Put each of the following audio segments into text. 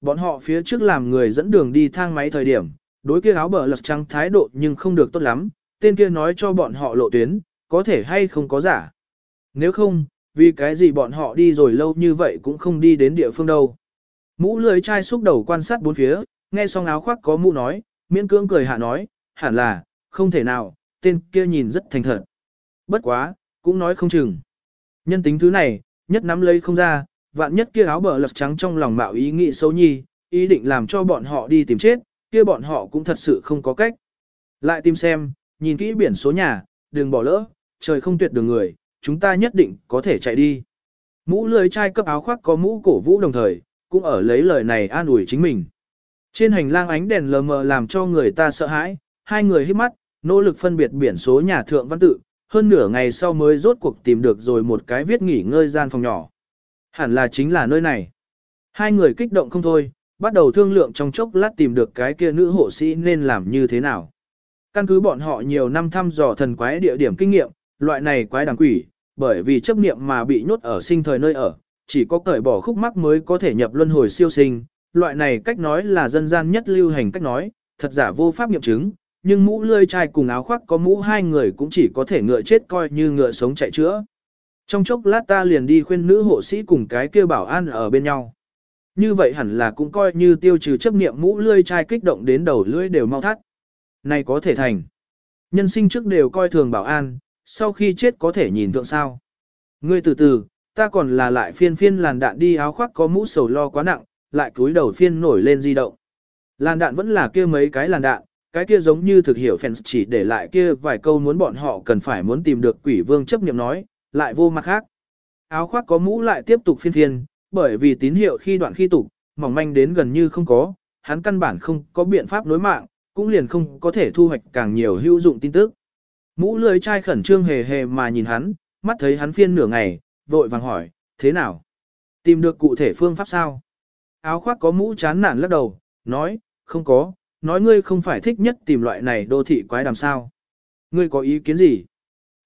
Bọn họ phía trước làm người dẫn đường đi thang máy thời điểm, đối kia áo bờ lật trắng thái độ nhưng không được tốt lắm, tên kia nói cho bọn họ lộ tuyến, có thể hay không có giả. Nếu không, vì cái gì bọn họ đi rồi lâu như vậy cũng không đi đến địa phương đâu. Mũ lưới chai xúc đầu quan sát bốn phía, nghe xong áo khoác có mũ nói, miễn cưỡng cười hạ nói, hẳn là, không thể nào, tên kia nhìn rất thành thật. Bất quá, cũng nói không chừng. Nhân tính thứ này, nhất nắm lấy không ra, vạn nhất kia áo bờ lật trắng trong lòng mạo ý nghĩ xấu nhi, ý định làm cho bọn họ đi tìm chết, kia bọn họ cũng thật sự không có cách. Lại tìm xem, nhìn kỹ biển số nhà, đừng bỏ lỡ, trời không tuyệt đường người, chúng ta nhất định có thể chạy đi. Mũ lưới chai cấp áo khoác có mũ cổ vũ đồng thời, cũng ở lấy lời này an ủi chính mình. Trên hành lang ánh đèn lờ mờ làm cho người ta sợ hãi, hai người hít mắt, nỗ lực phân biệt biển số nhà thượng văn tự, hơn nửa ngày sau mới rốt cuộc tìm được rồi một cái viết nghỉ ngơi gian phòng nhỏ. Hẳn là chính là nơi này. Hai người kích động không thôi, bắt đầu thương lượng trong chốc lát tìm được cái kia nữ hộ sĩ nên làm như thế nào. Căn cứ bọn họ nhiều năm thăm dò thần quái địa điểm kinh nghiệm, loại này quái đàng quỷ, bởi vì chấp niệm mà bị nhốt ở sinh thời nơi ở, chỉ có cởi bỏ khúc mắc mới có thể nhập luân hồi siêu sinh. Loại này cách nói là dân gian nhất lưu hành cách nói, thật giả vô pháp nghiệm chứng, nhưng mũ lươi chai cùng áo khoác có mũ hai người cũng chỉ có thể ngựa chết coi như ngựa sống chạy chữa. Trong chốc lát ta liền đi khuyên nữ hộ sĩ cùng cái kia bảo an ở bên nhau. Như vậy hẳn là cũng coi như tiêu trừ chấp niệm mũ lươi chai kích động đến đầu lưỡi đều mau thắt. Này có thể thành. Nhân sinh trước đều coi thường bảo an, sau khi chết có thể nhìn tượng sao. Ngươi từ từ, ta còn là lại phiên phiên làn đạn đi áo khoác có mũ sầu lo quá nặng, lại cúi đầu phiên nổi lên di động. Làn đạn vẫn là kia mấy cái làn đạn, cái kia giống như thực hiểu fans chỉ để lại kia vài câu muốn bọn họ cần phải muốn tìm được quỷ vương chấp niệm nói, lại vô mặt khác. Áo khoác có mũ lại tiếp tục phiên phiên, bởi vì tín hiệu khi đoạn khi tục, mỏng manh đến gần như không có, hắn căn bản không có biện pháp nối mạng, cũng liền không có thể thu hoạch càng nhiều hữu dụng tin tức. Mũ lưới trai khẩn trương hề hề mà nhìn hắn, mắt thấy hắn phiên nửa ngày, vội vàng hỏi, thế nào? Tìm được cụ thể phương pháp sao? Áo khoác có mũ chán nản lắc đầu, nói, không có, nói ngươi không phải thích nhất tìm loại này đô thị quái đàm sao. Ngươi có ý kiến gì?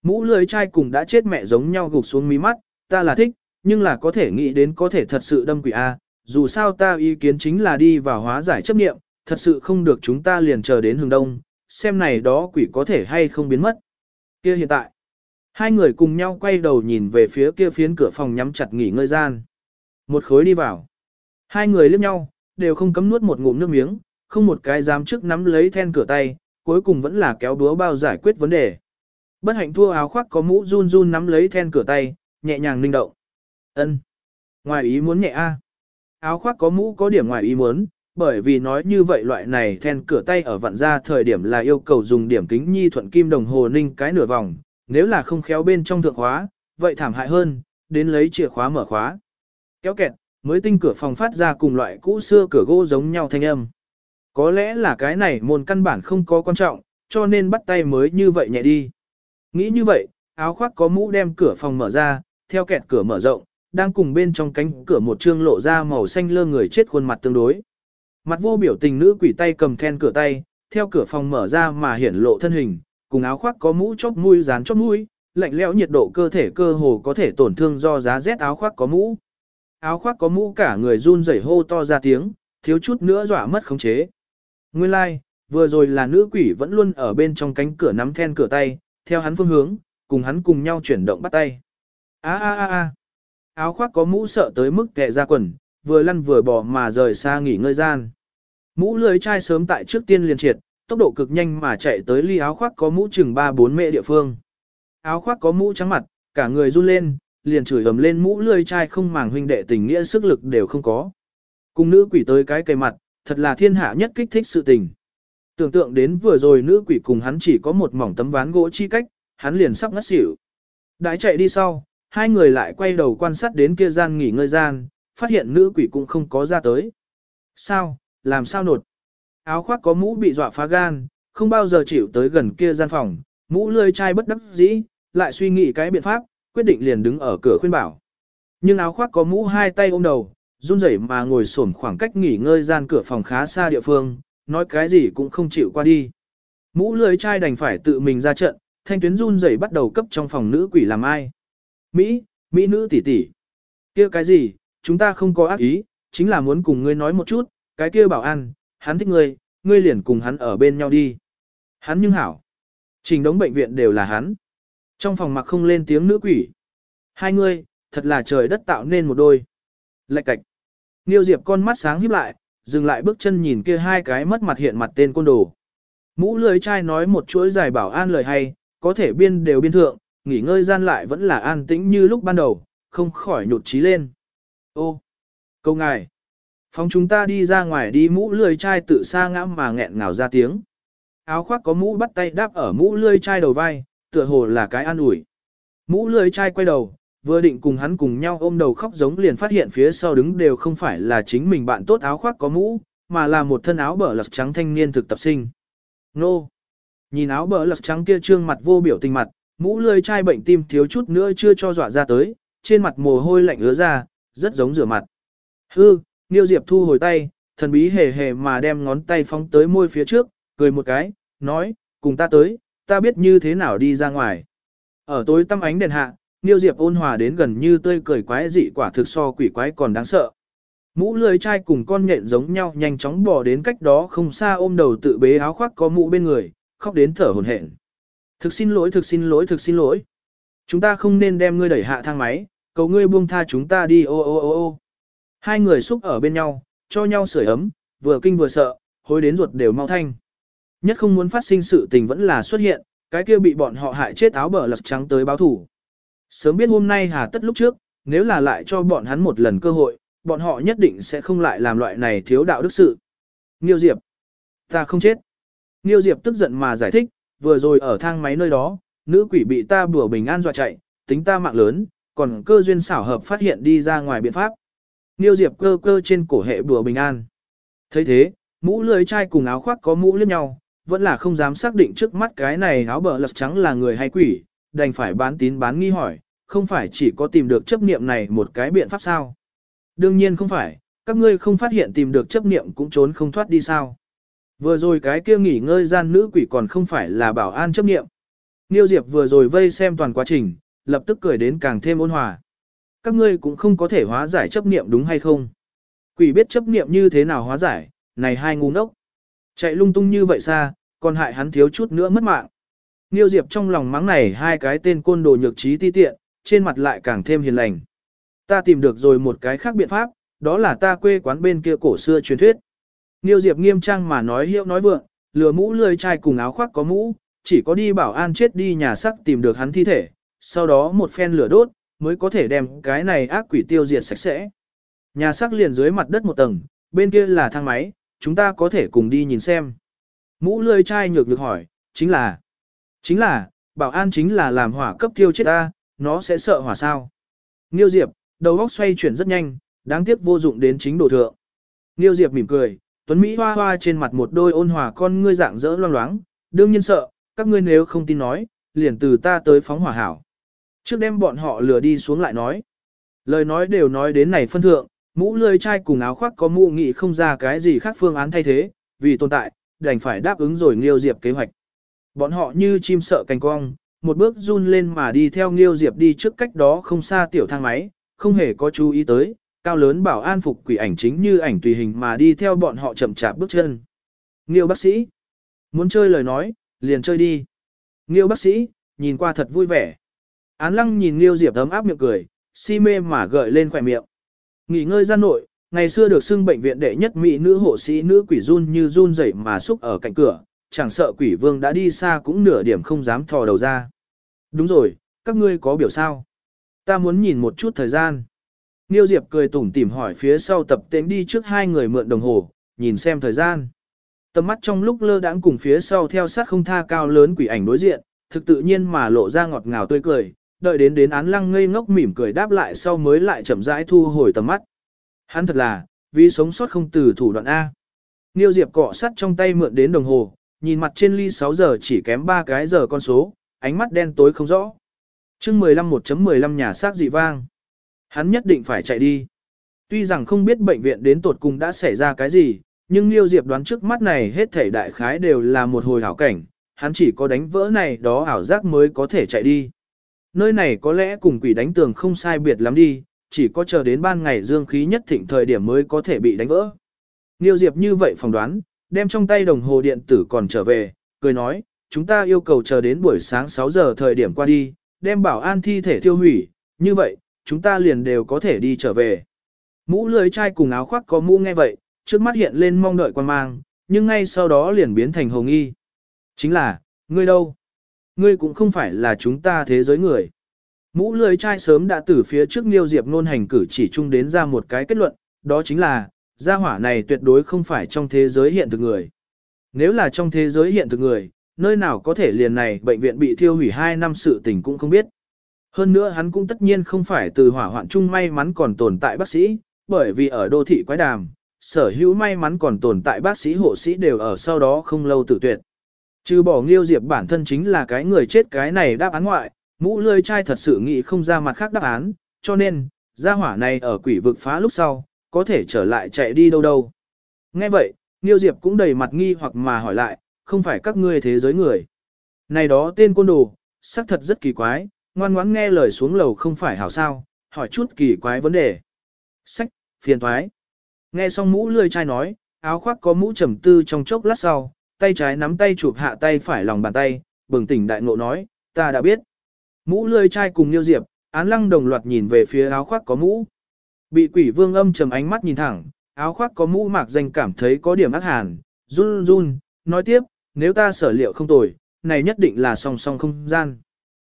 Mũ lưới trai cùng đã chết mẹ giống nhau gục xuống mí mắt, ta là thích, nhưng là có thể nghĩ đến có thể thật sự đâm quỷ A, dù sao ta ý kiến chính là đi vào hóa giải chấp nghiệm, thật sự không được chúng ta liền chờ đến hướng đông, xem này đó quỷ có thể hay không biến mất. Kia hiện tại, hai người cùng nhau quay đầu nhìn về phía kia phiến cửa phòng nhắm chặt nghỉ ngơi gian. Một khối đi vào. Hai người liếc nhau, đều không cấm nuốt một ngụm nước miếng, không một cái dám trước nắm lấy then cửa tay, cuối cùng vẫn là kéo búa bao giải quyết vấn đề. Bất hạnh thua áo khoác có mũ run run nắm lấy then cửa tay, nhẹ nhàng linh động. Ân. Ngoài ý muốn nhẹ a. Áo khoác có mũ có điểm ngoài ý muốn, bởi vì nói như vậy loại này then cửa tay ở vặn ra thời điểm là yêu cầu dùng điểm kính nhi thuận kim đồng hồ ninh cái nửa vòng, nếu là không khéo bên trong thượng khóa, vậy thảm hại hơn, đến lấy chìa khóa mở khóa. Kéo kẹt, mới tinh cửa phòng phát ra cùng loại cũ xưa cửa gỗ giống nhau thanh âm. Có lẽ là cái này môn căn bản không có quan trọng, cho nên bắt tay mới như vậy nhẹ đi. Nghĩ như vậy, áo khoác có mũ đem cửa phòng mở ra, theo kẹt cửa mở rộng, đang cùng bên trong cánh cửa một trương lộ ra màu xanh lơ người chết khuôn mặt tương đối. Mặt vô biểu tình nữ quỷ tay cầm then cửa tay, theo cửa phòng mở ra mà hiển lộ thân hình, cùng áo khoác có mũ chóp mũi dán chóp mũi, lạnh lẽo nhiệt độ cơ thể cơ hồ có thể tổn thương do giá rét áo khoác có mũ. Áo khoác có mũ cả người run rẩy hô to ra tiếng, thiếu chút nữa dọa mất khống chế. Nguyên lai, like, vừa rồi là nữ quỷ vẫn luôn ở bên trong cánh cửa nắm then cửa tay, theo hắn phương hướng, cùng hắn cùng nhau chuyển động bắt tay. A a a a. Áo khoác có mũ sợ tới mức kệ ra quần, vừa lăn vừa bỏ mà rời xa nghỉ ngơi gian. Mũ lưới chai sớm tại trước tiên liền triệt, tốc độ cực nhanh mà chạy tới ly áo khoác có mũ chừng 3-4 mệ địa phương. Áo khoác có mũ trắng mặt, cả người run lên, liền chửi ầm lên mũ lưới chai không màng huynh đệ tình nghĩa sức lực đều không có. Cùng nữ quỷ tới cái cây mặt, thật là thiên hạ nhất kích thích sự tình. Tưởng tượng đến vừa rồi nữ quỷ cùng hắn chỉ có một mỏng tấm ván gỗ chi cách, hắn liền sắp ngất xỉu. Đãi chạy đi sau, hai người lại quay đầu quan sát đến kia gian nghỉ ngơi gian, phát hiện nữ quỷ cũng không có ra tới. Sao, làm sao nột? Áo khoác có mũ bị dọa phá gan, không bao giờ chịu tới gần kia gian phòng, mũ lươi chai bất đắc dĩ, lại suy nghĩ cái biện pháp, quyết định liền đứng ở cửa khuyên bảo. Nhưng áo khoác có mũ hai tay ôm đầu, run rẩy mà ngồi xổm khoảng cách nghỉ ngơi gian cửa phòng khá xa địa phương, nói cái gì cũng không chịu qua đi. Mũ lưới trai đành phải tự mình ra trận, thanh tuyến run rẩy bắt đầu cấp trong phòng nữ quỷ làm ai. Mỹ, Mỹ nữ tỷ tỷ. kia cái gì, chúng ta không có ác ý, chính là muốn cùng ngươi nói một chút, cái kia bảo an, hắn thích ngươi, ngươi liền cùng hắn ở bên nhau đi. Hắn nhưng hảo. Trình đống bệnh viện đều là hắn. Trong phòng mặc không lên tiếng nữ quỷ. Hai ngươi, thật là trời đất tạo nên một đôi. Lạch cạch. Niêu Diệp con mắt sáng híp lại, dừng lại bước chân nhìn kia hai cái mất mặt hiện mặt tên côn đồ. Mũ lưới trai nói một chuỗi dài bảo an lời hay, có thể biên đều biên thượng, nghỉ ngơi gian lại vẫn là an tĩnh như lúc ban đầu, không khỏi nhột trí lên. Ô, câu ngài, phóng chúng ta đi ra ngoài đi mũ lưới trai tự xa ngã mà nghẹn ngào ra tiếng. Áo khoác có mũ bắt tay đáp ở mũ lưới trai đầu vai, tựa hồ là cái an ủi. Mũ lưới trai quay đầu, vừa định cùng hắn cùng nhau ôm đầu khóc giống liền phát hiện phía sau đứng đều không phải là chính mình bạn tốt áo khoác có mũ, mà là một thân áo bờ lật trắng thanh niên thực tập sinh. Nô! Nhìn áo bờ lật trắng kia trương mặt vô biểu tình mặt, mũ lươi chai bệnh tim thiếu chút nữa chưa cho dọa ra tới, trên mặt mồ hôi lạnh ứa ra, rất giống rửa mặt. Hư, Niêu Diệp thu hồi tay, thần bí hề hề mà đem ngón tay phóng tới môi phía trước, cười một cái, nói, cùng ta tới, ta biết như thế nào đi ra ngoài. Ở tối tăm ánh đèn hạ, Niêu Diệp ôn hòa đến gần như tươi cười quái dị quả thực so quỷ quái còn đáng sợ. Mũ lưới trai cùng con nhện giống nhau nhanh chóng bỏ đến cách đó không xa ôm đầu tự bế áo khoác có mũ bên người, khóc đến thở hổn hển. Thực xin lỗi, thực xin lỗi, thực xin lỗi. Chúng ta không nên đem ngươi đẩy hạ thang máy, cầu ngươi buông tha chúng ta đi ô ô ô ô. Hai người xúc ở bên nhau, cho nhau sưởi ấm, vừa kinh vừa sợ, hối đến ruột đều mau thanh. Nhất không muốn phát sinh sự tình vẫn là xuất hiện, cái kia bị bọn họ hại chết áo bờ lật trắng tới báo thủ. Sớm biết hôm nay hà tất lúc trước, nếu là lại cho bọn hắn một lần cơ hội, bọn họ nhất định sẽ không lại làm loại này thiếu đạo đức sự. Nghiêu Diệp, ta không chết. Nghiêu Diệp tức giận mà giải thích, vừa rồi ở thang máy nơi đó, nữ quỷ bị ta bùa bình an dọa chạy, tính ta mạng lớn, còn cơ duyên xảo hợp phát hiện đi ra ngoài biện pháp. Nghiêu Diệp cơ cơ trên cổ hệ bùa bình an. thấy thế, mũ lưới trai cùng áo khoác có mũ liếc nhau, vẫn là không dám xác định trước mắt cái này áo bờ lật trắng là người hay quỷ, đành phải bán tín bán nghi hỏi, không phải chỉ có tìm được chấp niệm này một cái biện pháp sao. Đương nhiên không phải, các ngươi không phát hiện tìm được chấp niệm cũng trốn không thoát đi sao. Vừa rồi cái kia nghỉ ngơi gian nữ quỷ còn không phải là bảo an chấp niệm. Niêu Diệp vừa rồi vây xem toàn quá trình, lập tức cười đến càng thêm ôn hòa. Các ngươi cũng không có thể hóa giải chấp niệm đúng hay không? Quỷ biết chấp niệm như thế nào hóa giải, này hai ngu ngốc. Chạy lung tung như vậy xa, còn hại hắn thiếu chút nữa mất mạng. Niêu Diệp trong lòng mắng này hai cái tên côn đồ nhược trí ti tiện, trên mặt lại càng thêm hiền lành. Ta tìm được rồi một cái khác biện pháp, đó là ta quê quán bên kia cổ xưa truyền thuyết. Niêu Diệp nghiêm trang mà nói hiệu nói vượng, lừa mũ lười trai cùng áo khoác có mũ, chỉ có đi bảo an chết đi nhà sắc tìm được hắn thi thể, sau đó một phen lửa đốt, mới có thể đem cái này ác quỷ tiêu diệt sạch sẽ. Nhà sắc liền dưới mặt đất một tầng, bên kia là thang máy, chúng ta có thể cùng đi nhìn xem. Mũ lười trai nhược được hỏi, chính là, chính là, bảo an chính là làm hỏa cấp tiêu chết ta, nó sẽ sợ hỏa sao. Niêu Diệp, đầu óc xoay chuyển rất nhanh, đáng tiếc vô dụng đến chính đồ thượng. Niêu Diệp mỉm cười, Tuấn Mỹ hoa hoa trên mặt một đôi ôn hòa con ngươi dạng dỡ loang loáng, đương nhiên sợ, các ngươi nếu không tin nói, liền từ ta tới phóng hỏa hảo. Trước đêm bọn họ lừa đi xuống lại nói. Lời nói đều nói đến này phân thượng, mũ lười chai cùng áo khoác có mũ nghị không ra cái gì khác phương án thay thế, vì tồn tại, đành phải đáp ứng rồi Nghiêu Diệp kế hoạch. Bọn họ như chim sợ cành cong, một bước run lên mà đi theo Nghiêu Diệp đi trước cách đó không xa tiểu thang máy, không hề có chú ý tới, cao lớn bảo an phục quỷ ảnh chính như ảnh tùy hình mà đi theo bọn họ chậm chạp bước chân. Nghiêu bác sĩ, muốn chơi lời nói, liền chơi đi. Nghiêu bác sĩ, nhìn qua thật vui vẻ. Án lăng nhìn Nghiêu Diệp ấm áp miệng cười, si mê mà gợi lên khỏe miệng. Nghỉ ngơi ra nội, ngày xưa được xưng bệnh viện đệ nhất mỹ nữ hộ sĩ nữ quỷ run như run rẩy mà xúc ở cạnh cửa, chẳng sợ quỷ vương đã đi xa cũng nửa điểm không dám thò đầu ra. Đúng rồi, các ngươi có biểu sao? Ta muốn nhìn một chút thời gian. Niêu Diệp cười tủm tỉm hỏi phía sau tập tên đi trước hai người mượn đồng hồ, nhìn xem thời gian. Tầm mắt trong lúc lơ đãng cùng phía sau theo sát không tha cao lớn quỷ ảnh đối diện, thực tự nhiên mà lộ ra ngọt ngào tươi cười, đợi đến đến án lăng ngây ngốc mỉm cười đáp lại sau mới lại chậm rãi thu hồi tầm mắt. Hắn thật là, vì sống sót không từ thủ đoạn A. Niêu Diệp cọ sắt trong tay mượn đến đồng hồ, nhìn mặt trên ly 6 giờ chỉ kém 3 cái giờ con số, ánh mắt đen tối không rõ. chương 15 1.15 nhà xác dị vang. Hắn nhất định phải chạy đi. Tuy rằng không biết bệnh viện đến tột cùng đã xảy ra cái gì, nhưng Liêu Diệp đoán trước mắt này hết thể đại khái đều là một hồi hảo cảnh, hắn chỉ có đánh vỡ này đó ảo giác mới có thể chạy đi. Nơi này có lẽ cùng quỷ đánh tường không sai biệt lắm đi, chỉ có chờ đến ban ngày dương khí nhất thịnh thời điểm mới có thể bị đánh vỡ. Liêu Diệp như vậy phỏng đoán, đem trong tay đồng hồ điện tử còn trở về, cười nói, chúng ta yêu cầu chờ đến buổi sáng 6 giờ thời điểm qua đi, đem bảo an thi thể tiêu hủy, như vậy, chúng ta liền đều có thể đi trở về. Mũ lưới chai cùng áo khoác có mũ nghe vậy, trước mắt hiện lên mong đợi quan mang, nhưng ngay sau đó liền biến thành hồng y Chính là, ngươi đâu? Ngươi cũng không phải là chúng ta thế giới người. Mũ lưới chai sớm đã từ phía trước Niêu Diệp nôn hành cử chỉ chung đến ra một cái kết luận, đó chính là, gia hỏa này tuyệt đối không phải trong thế giới hiện thực người. Nếu là trong thế giới hiện thực người, nơi nào có thể liền này bệnh viện bị thiêu hủy 2 năm sự tình cũng không biết. Hơn nữa hắn cũng tất nhiên không phải từ hỏa hoạn chung may mắn còn tồn tại bác sĩ, bởi vì ở đô thị quái đàm, sở hữu may mắn còn tồn tại bác sĩ hộ sĩ đều ở sau đó không lâu tử tuyệt. Trừ bỏ Nghiêu Diệp bản thân chính là cái người chết cái này đáp án ngoại, mũ lươi trai thật sự nghĩ không ra mặt khác đáp án, cho nên, gia hỏa này ở quỷ vực phá lúc sau, có thể trở lại chạy đi đâu đâu. Nghe vậy, Nghiêu Diệp cũng đầy mặt nghi hoặc mà hỏi lại, không phải các ngươi thế giới người. Này đó tên côn đồ, xác thật rất kỳ quái, ngoan ngoãn nghe lời xuống lầu không phải hảo sao, hỏi chút kỳ quái vấn đề. Sách, phiền thoái. Nghe xong mũ lươi trai nói, áo khoác có mũ trầm tư trong chốc lát sau, tay trái nắm tay chụp hạ tay phải lòng bàn tay, bừng tỉnh đại ngộ nói, ta đã biết. Mũ lươi trai cùng Niêu Diệp, án lăng đồng loạt nhìn về phía áo khoác có mũ. Bị quỷ vương âm trầm ánh mắt nhìn thẳng, áo khoác có mũ mạc danh cảm thấy có điểm ác hàn, run run, nói tiếp, nếu ta sở liệu không tồi, này nhất định là song song không gian.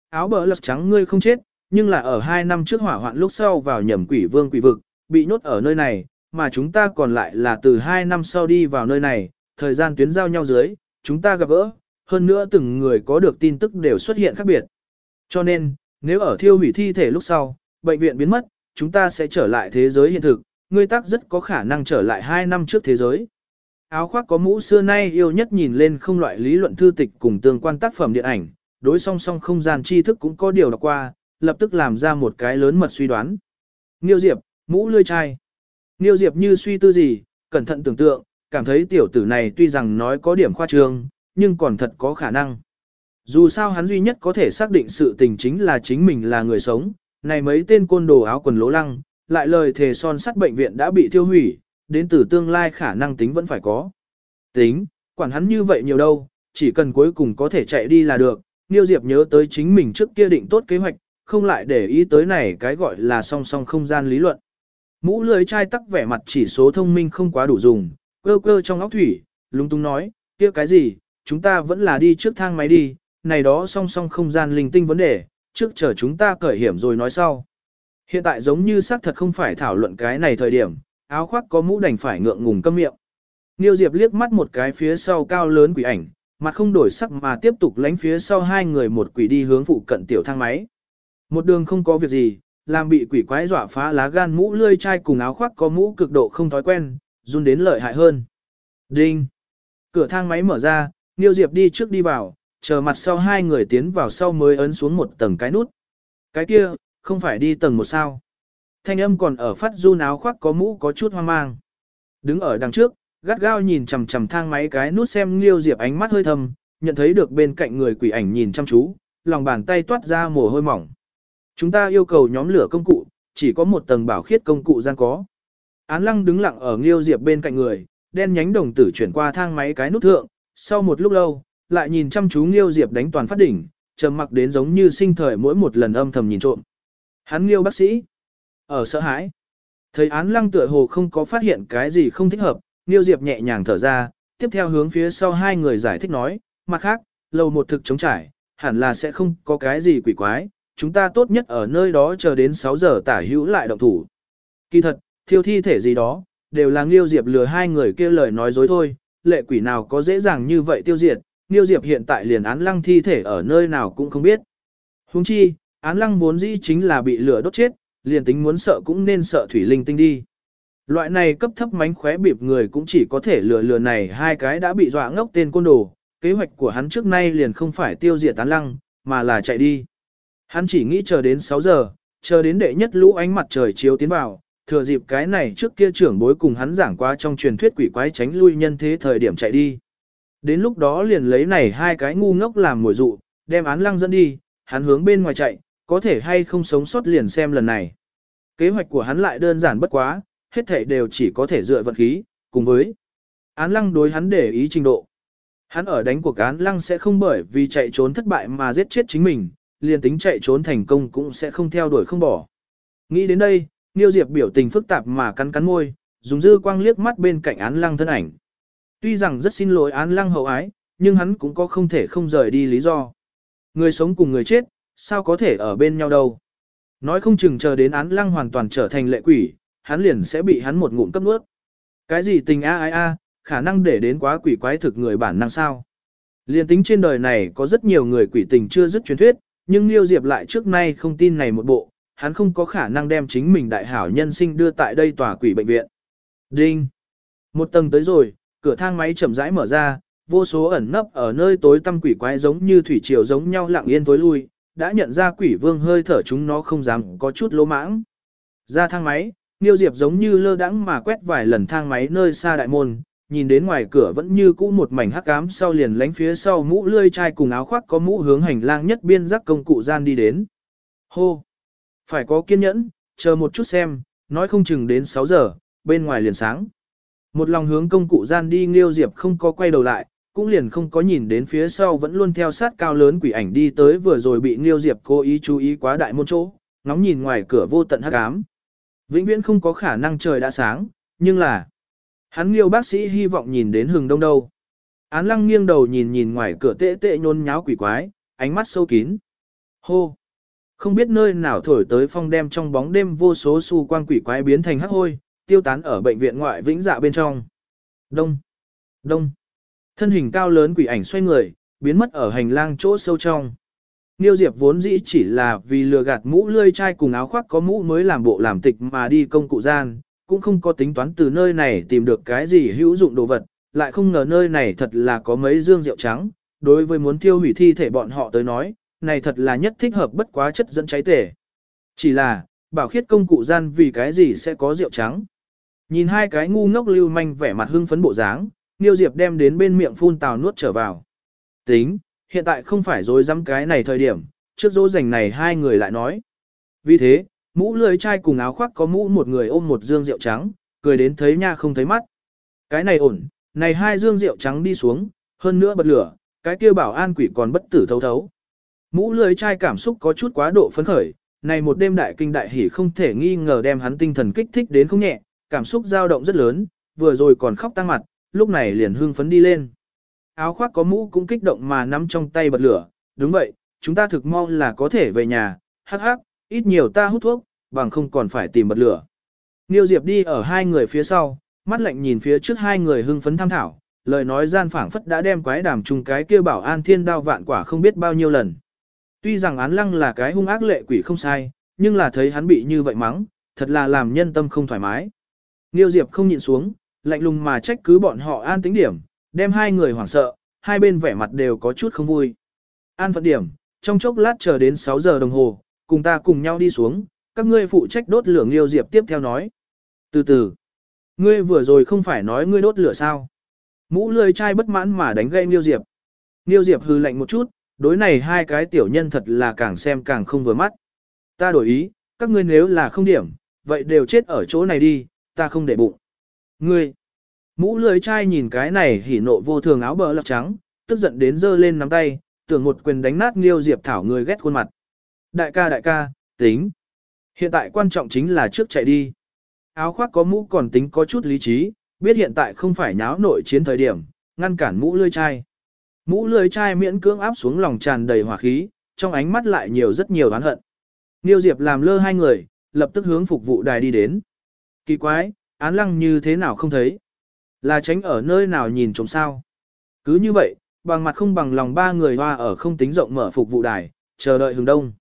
Áo bờ lật trắng ngươi không chết, nhưng là ở hai năm trước hỏa hoạn lúc sau vào nhầm quỷ vương quỷ vực, bị nhốt ở nơi này, mà chúng ta còn lại là từ hai năm sau đi vào nơi này, thời gian tuyến giao nhau dưới, chúng ta gặp gỡ, hơn nữa từng người có được tin tức đều xuất hiện khác biệt. Cho nên, nếu ở thiêu hủy thi thể lúc sau, bệnh viện biến mất, chúng ta sẽ trở lại thế giới hiện thực, ngươi tác rất có khả năng trở lại 2 năm trước thế giới. Áo khoác có mũ xưa nay yêu nhất nhìn lên không loại lý luận thư tịch cùng tương quan tác phẩm điện ảnh, đối song song không gian tri thức cũng có điều đọc qua, lập tức làm ra một cái lớn mật suy đoán. Niêu Diệp, mũ lươi chai. Niêu Diệp như suy tư gì, cẩn thận tưởng tượng, cảm thấy tiểu tử này tuy rằng nói có điểm khoa trương, nhưng còn thật có khả năng. Dù sao hắn duy nhất có thể xác định sự tình chính là chính mình là người sống, này mấy tên côn đồ áo quần lố lăng, lại lời thề son sắt bệnh viện đã bị tiêu hủy, đến từ tương lai khả năng tính vẫn phải có. Tính, quản hắn như vậy nhiều đâu, chỉ cần cuối cùng có thể chạy đi là được, Niêu Diệp nhớ tới chính mình trước kia định tốt kế hoạch, không lại để ý tới này cái gọi là song song không gian lý luận. Mũ lưới trai tắc vẻ mặt chỉ số thông minh không quá đủ dùng, cơ cơ trong óc thủy, lung tung nói, kia cái gì, chúng ta vẫn là đi trước thang máy đi, này đó song song không gian linh tinh vấn đề, trước chờ chúng ta cởi hiểm rồi nói sau. Hiện tại giống như xác thật không phải thảo luận cái này thời điểm, áo khoác có mũ đành phải ngượng ngùng câm miệng. Niêu Diệp liếc mắt một cái phía sau cao lớn quỷ ảnh, mặt không đổi sắc mà tiếp tục lánh phía sau hai người một quỷ đi hướng phụ cận tiểu thang máy. Một đường không có việc gì, làm bị quỷ quái dọa phá lá gan mũ lươi chai cùng áo khoác có mũ cực độ không thói quen, run đến lợi hại hơn. Đinh! Cửa thang máy mở ra, Niêu Diệp đi trước đi vào, chờ mặt sau hai người tiến vào sau mới ấn xuống một tầng cái nút. Cái kia, không phải đi tầng một sao. Thanh âm còn ở phát run áo khoác có mũ có chút hoang mang. Đứng ở đằng trước, gắt gao nhìn chằm chằm thang máy cái nút xem Liêu Diệp ánh mắt hơi thâm, nhận thấy được bên cạnh người quỷ ảnh nhìn chăm chú, lòng bàn tay toát ra mồ hôi mỏng. Chúng ta yêu cầu nhóm lửa công cụ, chỉ có một tầng bảo khiết công cụ gian có. Án lăng đứng lặng ở Liêu Diệp bên cạnh người, đen nhánh đồng tử chuyển qua thang máy cái nút thượng, sau một lúc lâu, lại nhìn chăm chú Liêu Diệp đánh toàn phát đỉnh, trầm mặc đến giống như sinh thời mỗi một lần âm thầm nhìn trộm. Hắn Liêu bác sĩ, ở sợ hãi. Thấy án lăng tựa hồ không có phát hiện cái gì không thích hợp, Niêu Diệp nhẹ nhàng thở ra, tiếp theo hướng phía sau hai người giải thích nói, mặt khác, lầu một thực chống trải, hẳn là sẽ không có cái gì quỷ quái, chúng ta tốt nhất ở nơi đó chờ đến 6 giờ tả hữu lại động thủ. Kỳ thật, thiêu thi thể gì đó, đều là Niêu Diệp lừa hai người kia lời nói dối thôi, lệ quỷ nào có dễ dàng như vậy tiêu diệt, Niêu Diệp hiện tại liền án lăng thi thể ở nơi nào cũng không biết. Huống chi, án lăng vốn dĩ chính là bị lửa đốt chết, liền tính muốn sợ cũng nên sợ thủy linh tinh đi. Loại này cấp thấp mánh khóe bịp người cũng chỉ có thể lừa lừa này hai cái đã bị dọa ngốc tên côn đồ, kế hoạch của hắn trước nay liền không phải tiêu diệt tán lăng, mà là chạy đi. Hắn chỉ nghĩ chờ đến 6 giờ, chờ đến đệ nhất lũ ánh mặt trời chiếu tiến vào, thừa dịp cái này trước kia trưởng bối cùng hắn giảng qua trong truyền thuyết quỷ quái tránh lui nhân thế thời điểm chạy đi. Đến lúc đó liền lấy này hai cái ngu ngốc làm mồi dụ, đem án lăng dẫn đi, hắn hướng bên ngoài chạy, có thể hay không sống sót liền xem lần này. Kế hoạch của hắn lại đơn giản bất quá, hết thảy đều chỉ có thể dựa vận khí, cùng với án lăng đối hắn để ý trình độ. Hắn ở đánh cuộc án lăng sẽ không bởi vì chạy trốn thất bại mà giết chết chính mình, liền tính chạy trốn thành công cũng sẽ không theo đuổi không bỏ. Nghĩ đến đây, Niêu Diệp biểu tình phức tạp mà cắn cắn môi, dùng dư quang liếc mắt bên cạnh án lăng thân ảnh. Tuy rằng rất xin lỗi án lăng hậu ái, nhưng hắn cũng có không thể không rời đi lý do. Người sống cùng người chết, sao có thể ở bên nhau đâu. Nói không chừng chờ đến án lăng hoàn toàn trở thành lệ quỷ, hắn liền sẽ bị hắn một ngụm cấp nuốt. Cái gì tình a ai a, khả năng để đến quá quỷ quái thực người bản năng sao. Liên tính trên đời này có rất nhiều người quỷ tình chưa dứt truyền thuyết, nhưng Liêu Diệp lại trước nay không tin này một bộ, hắn không có khả năng đem chính mình đại hảo nhân sinh đưa tại đây tòa quỷ bệnh viện. Đinh! Một tầng tới rồi, cửa thang máy chậm rãi mở ra, vô số ẩn nấp ở nơi tối tăm quỷ quái giống như thủy triều giống nhau lặng yên tối lui, đã nhận ra quỷ vương hơi thở chúng nó không dám có chút lỗ mãng. Ra thang máy, Niêu Diệp giống như lơ đãng mà quét vài lần thang máy nơi xa đại môn, nhìn đến ngoài cửa vẫn như cũ một mảnh hắc ám sau liền lánh phía sau mũ lươi chai cùng áo khoác có mũ hướng hành lang nhất biên giác công cụ gian đi đến. Hô! Phải có kiên nhẫn, chờ một chút xem, nói không chừng đến 6 giờ, bên ngoài liền sáng. Một lòng hướng công cụ gian đi Nghiêu Diệp không có quay đầu lại, cũng liền không có nhìn đến phía sau vẫn luôn theo sát cao lớn quỷ ảnh đi tới vừa rồi bị Nghiêu Diệp cố ý chú ý quá đại môn chỗ, ngóng nhìn ngoài cửa vô tận hắc ám. Vĩnh viễn không có khả năng trời đã sáng, nhưng là hắn Nghiêu bác sĩ hy vọng nhìn đến hừng đông đâu. Án lăng nghiêng đầu nhìn nhìn ngoài cửa tệ tệ nhôn nháo quỷ quái, ánh mắt sâu kín. Hô! Không biết nơi nào thổi tới phong đem trong bóng đêm vô số su quang quỷ quái biến thành hắc hôi, tiêu tán ở bệnh viện ngoại vĩnh dạ bên trong. Đông! Đông! Thân hình cao lớn quỷ ảnh xoay người, biến mất ở hành lang chỗ sâu trong. Niêu Diệp vốn dĩ chỉ là vì lừa gạt mũ lươi chai cùng áo khoác có mũ mới làm bộ làm tịch mà đi công cụ gian, cũng không có tính toán từ nơi này tìm được cái gì hữu dụng đồ vật, lại không ngờ nơi này thật là có mấy dương rượu trắng, đối với muốn tiêu hủy thi thể bọn họ tới nói, này thật là nhất thích hợp bất quá chất dẫn cháy tể. Chỉ là, bảo khiết công cụ gian vì cái gì sẽ có rượu trắng. Nhìn hai cái ngu ngốc lưu manh vẻ mặt hưng phấn bộ dáng, Niêu Diệp đem đến bên miệng phun tào nuốt trở vào. Tính, hiện tại không phải dối dám cái này thời điểm, trước dỗ dành này hai người lại nói. Vì thế, mũ lưới chai cùng áo khoác có mũ một người ôm một dương rượu trắng, cười đến thấy nha không thấy mắt. Cái này ổn, này hai dương rượu trắng đi xuống, hơn nữa bật lửa, cái kia bảo an quỷ còn bất tử thấu thấu. Mũ lưới chai cảm xúc có chút quá độ phấn khởi, này một đêm đại kinh đại hỉ không thể nghi ngờ đem hắn tinh thần kích thích đến không nhẹ, cảm xúc dao động rất lớn, vừa rồi còn khóc tăng mặt, lúc này liền hưng phấn đi lên. Áo khoác có mũ cũng kích động mà nắm trong tay bật lửa, đúng vậy, chúng ta thực mong là có thể về nhà, hắc hắc, ít nhiều ta hút thuốc, bằng không còn phải tìm bật lửa. Niêu Diệp đi ở hai người phía sau, mắt lạnh nhìn phía trước hai người hưng phấn tham thảo, lời nói gian phảng phất đã đem quái đàm chung cái kia bảo an thiên đao vạn quả không biết bao nhiêu lần. Tuy rằng án lăng là cái hung ác lệ quỷ không sai, nhưng là thấy hắn bị như vậy mắng, thật là làm nhân tâm không thoải mái. Niêu Diệp không nhịn xuống, lạnh lùng mà trách cứ bọn họ an tính điểm, đem hai người hoảng sợ, hai bên vẻ mặt đều có chút không vui. An phận điểm, trong chốc lát chờ đến 6 giờ đồng hồ, cùng ta cùng nhau đi xuống, các ngươi phụ trách đốt lửa liêu Diệp tiếp theo nói. Từ từ, ngươi vừa rồi không phải nói ngươi đốt lửa sao? Mũ lười trai bất mãn mà đánh gây liêu Diệp. liêu Diệp hư lạnh một chút, đối này hai cái tiểu nhân thật là càng xem càng không vừa mắt. Ta đổi ý, các ngươi nếu là không điểm, vậy đều chết ở chỗ này đi, ta không để bụng. Ngươi, mũ lưới trai nhìn cái này hỉ nộ vô thường áo bờ lọc trắng, tức giận đến giơ lên nắm tay, tưởng một quyền đánh nát Nghiêu Diệp Thảo người ghét khuôn mặt. Đại ca đại ca, tính. Hiện tại quan trọng chính là trước chạy đi. Áo khoác có mũ còn tính có chút lý trí, biết hiện tại không phải nháo nội chiến thời điểm, ngăn cản mũ lưới trai. Mũ lưới trai miễn cưỡng áp xuống lòng tràn đầy hỏa khí, trong ánh mắt lại nhiều rất nhiều oán hận. Niêu Diệp làm lơ hai người, lập tức hướng phục vụ đài đi đến. Kỳ quái, án lăng như thế nào không thấy? Là tránh ở nơi nào nhìn trộm sao? Cứ như vậy, bằng mặt không bằng lòng ba người hoa ở không tính rộng mở phục vụ đài, chờ đợi hướng đông.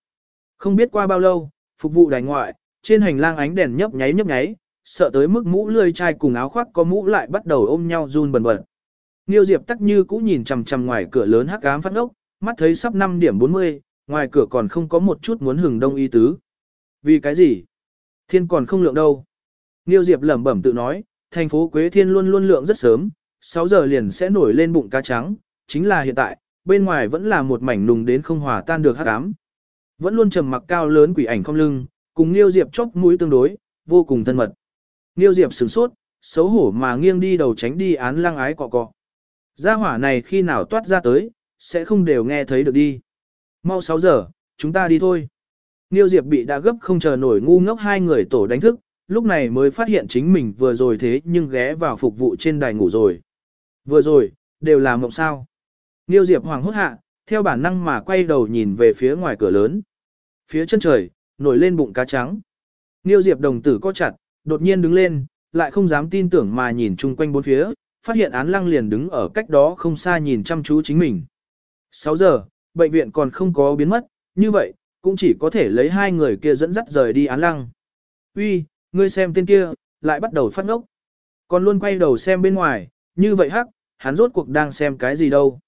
Không biết qua bao lâu, phục vụ đài ngoại, trên hành lang ánh đèn nhấp nháy nhấp nháy, sợ tới mức mũ lươi chai cùng áo khoác có mũ lại bắt đầu ôm nhau run bần bật. Niêu Diệp tắc như cũ nhìn chằm chằm ngoài cửa lớn hắc ám phát ốc, mắt thấy sắp 5 điểm 40, ngoài cửa còn không có một chút muốn hừng đông y tứ. Vì cái gì? Thiên còn không lượng đâu. Niêu Diệp lẩm bẩm tự nói, thành phố Quế Thiên luôn luôn lượng rất sớm, 6 giờ liền sẽ nổi lên bụng cá trắng, chính là hiện tại, bên ngoài vẫn là một mảnh nùng đến không hòa tan được hắc ám. Vẫn luôn trầm mặc cao lớn quỷ ảnh không lưng, cùng Niêu Diệp chóp mũi tương đối, vô cùng thân mật. Niêu Diệp sửng sốt, xấu hổ mà nghiêng đi đầu tránh đi án lăng ái cọ cọ. Gia hỏa này khi nào toát ra tới, sẽ không đều nghe thấy được đi. Mau 6 giờ, chúng ta đi thôi. Niêu Diệp bị đã gấp không chờ nổi ngu ngốc hai người tổ đánh thức, lúc này mới phát hiện chính mình vừa rồi thế nhưng ghé vào phục vụ trên đài ngủ rồi. Vừa rồi, đều là mộng sao. Niêu Diệp hoàng hốt hạ, theo bản năng mà quay đầu nhìn về phía ngoài cửa lớn. Phía chân trời, nổi lên bụng cá trắng. Niêu Diệp đồng tử co chặt, đột nhiên đứng lên, lại không dám tin tưởng mà nhìn chung quanh bốn phía, phát hiện án lăng liền đứng ở cách đó không xa nhìn chăm chú chính mình. 6 giờ, bệnh viện còn không có biến mất, như vậy, cũng chỉ có thể lấy hai người kia dẫn dắt rời đi án lăng. Uy, ngươi xem tên kia, lại bắt đầu phát ngốc. Còn luôn quay đầu xem bên ngoài, như vậy hắc, hắn rốt cuộc đang xem cái gì đâu.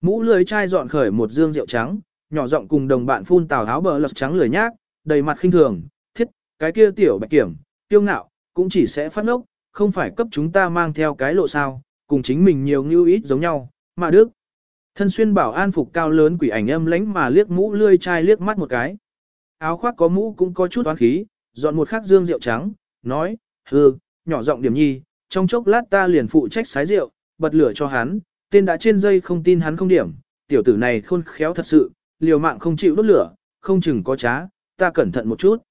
Mũ lưới chai dọn khởi một dương rượu trắng, nhỏ giọng cùng đồng bạn phun tào áo bờ lật trắng lười nhác, đầy mặt khinh thường, thiết, cái kia tiểu bạch kiểm, tiêu ngạo, cũng chỉ sẽ phát ngốc, không phải cấp chúng ta mang theo cái lộ sao, cùng chính mình nhiều như ít giống nhau, mà đức. Thân xuyên bảo an phục cao lớn quỷ ảnh âm lánh mà liếc mũ lươi chai liếc mắt một cái. Áo khoác có mũ cũng có chút toán khí, dọn một khắc dương rượu trắng, nói, hừ, nhỏ giọng điểm nhi, trong chốc lát ta liền phụ trách sái rượu, bật lửa cho hắn, tên đã trên dây không tin hắn không điểm, tiểu tử này khôn khéo thật sự, liều mạng không chịu đốt lửa, không chừng có trá, ta cẩn thận một chút.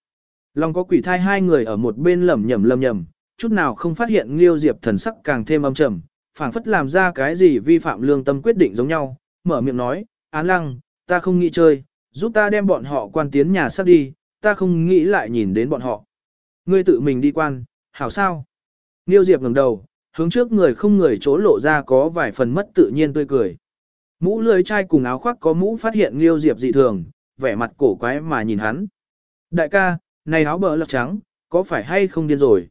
Long có quỷ thai hai người ở một bên lầm nhầm lầm nhầm, chút nào không phát hiện Liêu Diệp thần sắc càng thêm âm trầm, phảng phất làm ra cái gì vi phạm lương tâm quyết định giống nhau, mở miệng nói, án lăng, ta không nghĩ chơi, giúp ta đem bọn họ quan tiến nhà sắp đi, ta không nghĩ lại nhìn đến bọn họ. Ngươi tự mình đi quan, hảo sao? Niêu Diệp ngẩng đầu, hướng trước người không người chỗ lộ ra có vài phần mất tự nhiên tươi cười. Mũ lưới trai cùng áo khoác có mũ phát hiện Niêu Diệp dị thường, vẻ mặt cổ quái mà nhìn hắn. Đại ca, này áo bờ lật trắng, có phải hay không điên rồi?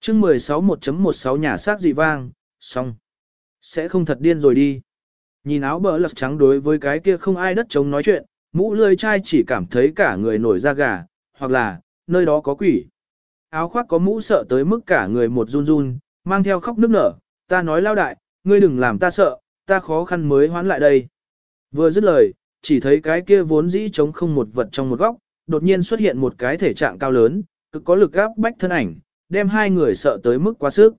chương 16 1.16 nhà xác dị vang, xong. Sẽ không thật điên rồi đi. Nhìn áo bờ lật trắng đối với cái kia không ai đất chống nói chuyện, mũ lươi chai chỉ cảm thấy cả người nổi da gà, hoặc là, nơi đó có quỷ. Áo khoác có mũ sợ tới mức cả người một run run, mang theo khóc nức nở, ta nói lao đại, ngươi đừng làm ta sợ, ta khó khăn mới hoán lại đây. Vừa dứt lời, chỉ thấy cái kia vốn dĩ trống không một vật trong một góc, đột nhiên xuất hiện một cái thể trạng cao lớn, cực có lực áp bách thân ảnh, đem hai người sợ tới mức quá sức.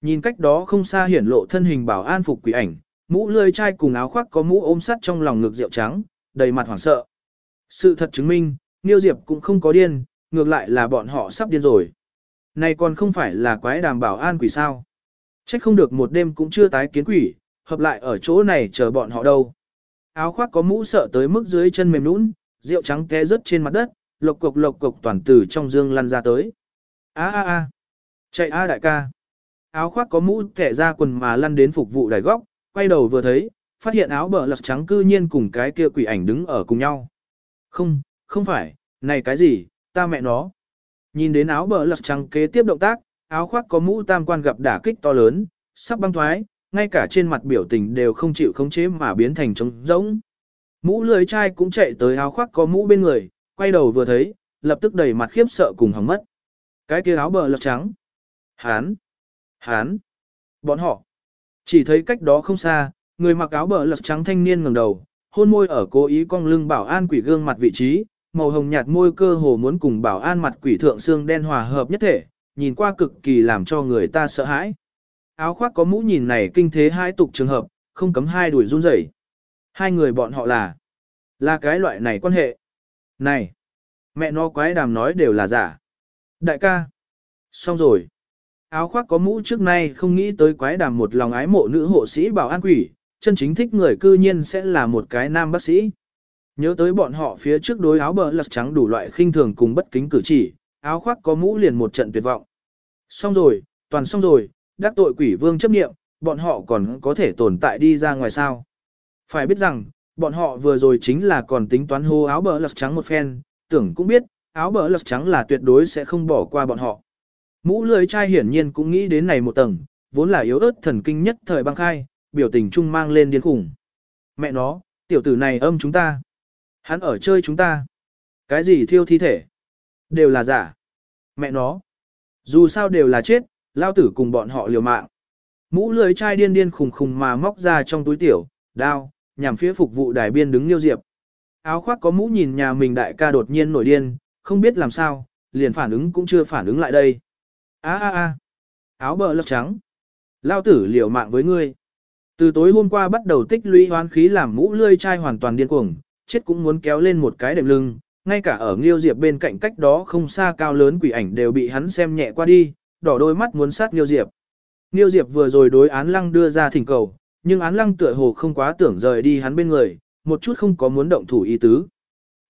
Nhìn cách đó không xa hiển lộ thân hình bảo an phục quỷ ảnh, mũ lươi chai cùng áo khoác có mũ ôm sắt trong lòng ngực rượu trắng, đầy mặt hoảng sợ. Sự thật chứng minh, Niêu Diệp cũng không có điên, ngược lại là bọn họ sắp điên rồi. Này còn không phải là quái đảm bảo an quỷ sao. Trách không được một đêm cũng chưa tái kiến quỷ, hợp lại ở chỗ này chờ bọn họ đâu. Áo khoác có mũ sợ tới mức dưới chân mềm nũng, rượu trắng té rớt trên mặt đất, lộc cục lộc cục toàn từ trong dương lăn ra tới. A a a, chạy a đại ca. Áo khoác có mũ kẻ ra quần mà lăn đến phục vụ đài góc, quay đầu vừa thấy, phát hiện áo bờ lật trắng cư nhiên cùng cái kia quỷ ảnh đứng ở cùng nhau. Không, không phải, này cái gì, ta mẹ nó. Nhìn đến áo bờ lật trắng kế tiếp động tác, áo khoác có mũ tam quan gặp đả kích to lớn, sắp băng thoái, ngay cả trên mặt biểu tình đều không chịu khống chế mà biến thành trống rỗng. Mũ lưới trai cũng chạy tới áo khoác có mũ bên người, quay đầu vừa thấy, lập tức đầy mặt khiếp sợ cùng hỏng mất. Cái kia áo bờ lật trắng. Hán. Hán. Bọn họ. Chỉ thấy cách đó không xa, người mặc áo bờ lật trắng thanh niên ngẩng đầu, hôn môi ở cố ý cong lưng bảo an quỷ gương mặt vị trí, màu hồng nhạt môi cơ hồ muốn cùng bảo an mặt quỷ thượng xương đen hòa hợp nhất thể, nhìn qua cực kỳ làm cho người ta sợ hãi. Áo khoác có mũ nhìn này kinh thế hai tục trường hợp, không cấm hai đuổi run rẩy. Hai người bọn họ là, là cái loại này quan hệ. Này, mẹ nó quái đàm nói đều là giả. Đại ca, xong rồi. Áo khoác có mũ trước nay không nghĩ tới quái đàm một lòng ái mộ nữ hộ sĩ bảo an quỷ, chân chính thích người cư nhiên sẽ là một cái nam bác sĩ. Nhớ tới bọn họ phía trước đối áo bờ lật trắng đủ loại khinh thường cùng bất kính cử chỉ, áo khoác có mũ liền một trận tuyệt vọng. Xong rồi, toàn xong rồi, đắc tội quỷ vương chấp nghiệm, bọn họ còn có thể tồn tại đi ra ngoài sao. Phải biết rằng, bọn họ vừa rồi chính là còn tính toán hô áo bờ lật trắng một phen, tưởng cũng biết, áo bờ lật trắng là tuyệt đối sẽ không bỏ qua bọn họ. Mũ lưới trai hiển nhiên cũng nghĩ đến này một tầng, vốn là yếu ớt thần kinh nhất thời băng khai, biểu tình trung mang lên điên khủng. Mẹ nó, tiểu tử này âm chúng ta. Hắn ở chơi chúng ta. Cái gì thiêu thi thể? Đều là giả. Mẹ nó. Dù sao đều là chết, lao tử cùng bọn họ liều mạng. Mũ lưới chai điên điên khùng khùng mà móc ra trong túi tiểu, đao, nhằm phía phục vụ đài biên đứng liêu diệp. Áo khoác có mũ nhìn nhà mình đại ca đột nhiên nổi điên, không biết làm sao, liền phản ứng cũng chưa phản ứng lại đây. A a a, áo bờ lật trắng. Lao tử liều mạng với ngươi. Từ tối hôm qua bắt đầu tích lũy hoán khí làm mũ lươi chai hoàn toàn điên cuồng, chết cũng muốn kéo lên một cái đệm lưng, ngay cả ở Nghiêu Diệp bên cạnh cách đó không xa cao lớn quỷ ảnh đều bị hắn xem nhẹ qua đi, đỏ đôi mắt muốn sát Nghiêu Diệp. Nghiêu Diệp vừa rồi đối án lăng đưa ra thỉnh cầu, nhưng án lăng tựa hồ không quá tưởng rời đi hắn bên người, một chút không có muốn động thủ ý tứ.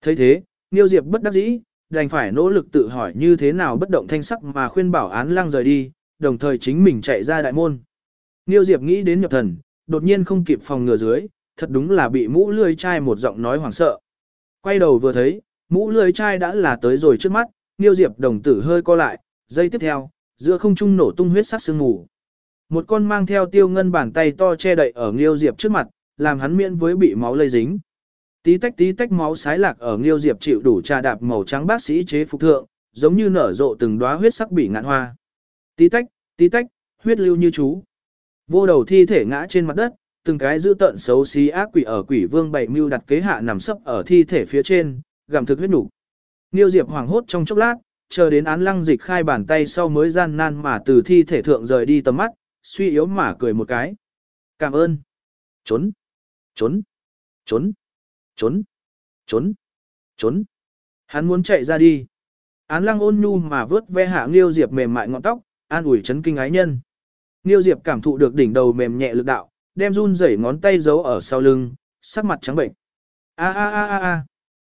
thấy thế, Nghiêu Diệp bất đắc dĩ, đành phải nỗ lực tự hỏi như thế nào bất động thanh sắc mà khuyên bảo án lăng rời đi, đồng thời chính mình chạy ra đại môn. Nghiêu Diệp nghĩ đến nhập thần, đột nhiên không kịp phòng ngừa dưới, thật đúng là bị mũ lươi chai một giọng nói hoảng sợ. Quay đầu vừa thấy, mũ lươi chai đã là tới rồi trước mắt, Niêu Diệp đồng tử hơi co lại, giây tiếp theo, giữa không trung nổ tung huyết sắc sương mù. Một con mang theo tiêu ngân bàn tay to che đậy ở Niêu Diệp trước mặt, làm hắn miễn với bị máu lây dính. Tí tách tí tách máu sái lạc ở Niêu Diệp chịu đủ trà đạp màu trắng bác sĩ chế phục thượng, giống như nở rộ từng đóa huyết sắc bị ngạn hoa. Tí tách, tí tách, huyết lưu như chú. Vô đầu thi thể ngã trên mặt đất, từng cái giữ tận xấu xí ác quỷ ở quỷ vương bảy mưu đặt kế hạ nằm sấp ở thi thể phía trên, gặm thực huyết nục. Niêu Diệp hoảng hốt trong chốc lát, chờ đến án lăng dịch khai bàn tay sau mới gian nan mà từ thi thể thượng rời đi tầm mắt, suy yếu mà cười một cái. Cảm ơn. Trốn. Trốn. Trốn. Trốn. Trốn. Trốn. Hắn muốn chạy ra đi. Án lăng ôn nhu mà vớt ve hạ Nghiêu Diệp mềm mại ngọn tóc, an ủi chấn kinh ái nhân. Nghiêu Diệp cảm thụ được đỉnh đầu mềm nhẹ lực đạo, đem run rẩy ngón tay giấu ở sau lưng, sắc mặt trắng bệnh. A a a a a.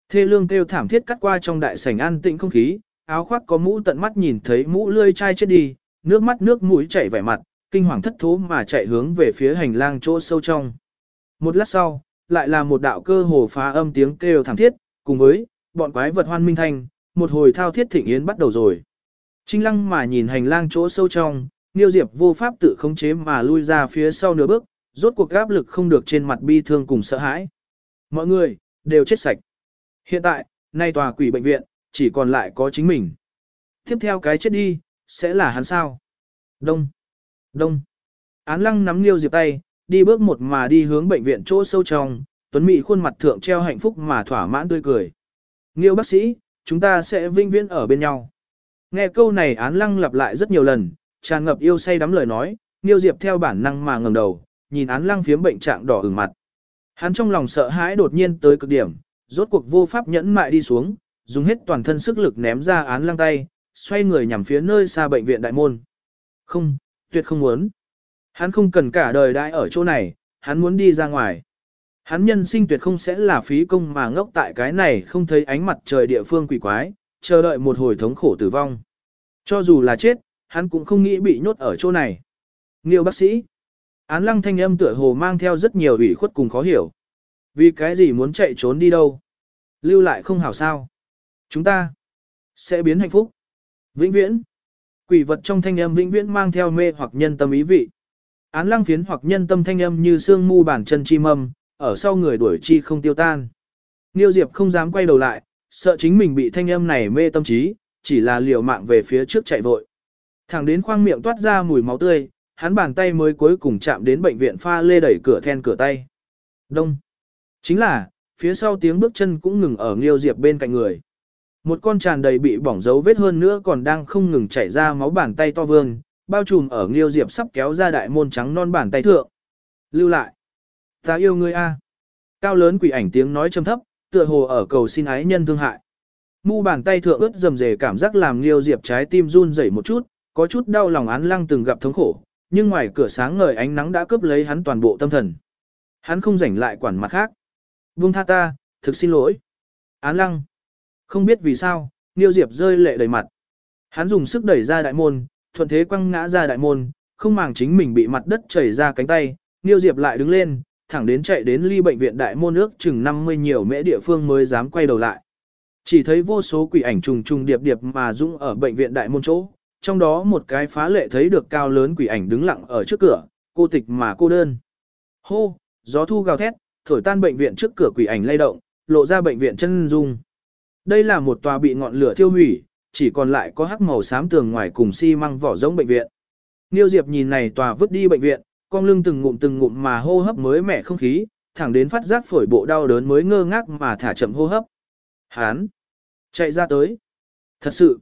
Thê lương kêu thảm thiết cắt qua trong đại sảnh an tĩnh không khí, áo khoác có mũ tận mắt nhìn thấy mũ lươi chai chết đi, nước mắt nước mũi chảy vẻ mặt, kinh hoàng thất thố mà chạy hướng về phía hành lang chỗ sâu trong. Một lát sau, lại là một đạo cơ hồ phá âm tiếng kêu thảm thiết, cùng với bọn quái vật hoan minh thanh, một hồi thao thiết thịnh yến bắt đầu rồi. Trinh lăng mà nhìn hành lang chỗ sâu trong, Niêu Diệp vô pháp tự khống chế mà lui ra phía sau nửa bước, rốt cuộc áp lực không được trên mặt bi thương cùng sợ hãi. Mọi người, đều chết sạch. Hiện tại, nay tòa quỷ bệnh viện, chỉ còn lại có chính mình. Tiếp theo cái chết đi, sẽ là hắn sao? Đông. Đông. Án lăng nắm Niêu Diệp tay, đi bước một mà đi hướng bệnh viện chỗ sâu trong, Tuấn Mỹ khuôn mặt thượng treo hạnh phúc mà thỏa mãn tươi cười. Nghiêu bác sĩ, chúng ta sẽ vinh viễn ở bên nhau. Nghe câu này án lăng lặp lại rất nhiều lần, tràn ngập yêu say đắm lời nói, Niêu Diệp theo bản năng mà ngẩng đầu, nhìn án lăng phiếm bệnh trạng đỏ ửng mặt. Hắn trong lòng sợ hãi đột nhiên tới cực điểm, rốt cuộc vô pháp nhẫn mại đi xuống, dùng hết toàn thân sức lực ném ra án lăng tay, xoay người nhằm phía nơi xa bệnh viện đại môn. Không, tuyệt không muốn. Hắn không cần cả đời đại ở chỗ này, hắn muốn đi ra ngoài. Hắn nhân sinh tuyệt không sẽ là phí công mà ngốc tại cái này không thấy ánh mặt trời địa phương quỷ quái, chờ đợi một hồi thống khổ tử vong. Cho dù là chết, hắn cũng không nghĩ bị nhốt ở chỗ này. Nghiêu bác sĩ. Án lăng thanh âm tựa hồ mang theo rất nhiều ủy khuất cùng khó hiểu. Vì cái gì muốn chạy trốn đi đâu? Lưu lại không hảo sao? Chúng ta sẽ biến hạnh phúc. Vĩnh viễn. Quỷ vật trong thanh âm vĩnh viễn mang theo mê hoặc nhân tâm ý vị. Án lăng phiến hoặc nhân tâm thanh âm như xương mu bản chân chi mâm, ở sau người đuổi chi không tiêu tan. Niêu Diệp không dám quay đầu lại, sợ chính mình bị thanh âm này mê tâm trí, chỉ là liều mạng về phía trước chạy vội. Thẳng đến khoang miệng toát ra mùi máu tươi, hắn bàn tay mới cuối cùng chạm đến bệnh viện pha lê đẩy cửa then cửa tay. Đông. Chính là, phía sau tiếng bước chân cũng ngừng ở Nghiêu Diệp bên cạnh người. Một con tràn đầy bị bỏng dấu vết hơn nữa còn đang không ngừng chảy ra máu bàn tay to vương, bao trùm ở Nghiêu Diệp sắp kéo ra đại môn trắng non bàn tay thượng. Lưu lại. Ta yêu ngươi a. Cao lớn quỷ ảnh tiếng nói trầm thấp, tựa hồ ở cầu xin ái nhân thương hại. Mu bàn tay thượng ướt dầm dề cảm giác làm Nghiêu Diệp trái tim run rẩy một chút, có chút đau lòng án lăng từng gặp thống khổ, nhưng ngoài cửa sáng ngời ánh nắng đã cướp lấy hắn toàn bộ tâm thần. Hắn không rảnh lại quản mặt khác. vương tha ta, thực xin lỗi. Án lăng. Không biết vì sao, Niêu Diệp rơi lệ đầy mặt. Hắn dùng sức đẩy ra đại môn, thuận thế quăng ngã ra đại môn, không màng chính mình bị mặt đất chảy ra cánh tay. Niêu Diệp lại đứng lên, thẳng đến chạy đến ly bệnh viện đại môn ước chừng 50 nhiều mễ địa phương mới dám quay đầu lại. Chỉ thấy vô số quỷ ảnh trùng trùng điệp điệp mà dũng ở bệnh viện đại môn chỗ, trong đó một cái phá lệ thấy được cao lớn quỷ ảnh đứng lặng ở trước cửa, cô tịch mà cô đơn. Hô, gió thu gào thét, thổi tan bệnh viện trước cửa quỷ ảnh lay động, lộ ra bệnh viện chân dung. Đây là một tòa bị ngọn lửa thiêu hủy, chỉ còn lại có hắc màu xám tường ngoài cùng xi măng vỏ giống bệnh viện. Niêu Diệp nhìn này tòa vứt đi bệnh viện, con lưng từng ngụm từng ngụm mà hô hấp mới mẻ không khí, thẳng đến phát giác phổi bộ đau đớn mới ngơ ngác mà thả chậm hô hấp. Hán! Chạy ra tới! Thật sự,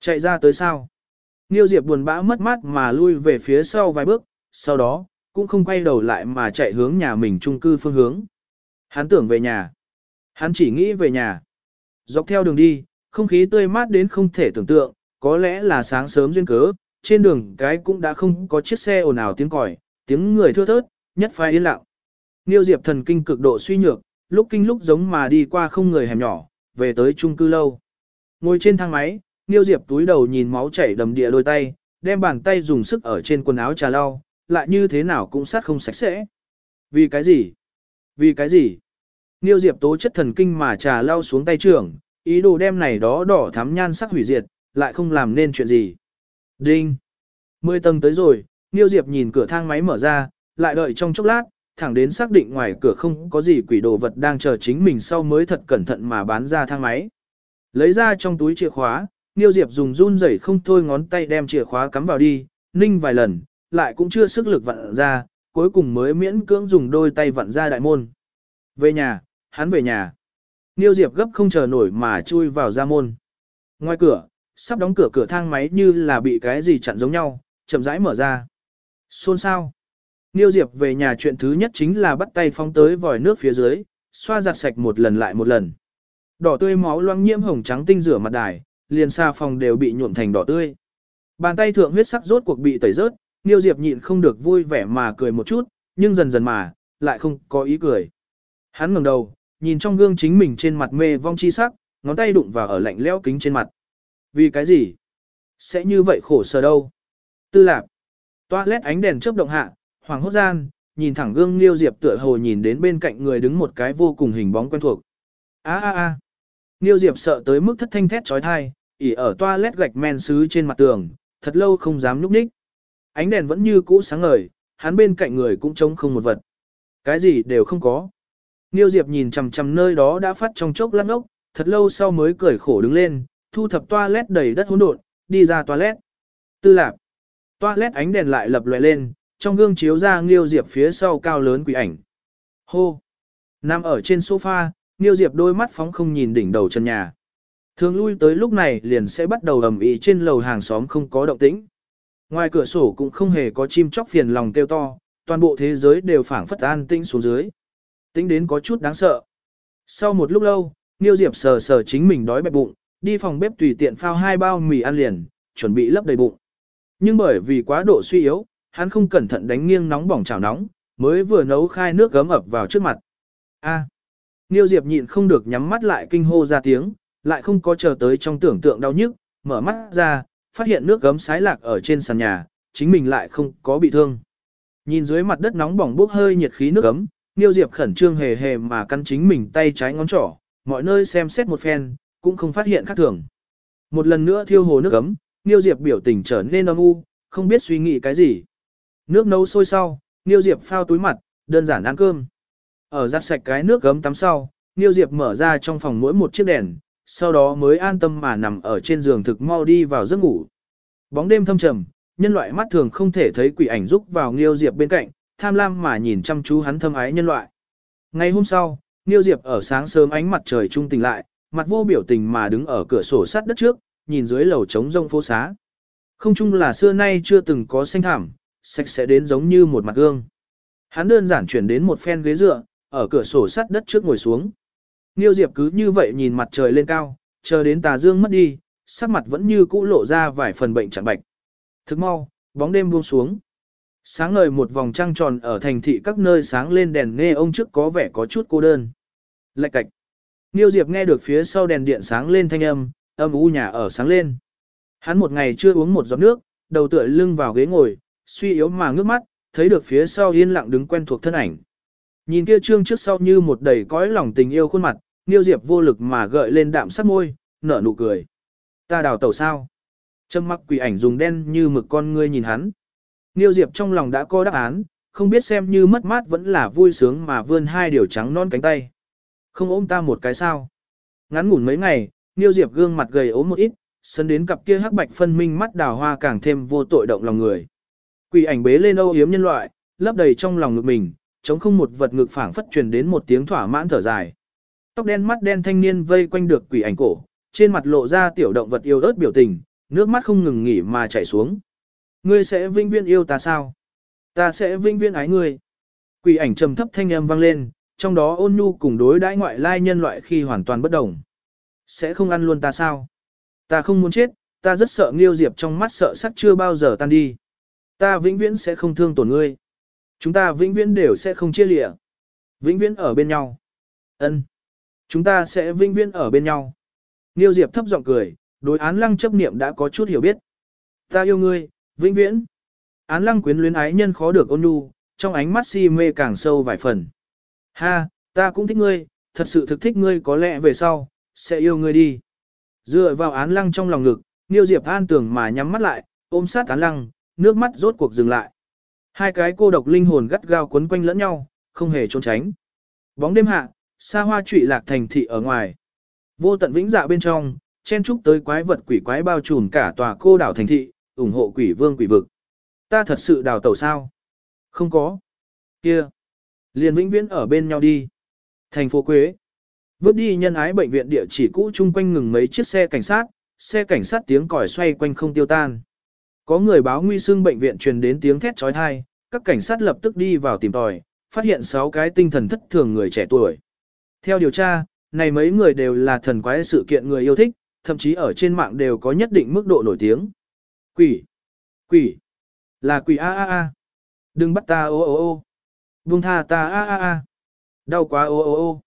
chạy ra tới sao? Niêu Diệp buồn bã mất mát mà lui về phía sau vài bước, sau đó, cũng không quay đầu lại mà chạy hướng nhà mình chung cư phương hướng. Hắn tưởng về nhà. Hắn chỉ nghĩ về nhà. Dọc theo đường đi, không khí tươi mát đến không thể tưởng tượng, có lẽ là sáng sớm duyên cớ, trên đường cái cũng đã không có chiếc xe ồn ào tiếng còi, tiếng người thưa thớt, nhất phai yên lặng. Niêu Diệp thần kinh cực độ suy nhược, lúc kinh lúc giống mà đi qua không người hẻm nhỏ, về tới chung cư lâu. Ngồi trên thang máy, Niêu Diệp túi đầu nhìn máu chảy đầm địa đôi tay, đem bàn tay dùng sức ở trên quần áo trà lau, lại như thế nào cũng sát không sạch sẽ. Vì cái gì? Vì cái gì? Niêu Diệp tố chất thần kinh mà trà lau xuống tay trưởng, ý đồ đem này đó đỏ thắm nhan sắc hủy diệt, lại không làm nên chuyện gì. Đinh! Mười tầng tới rồi, Niêu Diệp nhìn cửa thang máy mở ra, lại đợi trong chốc lát, thẳng đến xác định ngoài cửa không có gì quỷ đồ vật đang chờ chính mình sau mới thật cẩn thận mà bán ra thang máy. Lấy ra trong túi chìa khóa, Niêu Diệp dùng run rẩy không thôi ngón tay đem chìa khóa cắm vào đi, ninh vài lần, lại cũng chưa sức lực vặn ra, cuối cùng mới miễn cưỡng dùng đôi tay vặn ra đại môn. Về nhà, hắn về nhà. Niêu Diệp gấp không chờ nổi mà chui vào ra môn. Ngoài cửa, sắp đóng cửa cửa thang máy như là bị cái gì chặn giống nhau, chậm rãi mở ra. Xôn sao? Niêu Diệp về nhà chuyện thứ nhất chính là bắt tay phóng tới vòi nước phía dưới, xoa giặt sạch một lần lại một lần. Đỏ tươi máu loang nhiễm hồng trắng tinh rửa mặt đài, liền xa phòng đều bị nhuộm thành đỏ tươi. Bàn tay thượng huyết sắc rốt cuộc bị tẩy rớt, Niêu Diệp nhịn không được vui vẻ mà cười một chút, nhưng dần dần mà, lại không có ý cười. Hắn ngẩng đầu, nhìn trong gương chính mình trên mặt mê vong chi sắc, ngón tay đụng vào ở lạnh lẽo kính trên mặt. Vì cái gì? Sẽ như vậy khổ sở đâu? Tư lạc. lét ánh đèn chớp động hạ, hoàng hốt gian, nhìn thẳng gương Liêu Diệp tựa hồ nhìn đến bên cạnh người đứng một cái vô cùng hình bóng quen thuộc. A a a. Liêu Diệp sợ tới mức thất thanh thét chói tai, ỉ ở toilet gạch men sứ trên mặt tường, thật lâu không dám nhúc nhích. Ánh đèn vẫn như cũ sáng ngời, hắn bên cạnh người cũng trông không một vật. Cái gì đều không có. Niêu Diệp nhìn chằm chằm nơi đó đã phát trong chốc lát ốc, thật lâu sau mới cười khổ đứng lên, thu thập toilet đầy đất hỗn độn, đi ra toilet. Tư lạc. Toilet ánh đèn lại lập lòe lên, trong gương chiếu ra Niêu Diệp phía sau cao lớn quỷ ảnh. Hô. Nằm ở trên sofa, Niêu Diệp đôi mắt phóng không nhìn đỉnh đầu chân nhà. Thường lui tới lúc này liền sẽ bắt đầu ầm ĩ trên lầu hàng xóm không có động tĩnh. Ngoài cửa sổ cũng không hề có chim chóc phiền lòng kêu to, toàn bộ thế giới đều phảng phất an tĩnh xuống dưới. Tính đến có chút đáng sợ. Sau một lúc lâu, Niêu Diệp sờ sờ chính mình đói bẹp bụng, đi phòng bếp tùy tiện phao hai bao mì ăn liền, chuẩn bị lấp đầy bụng. Nhưng bởi vì quá độ suy yếu, hắn không cẩn thận đánh nghiêng nóng bỏng chảo nóng, mới vừa nấu khai nước gấm ập vào trước mặt. A. Niêu Diệp nhịn không được nhắm mắt lại kinh hô ra tiếng, lại không có chờ tới trong tưởng tượng đau nhức, mở mắt ra, phát hiện nước gấm sái lạc ở trên sàn nhà, chính mình lại không có bị thương. Nhìn dưới mặt đất nóng bỏng bốc hơi nhiệt khí nước gấm, Niêu Diệp khẩn trương hề hề mà căn chính mình tay trái ngón trỏ, mọi nơi xem xét một phen, cũng không phát hiện khác thường. Một lần nữa thiêu hồ nước gấm, Niêu Diệp biểu tình trở nên âm u, không biết suy nghĩ cái gì. Nước nấu sôi sau, Niêu Diệp phao túi mặt, đơn giản ăn cơm. Ở giặt sạch cái nước gấm tắm sau, Niêu Diệp mở ra trong phòng mỗi một chiếc đèn, sau đó mới an tâm mà nằm ở trên giường thực mau đi vào giấc ngủ. Bóng đêm thâm trầm, nhân loại mắt thường không thể thấy quỷ ảnh rúc vào nghiêu Diệp bên cạnh, tham lam mà nhìn chăm chú hắn thâm ái nhân loại. Ngày hôm sau, nghiêu Diệp ở sáng sớm ánh mặt trời trung tỉnh lại, mặt vô biểu tình mà đứng ở cửa sổ sắt đất trước, nhìn dưới lầu trống rông phố xá. Không chung là xưa nay chưa từng có xanh thảm, sạch sẽ đến giống như một mặt gương. Hắn đơn giản chuyển đến một phen ghế dựa, ở cửa sổ sắt đất trước ngồi xuống. Niêu Diệp cứ như vậy nhìn mặt trời lên cao, chờ đến tà dương mất đi, sắc mặt vẫn như cũ lộ ra vài phần bệnh chẳng bạch. Thức mau, bóng đêm buông xuống. Sáng ngời một vòng trăng tròn ở thành thị các nơi sáng lên đèn nghe ông trước có vẻ có chút cô đơn. Lạch cạch. Niêu Diệp nghe được phía sau đèn điện sáng lên thanh âm, âm u nhà ở sáng lên. Hắn một ngày chưa uống một giọt nước, đầu tựa lưng vào ghế ngồi, suy yếu mà ngước mắt, thấy được phía sau yên lặng đứng quen thuộc thân ảnh. Nhìn kia trương trước sau như một đầy cõi lòng tình yêu khuôn mặt, Niêu Diệp vô lực mà gợi lên đạm sắc môi, nở nụ cười. Ta đào tẩu sao? Trâm mắc quỷ ảnh dùng đen như mực con ngươi nhìn hắn. Niêu Diệp trong lòng đã có đáp án, không biết xem như mất mát vẫn là vui sướng mà vươn hai điều trắng non cánh tay. Không ôm ta một cái sao. Ngắn ngủn mấy ngày, Niêu Diệp gương mặt gầy ốm một ít, sân đến cặp kia hắc bạch phân minh mắt đào hoa càng thêm vô tội động lòng người. Quỷ ảnh bế lên âu yếm nhân loại, lấp đầy trong lòng ngực mình, chống không một vật ngực phảng phất truyền đến một tiếng thỏa mãn thở dài. Tóc đen mắt đen thanh niên vây quanh được quỷ ảnh cổ, trên mặt lộ ra tiểu động vật yêu ớt biểu tình, nước mắt không ngừng nghỉ mà chảy xuống. Ngươi sẽ vinh viên yêu ta sao? Ta sẽ vinh viên ái ngươi. Quỷ ảnh trầm thấp thanh âm vang lên, trong đó ôn nhu cùng đối đãi ngoại lai nhân loại khi hoàn toàn bất đồng. Sẽ không ăn luôn ta sao? Ta không muốn chết, ta rất sợ Nghiêu Diệp trong mắt sợ sắc chưa bao giờ tan đi. Ta vĩnh viễn sẽ không thương tổn ngươi. Chúng ta vĩnh viễn đều sẽ không chia lìa. Vĩnh viễn ở bên nhau. Ân. Chúng ta sẽ vinh viễn ở bên nhau. Nghiêu Diệp thấp giọng cười, đối án lăng chấp niệm đã có chút hiểu biết. Ta yêu ngươi, vĩnh viễn. Án lăng quyến luyến ái nhân khó được ôn nhu, trong ánh mắt si mê càng sâu vài phần. Ha, ta cũng thích ngươi, thật sự thực thích ngươi có lẽ về sau, sẽ yêu ngươi đi. Dựa vào án lăng trong lòng ngực, Niêu Diệp an tưởng mà nhắm mắt lại, ôm sát án lăng, nước mắt rốt cuộc dừng lại. Hai cái cô độc linh hồn gắt gao quấn quanh lẫn nhau, không hề trốn tránh. Bóng đêm hạ, xa hoa trụy lạc thành thị ở ngoài. Vô tận vĩnh dạ bên trong, chen trúc tới quái vật quỷ quái bao trùm cả tòa cô đảo thành thị, ủng hộ quỷ vương quỷ vực. Ta thật sự đào tẩu sao? Không có. Kia. Liền vĩnh viễn ở bên nhau đi. Thành phố Quế. Vước đi nhân ái bệnh viện địa chỉ cũ chung quanh ngừng mấy chiếc xe cảnh sát, xe cảnh sát tiếng còi xoay quanh không tiêu tan. Có người báo nguy xương bệnh viện truyền đến tiếng thét trói thai, các cảnh sát lập tức đi vào tìm tòi, phát hiện 6 cái tinh thần thất thường người trẻ tuổi. Theo điều tra, này mấy người đều là thần quái sự kiện người yêu thích, thậm chí ở trên mạng đều có nhất định mức độ nổi tiếng. Quỷ! Quỷ! Là quỷ a a a! Đừng bắt ta ô ô ô! Buông tha ta a a a! Đau quá ô ô ô!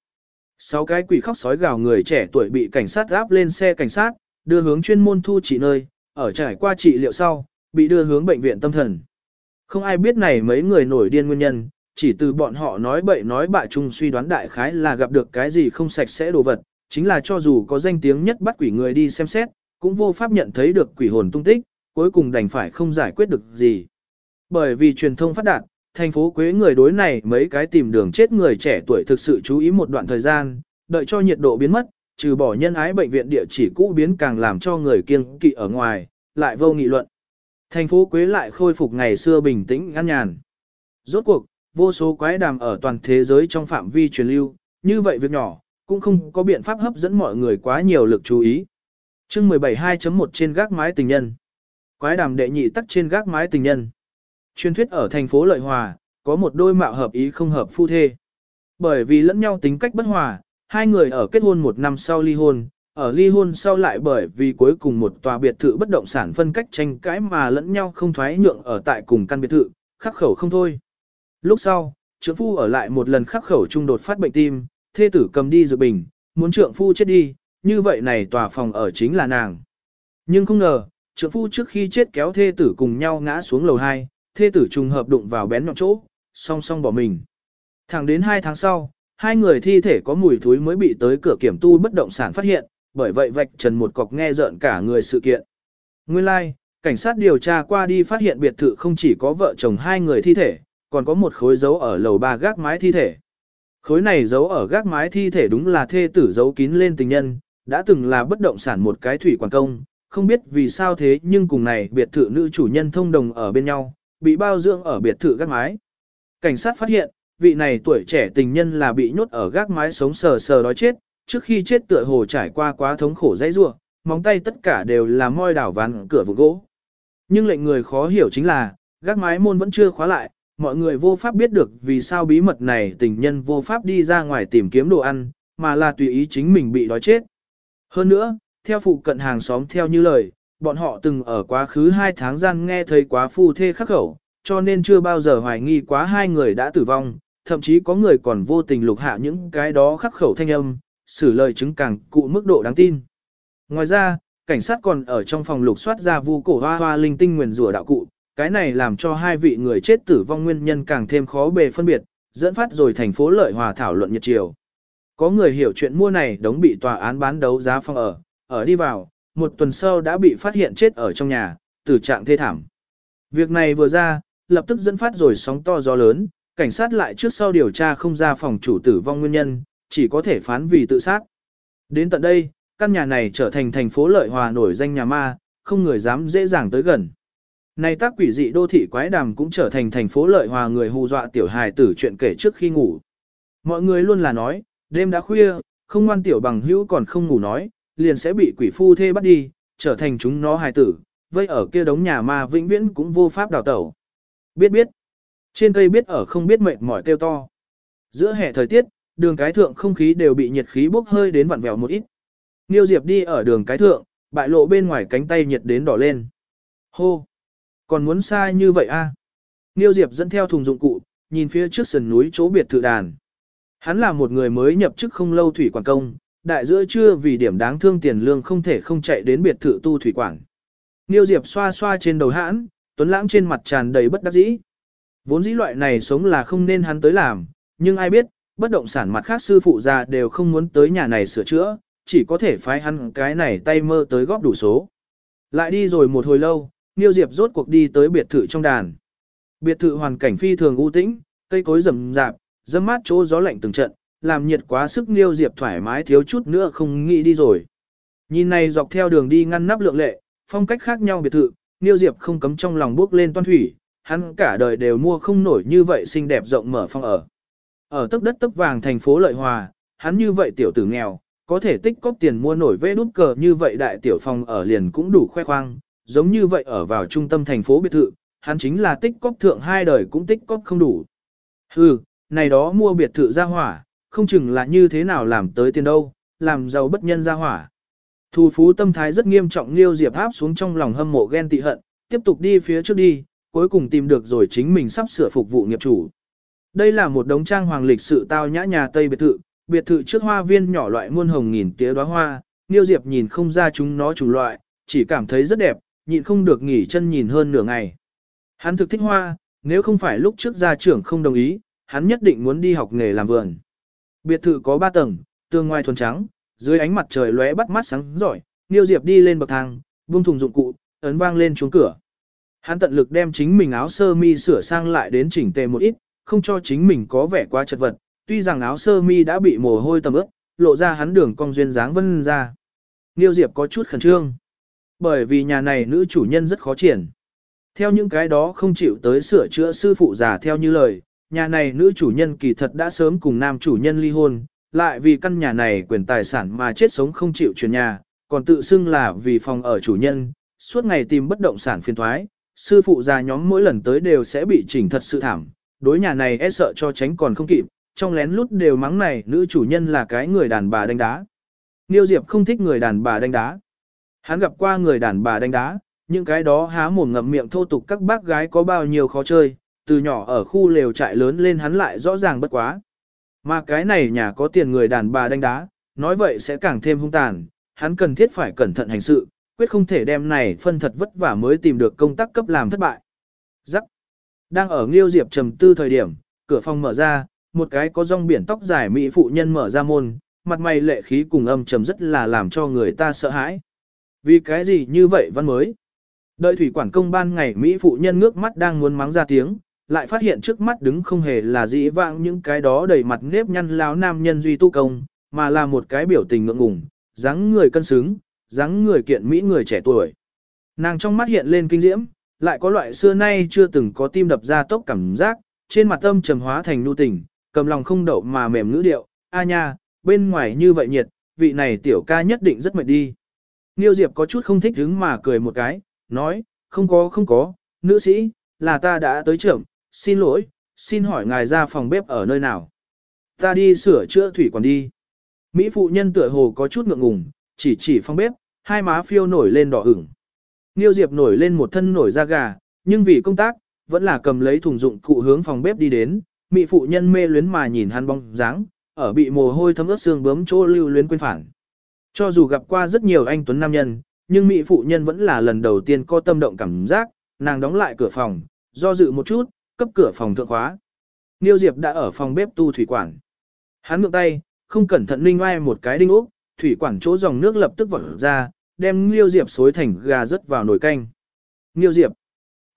Sáu cái quỷ khóc sói gào người trẻ tuổi bị cảnh sát áp lên xe cảnh sát, đưa hướng chuyên môn thu trị nơi, ở trải qua trị liệu sau, bị đưa hướng bệnh viện tâm thần. Không ai biết này mấy người nổi điên nguyên nhân, chỉ từ bọn họ nói bậy nói bạ chung suy đoán đại khái là gặp được cái gì không sạch sẽ đồ vật, chính là cho dù có danh tiếng nhất bắt quỷ người đi xem xét, cũng vô pháp nhận thấy được quỷ hồn tung tích, cuối cùng đành phải không giải quyết được gì. Bởi vì truyền thông phát đạt, thành phố Quế người đối này mấy cái tìm đường chết người trẻ tuổi thực sự chú ý một đoạn thời gian, đợi cho nhiệt độ biến mất, trừ bỏ nhân ái bệnh viện địa chỉ cũ biến càng làm cho người kiêng kỵ ở ngoài, lại vô nghị luận. Thành phố Quế lại khôi phục ngày xưa bình tĩnh an nhàn. Rốt cuộc, vô số quái đàm ở toàn thế giới trong phạm vi truyền lưu, như vậy việc nhỏ, cũng không có biện pháp hấp dẫn mọi người quá nhiều lực chú ý. chương 17 2.1 trên gác mái tình nhân. Quái đàm đệ nhị tắc trên gác mái tình nhân. Truyền thuyết ở thành phố Lợi Hòa, có một đôi mạo hợp ý không hợp phu thê. Bởi vì lẫn nhau tính cách bất hòa, hai người ở kết hôn một năm sau ly hôn, ở ly hôn sau lại bởi vì cuối cùng một tòa biệt thự bất động sản phân cách tranh cãi mà lẫn nhau không thoái nhượng ở tại cùng căn biệt thự, khắc khẩu không thôi. Lúc sau, trượng phu ở lại một lần khắc khẩu trung đột phát bệnh tim, thê tử cầm đi dự bình, muốn trượng phu chết đi, như vậy này tòa phòng ở chính là nàng. Nhưng không ngờ, trượng phu trước khi chết kéo thê tử cùng nhau ngã xuống lầu 2, thê tử trùng hợp đụng vào bén nhọn chỗ, song song bỏ mình. Thẳng đến 2 tháng sau, hai người thi thể có mùi thối mới bị tới cửa kiểm tu bất động sản phát hiện, bởi vậy vạch trần một cọc nghe rợn cả người sự kiện. Nguyên lai, like, cảnh sát điều tra qua đi phát hiện biệt thự không chỉ có vợ chồng hai người thi thể, còn có một khối dấu ở lầu ba gác mái thi thể. Khối này giấu ở gác mái thi thể đúng là thê tử giấu kín lên tình nhân, đã từng là bất động sản một cái thủy quản công, không biết vì sao thế nhưng cùng này biệt thự nữ chủ nhân thông đồng ở bên nhau, bị bao dưỡng ở biệt thự gác mái. Cảnh sát phát hiện, vị này tuổi trẻ tình nhân là bị nhốt ở gác mái sống sờ sờ đói chết, trước khi chết tựa hồ trải qua quá thống khổ dãy rua, móng tay tất cả đều là môi đảo ván cửa vụ gỗ. Nhưng lệnh người khó hiểu chính là, gác mái môn vẫn chưa khóa lại, mọi người vô pháp biết được vì sao bí mật này tình nhân vô pháp đi ra ngoài tìm kiếm đồ ăn, mà là tùy ý chính mình bị đói chết. Hơn nữa, theo phụ cận hàng xóm theo như lời, bọn họ từng ở quá khứ hai tháng gian nghe thấy quá phu thê khắc khẩu, cho nên chưa bao giờ hoài nghi quá hai người đã tử vong, thậm chí có người còn vô tình lục hạ những cái đó khắc khẩu thanh âm, xử lời chứng càng cụ mức độ đáng tin. Ngoài ra, cảnh sát còn ở trong phòng lục soát ra vu cổ hoa hoa linh tinh nguyền rủa đạo cụ, cái này làm cho hai vị người chết tử vong nguyên nhân càng thêm khó bề phân biệt, dẫn phát rồi thành phố lợi hòa thảo luận nhiệt chiều. Có người hiểu chuyện mua này đống bị tòa án bán đấu giá phong ở, ở đi vào, một tuần sau đã bị phát hiện chết ở trong nhà, tử trạng thê thảm. Việc này vừa ra, lập tức dẫn phát rồi sóng to gió lớn, cảnh sát lại trước sau điều tra không ra phòng chủ tử vong nguyên nhân, chỉ có thể phán vì tự sát. Đến tận đây, căn nhà này trở thành thành phố lợi hòa nổi danh nhà ma, không người dám dễ dàng tới gần. Này tác quỷ dị đô thị quái đàm cũng trở thành thành phố lợi hòa người hù dọa tiểu hài tử chuyện kể trước khi ngủ. Mọi người luôn là nói, đêm đã khuya, không ngoan tiểu bằng hữu còn không ngủ nói, liền sẽ bị quỷ phu thê bắt đi, trở thành chúng nó hài tử, vây ở kia đống nhà ma vĩnh viễn cũng vô pháp đào tẩu. Biết biết, trên cây biết ở không biết mệt mỏi kêu to. Giữa hè thời tiết, đường cái thượng không khí đều bị nhiệt khí bốc hơi đến vặn vẹo một ít. Niêu Diệp đi ở đường cái thượng, bại lộ bên ngoài cánh tay nhiệt đến đỏ lên. Hô! Còn muốn xa như vậy a? À? Niêu Diệp dẫn theo thùng dụng cụ, nhìn phía trước sườn núi chỗ biệt thự đàn. Hắn là một người mới nhập chức không lâu thủy quản công, đại giữa trưa vì điểm đáng thương tiền lương không thể không chạy đến biệt thự tu thủy quản. Niêu Diệp xoa xoa trên đầu hãn, tuấn lãng trên mặt tràn đầy bất đắc dĩ. Vốn dĩ loại này sống là không nên hắn tới làm, nhưng ai biết, bất động sản mặt khác sư phụ già đều không muốn tới nhà này sửa chữa, chỉ có thể phái hắn cái này tay mơ tới góp đủ số. Lại đi rồi một hồi lâu, Niêu Diệp rốt cuộc đi tới biệt thự trong đàn. Biệt thự hoàn cảnh phi thường u tĩnh, cây cối rậm rạp, dâm mát chỗ gió lạnh từng trận, làm nhiệt quá sức Niêu Diệp thoải mái thiếu chút nữa không nghĩ đi rồi. Nhìn này dọc theo đường đi ngăn nắp lượng lệ, phong cách khác nhau biệt thự, Niêu Diệp không cấm trong lòng bước lên toan thủy, hắn cả đời đều mua không nổi như vậy xinh đẹp rộng mở phong ở. Ở tấc đất tấc vàng thành phố Lợi Hòa, hắn như vậy tiểu tử nghèo, có thể tích cóp tiền mua nổi vê đút cờ như vậy đại tiểu phòng ở liền cũng đủ khoe khoang, giống như vậy ở vào trung tâm thành phố biệt thự, hắn chính là tích cóp thượng hai đời cũng tích cóp không đủ. Hừ, này đó mua biệt thự ra hỏa, không chừng là như thế nào làm tới tiền đâu, làm giàu bất nhân ra hỏa. Thu phú tâm thái rất nghiêm trọng Liêu Diệp áp xuống trong lòng hâm mộ ghen tị hận, tiếp tục đi phía trước đi, cuối cùng tìm được rồi chính mình sắp sửa phục vụ nghiệp chủ. Đây là một đống trang hoàng lịch sự tao nhã nhà Tây biệt thự, biệt thự trước hoa viên nhỏ loại muôn hồng nghìn tía đóa hoa, Niêu Diệp nhìn không ra chúng nó chủng loại, chỉ cảm thấy rất đẹp, nhịn không được nghỉ chân nhìn hơn nửa ngày. Hắn thực thích hoa, nếu không phải lúc trước gia trưởng không đồng ý, hắn nhất định muốn đi học nghề làm vườn. Biệt thự có 3 tầng, tường ngoài thuần trắng, dưới ánh mặt trời lóe bắt mắt sáng giỏi, Niêu Diệp đi lên bậc thang, buông thùng dụng cụ, ấn vang lên chuông cửa. Hắn tận lực đem chính mình áo sơ mi sửa sang lại đến chỉnh tề một ít, không cho chính mình có vẻ quá chật vật, tuy rằng áo sơ mi đã bị mồ hôi tầm ướt, lộ ra hắn đường cong duyên dáng vân ra. Niêu Diệp có chút khẩn trương, bởi vì nhà này nữ chủ nhân rất khó triển. Theo những cái đó không chịu tới sửa chữa sư phụ già theo như lời, nhà này nữ chủ nhân kỳ thật đã sớm cùng nam chủ nhân ly hôn, lại vì căn nhà này quyền tài sản mà chết sống không chịu chuyển nhà, còn tự xưng là vì phòng ở chủ nhân, suốt ngày tìm bất động sản phiên thoái, sư phụ già nhóm mỗi lần tới đều sẽ bị chỉnh thật sự thảm, đối nhà này e sợ cho tránh còn không kịp, trong lén lút đều mắng này nữ chủ nhân là cái người đàn bà đánh đá. Niêu Diệp không thích người đàn bà đánh đá. Hắn gặp qua người đàn bà đánh đá, những cái đó há mồm ngậm miệng thô tục các bác gái có bao nhiêu khó chơi, từ nhỏ ở khu lều trại lớn lên hắn lại rõ ràng bất quá. Mà cái này nhà có tiền người đàn bà đánh đá, nói vậy sẽ càng thêm hung tàn, hắn cần thiết phải cẩn thận hành sự, quyết không thể đem này phân thật vất vả mới tìm được công tác cấp làm thất bại. Giắc Đang ở Nghiêu Diệp trầm tư thời điểm, cửa phòng mở ra, một cái có rong biển tóc dài mỹ phụ nhân mở ra môn, mặt mày lệ khí cùng âm trầm rất là làm cho người ta sợ hãi. Vì cái gì như vậy văn mới? Đợi thủy quản công ban ngày mỹ phụ nhân ngước mắt đang muốn mắng ra tiếng, lại phát hiện trước mắt đứng không hề là dĩ vãng những cái đó đầy mặt nếp nhăn láo nam nhân duy tu công, mà là một cái biểu tình ngượng ngùng, dáng người cân xứng, dáng người kiện mỹ người trẻ tuổi. Nàng trong mắt hiện lên kinh diễm, lại có loại xưa nay chưa từng có tim đập ra tốc cảm giác, trên mặt âm trầm hóa thành nu tình, cầm lòng không đậu mà mềm ngữ điệu, a nha, bên ngoài như vậy nhiệt, vị này tiểu ca nhất định rất mệt đi. Niêu Diệp có chút không thích đứng mà cười một cái, nói, không có không có, nữ sĩ, là ta đã tới trưởng, xin lỗi, xin hỏi ngài ra phòng bếp ở nơi nào. Ta đi sửa chữa thủy quản đi. Mỹ phụ nhân tựa hồ có chút ngượng ngùng, chỉ chỉ phòng bếp, hai má phiêu nổi lên đỏ ửng. Niêu Diệp nổi lên một thân nổi da gà, nhưng vì công tác, vẫn là cầm lấy thùng dụng cụ hướng phòng bếp đi đến, Mỹ phụ nhân mê luyến mà nhìn hắn bóng dáng, ở bị mồ hôi thấm ướt xương bướm chỗ lưu luyến quên phản. Cho dù gặp qua rất nhiều anh tuấn nam nhân, nhưng Mỹ phụ nhân vẫn là lần đầu tiên có tâm động cảm giác, nàng đóng lại cửa phòng, do dự một chút, cấp cửa phòng thượng khóa. Niêu Diệp đã ở phòng bếp tu thủy quản. Hắn ngược tay, không cẩn thận ninh oai một cái đinh ốc, thủy quản chỗ dòng nước lập tức vọt ra, đem Niêu Diệp xối thành gà rớt vào nồi canh. Niêu Diệp.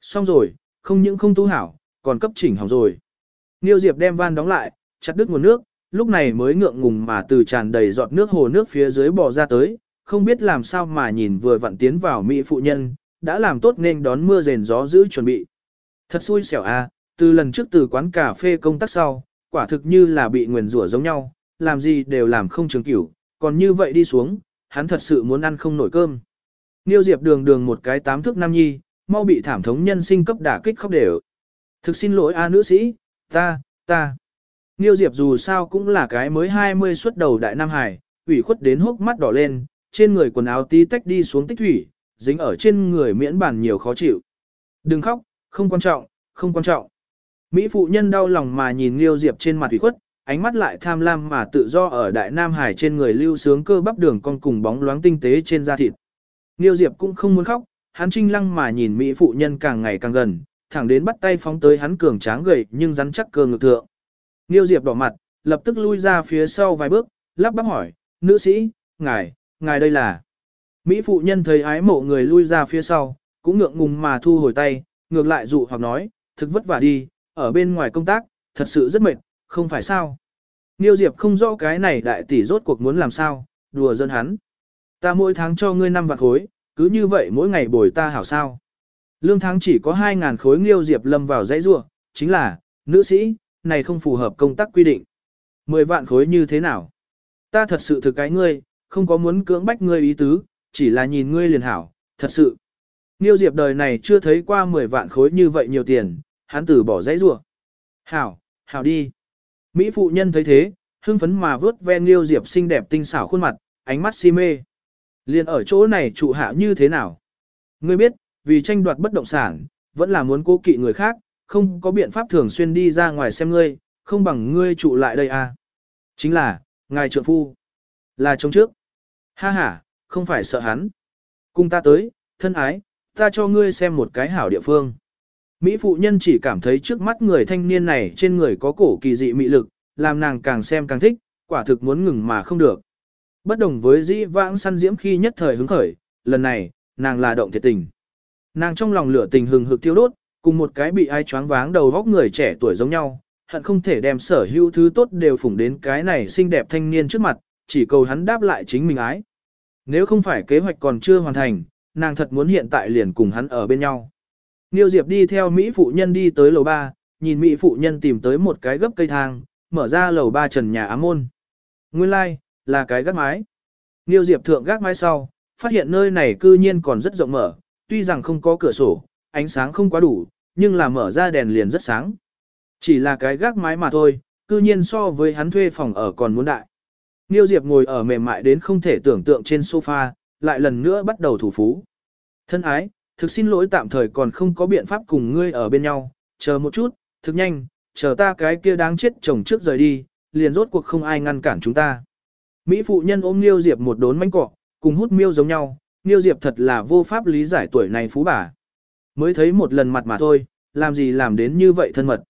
Xong rồi, không những không tu hảo, còn cấp chỉnh hỏng rồi. Niêu Diệp đem van đóng lại, chặt đứt nguồn nước, lúc này mới ngượng ngùng mà từ tràn đầy giọt nước hồ nước phía dưới bò ra tới, không biết làm sao mà nhìn vừa vặn tiến vào mỹ phụ nhân, đã làm tốt nên đón mưa rền gió giữ chuẩn bị. Thật xui xẻo à, từ lần trước từ quán cà phê công tác sau, quả thực như là bị nguyền rủa giống nhau, làm gì đều làm không trường cửu, còn như vậy đi xuống, hắn thật sự muốn ăn không nổi cơm. Niêu Diệp đường đường một cái tám thước nam nhi, mau bị thảm thống nhân sinh cấp đả kích khóc đều. Thực xin lỗi a nữ sĩ, ta, ta. Niêu Diệp dù sao cũng là cái mới 20 xuất đầu đại Nam Hải, ủy khuất đến hốc mắt đỏ lên, trên người quần áo tí tách đi xuống tích thủy, dính ở trên người miễn bản nhiều khó chịu. Đừng khóc, không quan trọng, không quan trọng. Mỹ phụ nhân đau lòng mà nhìn Niêu Diệp trên mặt ủy khuất, ánh mắt lại tham lam mà tự do ở đại Nam Hải trên người lưu sướng cơ bắp đường con cùng bóng loáng tinh tế trên da thịt. Niêu Diệp cũng không muốn khóc, hắn trinh lăng mà nhìn Mỹ phụ nhân càng ngày càng gần, thẳng đến bắt tay phóng tới hắn cường tráng gầy nhưng rắn chắc cơ ngực thượng. Nghiêu Diệp đỏ mặt, lập tức lui ra phía sau vài bước, lắp bắp hỏi, nữ sĩ, ngài, ngài đây là. Mỹ phụ nhân thấy ái mộ người lui ra phía sau, cũng ngượng ngùng mà thu hồi tay, ngược lại dụ hoặc nói, thực vất vả đi, ở bên ngoài công tác, thật sự rất mệt, không phải sao. Nghiêu Diệp không rõ cái này đại tỷ rốt cuộc muốn làm sao, đùa dân hắn. Ta mỗi tháng cho ngươi năm vạn khối, cứ như vậy mỗi ngày bồi ta hảo sao. Lương tháng chỉ có 2.000 khối Nghiêu Diệp lâm vào dãy rua, chính là, nữ sĩ, này không phù hợp công tác quy định. 10 vạn khối như thế nào? Ta thật sự thực cái ngươi, không có muốn cưỡng bách ngươi ý tứ, chỉ là nhìn ngươi liền hảo, thật sự. Niêu Diệp đời này chưa thấy qua 10 vạn khối như vậy nhiều tiền, hắn tử bỏ dãy rủa. Hảo, hảo đi. Mỹ phụ nhân thấy thế, hưng phấn mà vớt ve Niêu Diệp xinh đẹp tinh xảo khuôn mặt, ánh mắt si mê. Liền ở chỗ này trụ hạ như thế nào? Ngươi biết, vì tranh đoạt bất động sản, vẫn là muốn cố kỵ người khác, không có biện pháp thường xuyên đi ra ngoài xem ngươi, không bằng ngươi trụ lại đây à. Chính là, ngài trượng phu, là chống trước. Ha ha, không phải sợ hắn. Cùng ta tới, thân ái, ta cho ngươi xem một cái hảo địa phương. Mỹ phụ nhân chỉ cảm thấy trước mắt người thanh niên này trên người có cổ kỳ dị mị lực, làm nàng càng xem càng thích, quả thực muốn ngừng mà không được. Bất đồng với dĩ vãng săn diễm khi nhất thời hứng khởi, lần này, nàng là động thiệt tình. Nàng trong lòng lửa tình hừng hực thiêu đốt, cùng một cái bị ai choáng váng đầu góc người trẻ tuổi giống nhau, hận không thể đem sở hữu thứ tốt đều phủng đến cái này xinh đẹp thanh niên trước mặt, chỉ cầu hắn đáp lại chính mình ái. Nếu không phải kế hoạch còn chưa hoàn thành, nàng thật muốn hiện tại liền cùng hắn ở bên nhau. Niêu Diệp đi theo Mỹ phụ nhân đi tới lầu 3, nhìn Mỹ phụ nhân tìm tới một cái gấp cây thang, mở ra lầu 3 trần nhà ám môn. Nguyên lai, like, là cái gác mái. Niêu Diệp thượng gác mái sau, phát hiện nơi này cư nhiên còn rất rộng mở, tuy rằng không có cửa sổ, ánh sáng không quá đủ, nhưng là mở ra đèn liền rất sáng. Chỉ là cái gác mái mà thôi, cư nhiên so với hắn thuê phòng ở còn muốn đại. Niêu Diệp ngồi ở mềm mại đến không thể tưởng tượng trên sofa, lại lần nữa bắt đầu thủ phú. Thân ái, thực xin lỗi tạm thời còn không có biện pháp cùng ngươi ở bên nhau, chờ một chút, thực nhanh, chờ ta cái kia đáng chết chồng trước rời đi, liền rốt cuộc không ai ngăn cản chúng ta. Mỹ phụ nhân ôm Niêu Diệp một đốn mánh cọ, cùng hút miêu giống nhau, Niêu Diệp thật là vô pháp lý giải tuổi này phú bà. Mới thấy một lần mặt mà thôi, làm gì làm đến như vậy thân mật.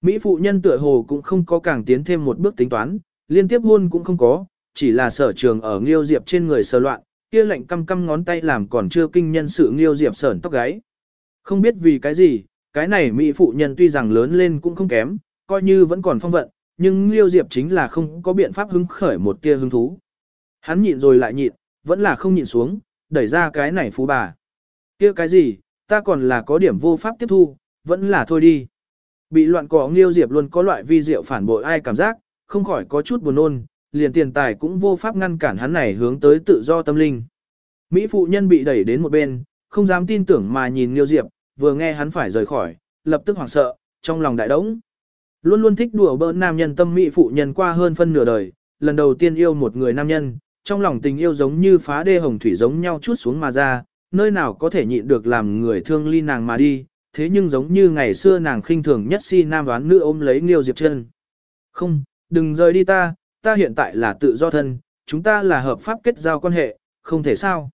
Mỹ phụ nhân tựa hồ cũng không có càng tiến thêm một bước tính toán, liên tiếp hôn cũng không có, chỉ là sở trường ở Nghiêu Diệp trên người sờ loạn, kia lạnh căm căm ngón tay làm còn chưa kinh nhân sự Nghiêu Diệp sởn tóc gáy. Không biết vì cái gì, cái này Mỹ phụ nhân tuy rằng lớn lên cũng không kém, coi như vẫn còn phong vận, nhưng Nghiêu Diệp chính là không có biện pháp hứng khởi một tia hứng thú. Hắn nhịn rồi lại nhịn, vẫn là không nhịn xuống, đẩy ra cái này phú bà. Kia cái gì, ta còn là có điểm vô pháp tiếp thu, vẫn là thôi đi. Bị loạn cỏ Nghiêu Diệp luôn có loại vi diệu phản bội ai cảm giác, không khỏi có chút buồn nôn, liền tiền tài cũng vô pháp ngăn cản hắn này hướng tới tự do tâm linh. Mỹ phụ nhân bị đẩy đến một bên, không dám tin tưởng mà nhìn Nghiêu Diệp, vừa nghe hắn phải rời khỏi, lập tức hoảng sợ, trong lòng đại đống. Luôn luôn thích đùa bỡn nam nhân tâm mỹ phụ nhân qua hơn phân nửa đời, lần đầu tiên yêu một người nam nhân, trong lòng tình yêu giống như phá đê hồng thủy giống nhau chút xuống mà ra, nơi nào có thể nhịn được làm người thương ly nàng mà đi, thế nhưng giống như ngày xưa nàng khinh thường nhất si nam đoán nữ ôm lấy Nghiêu Diệp chân. Không, đừng rời đi ta, ta hiện tại là tự do thân, chúng ta là hợp pháp kết giao quan hệ, không thể sao.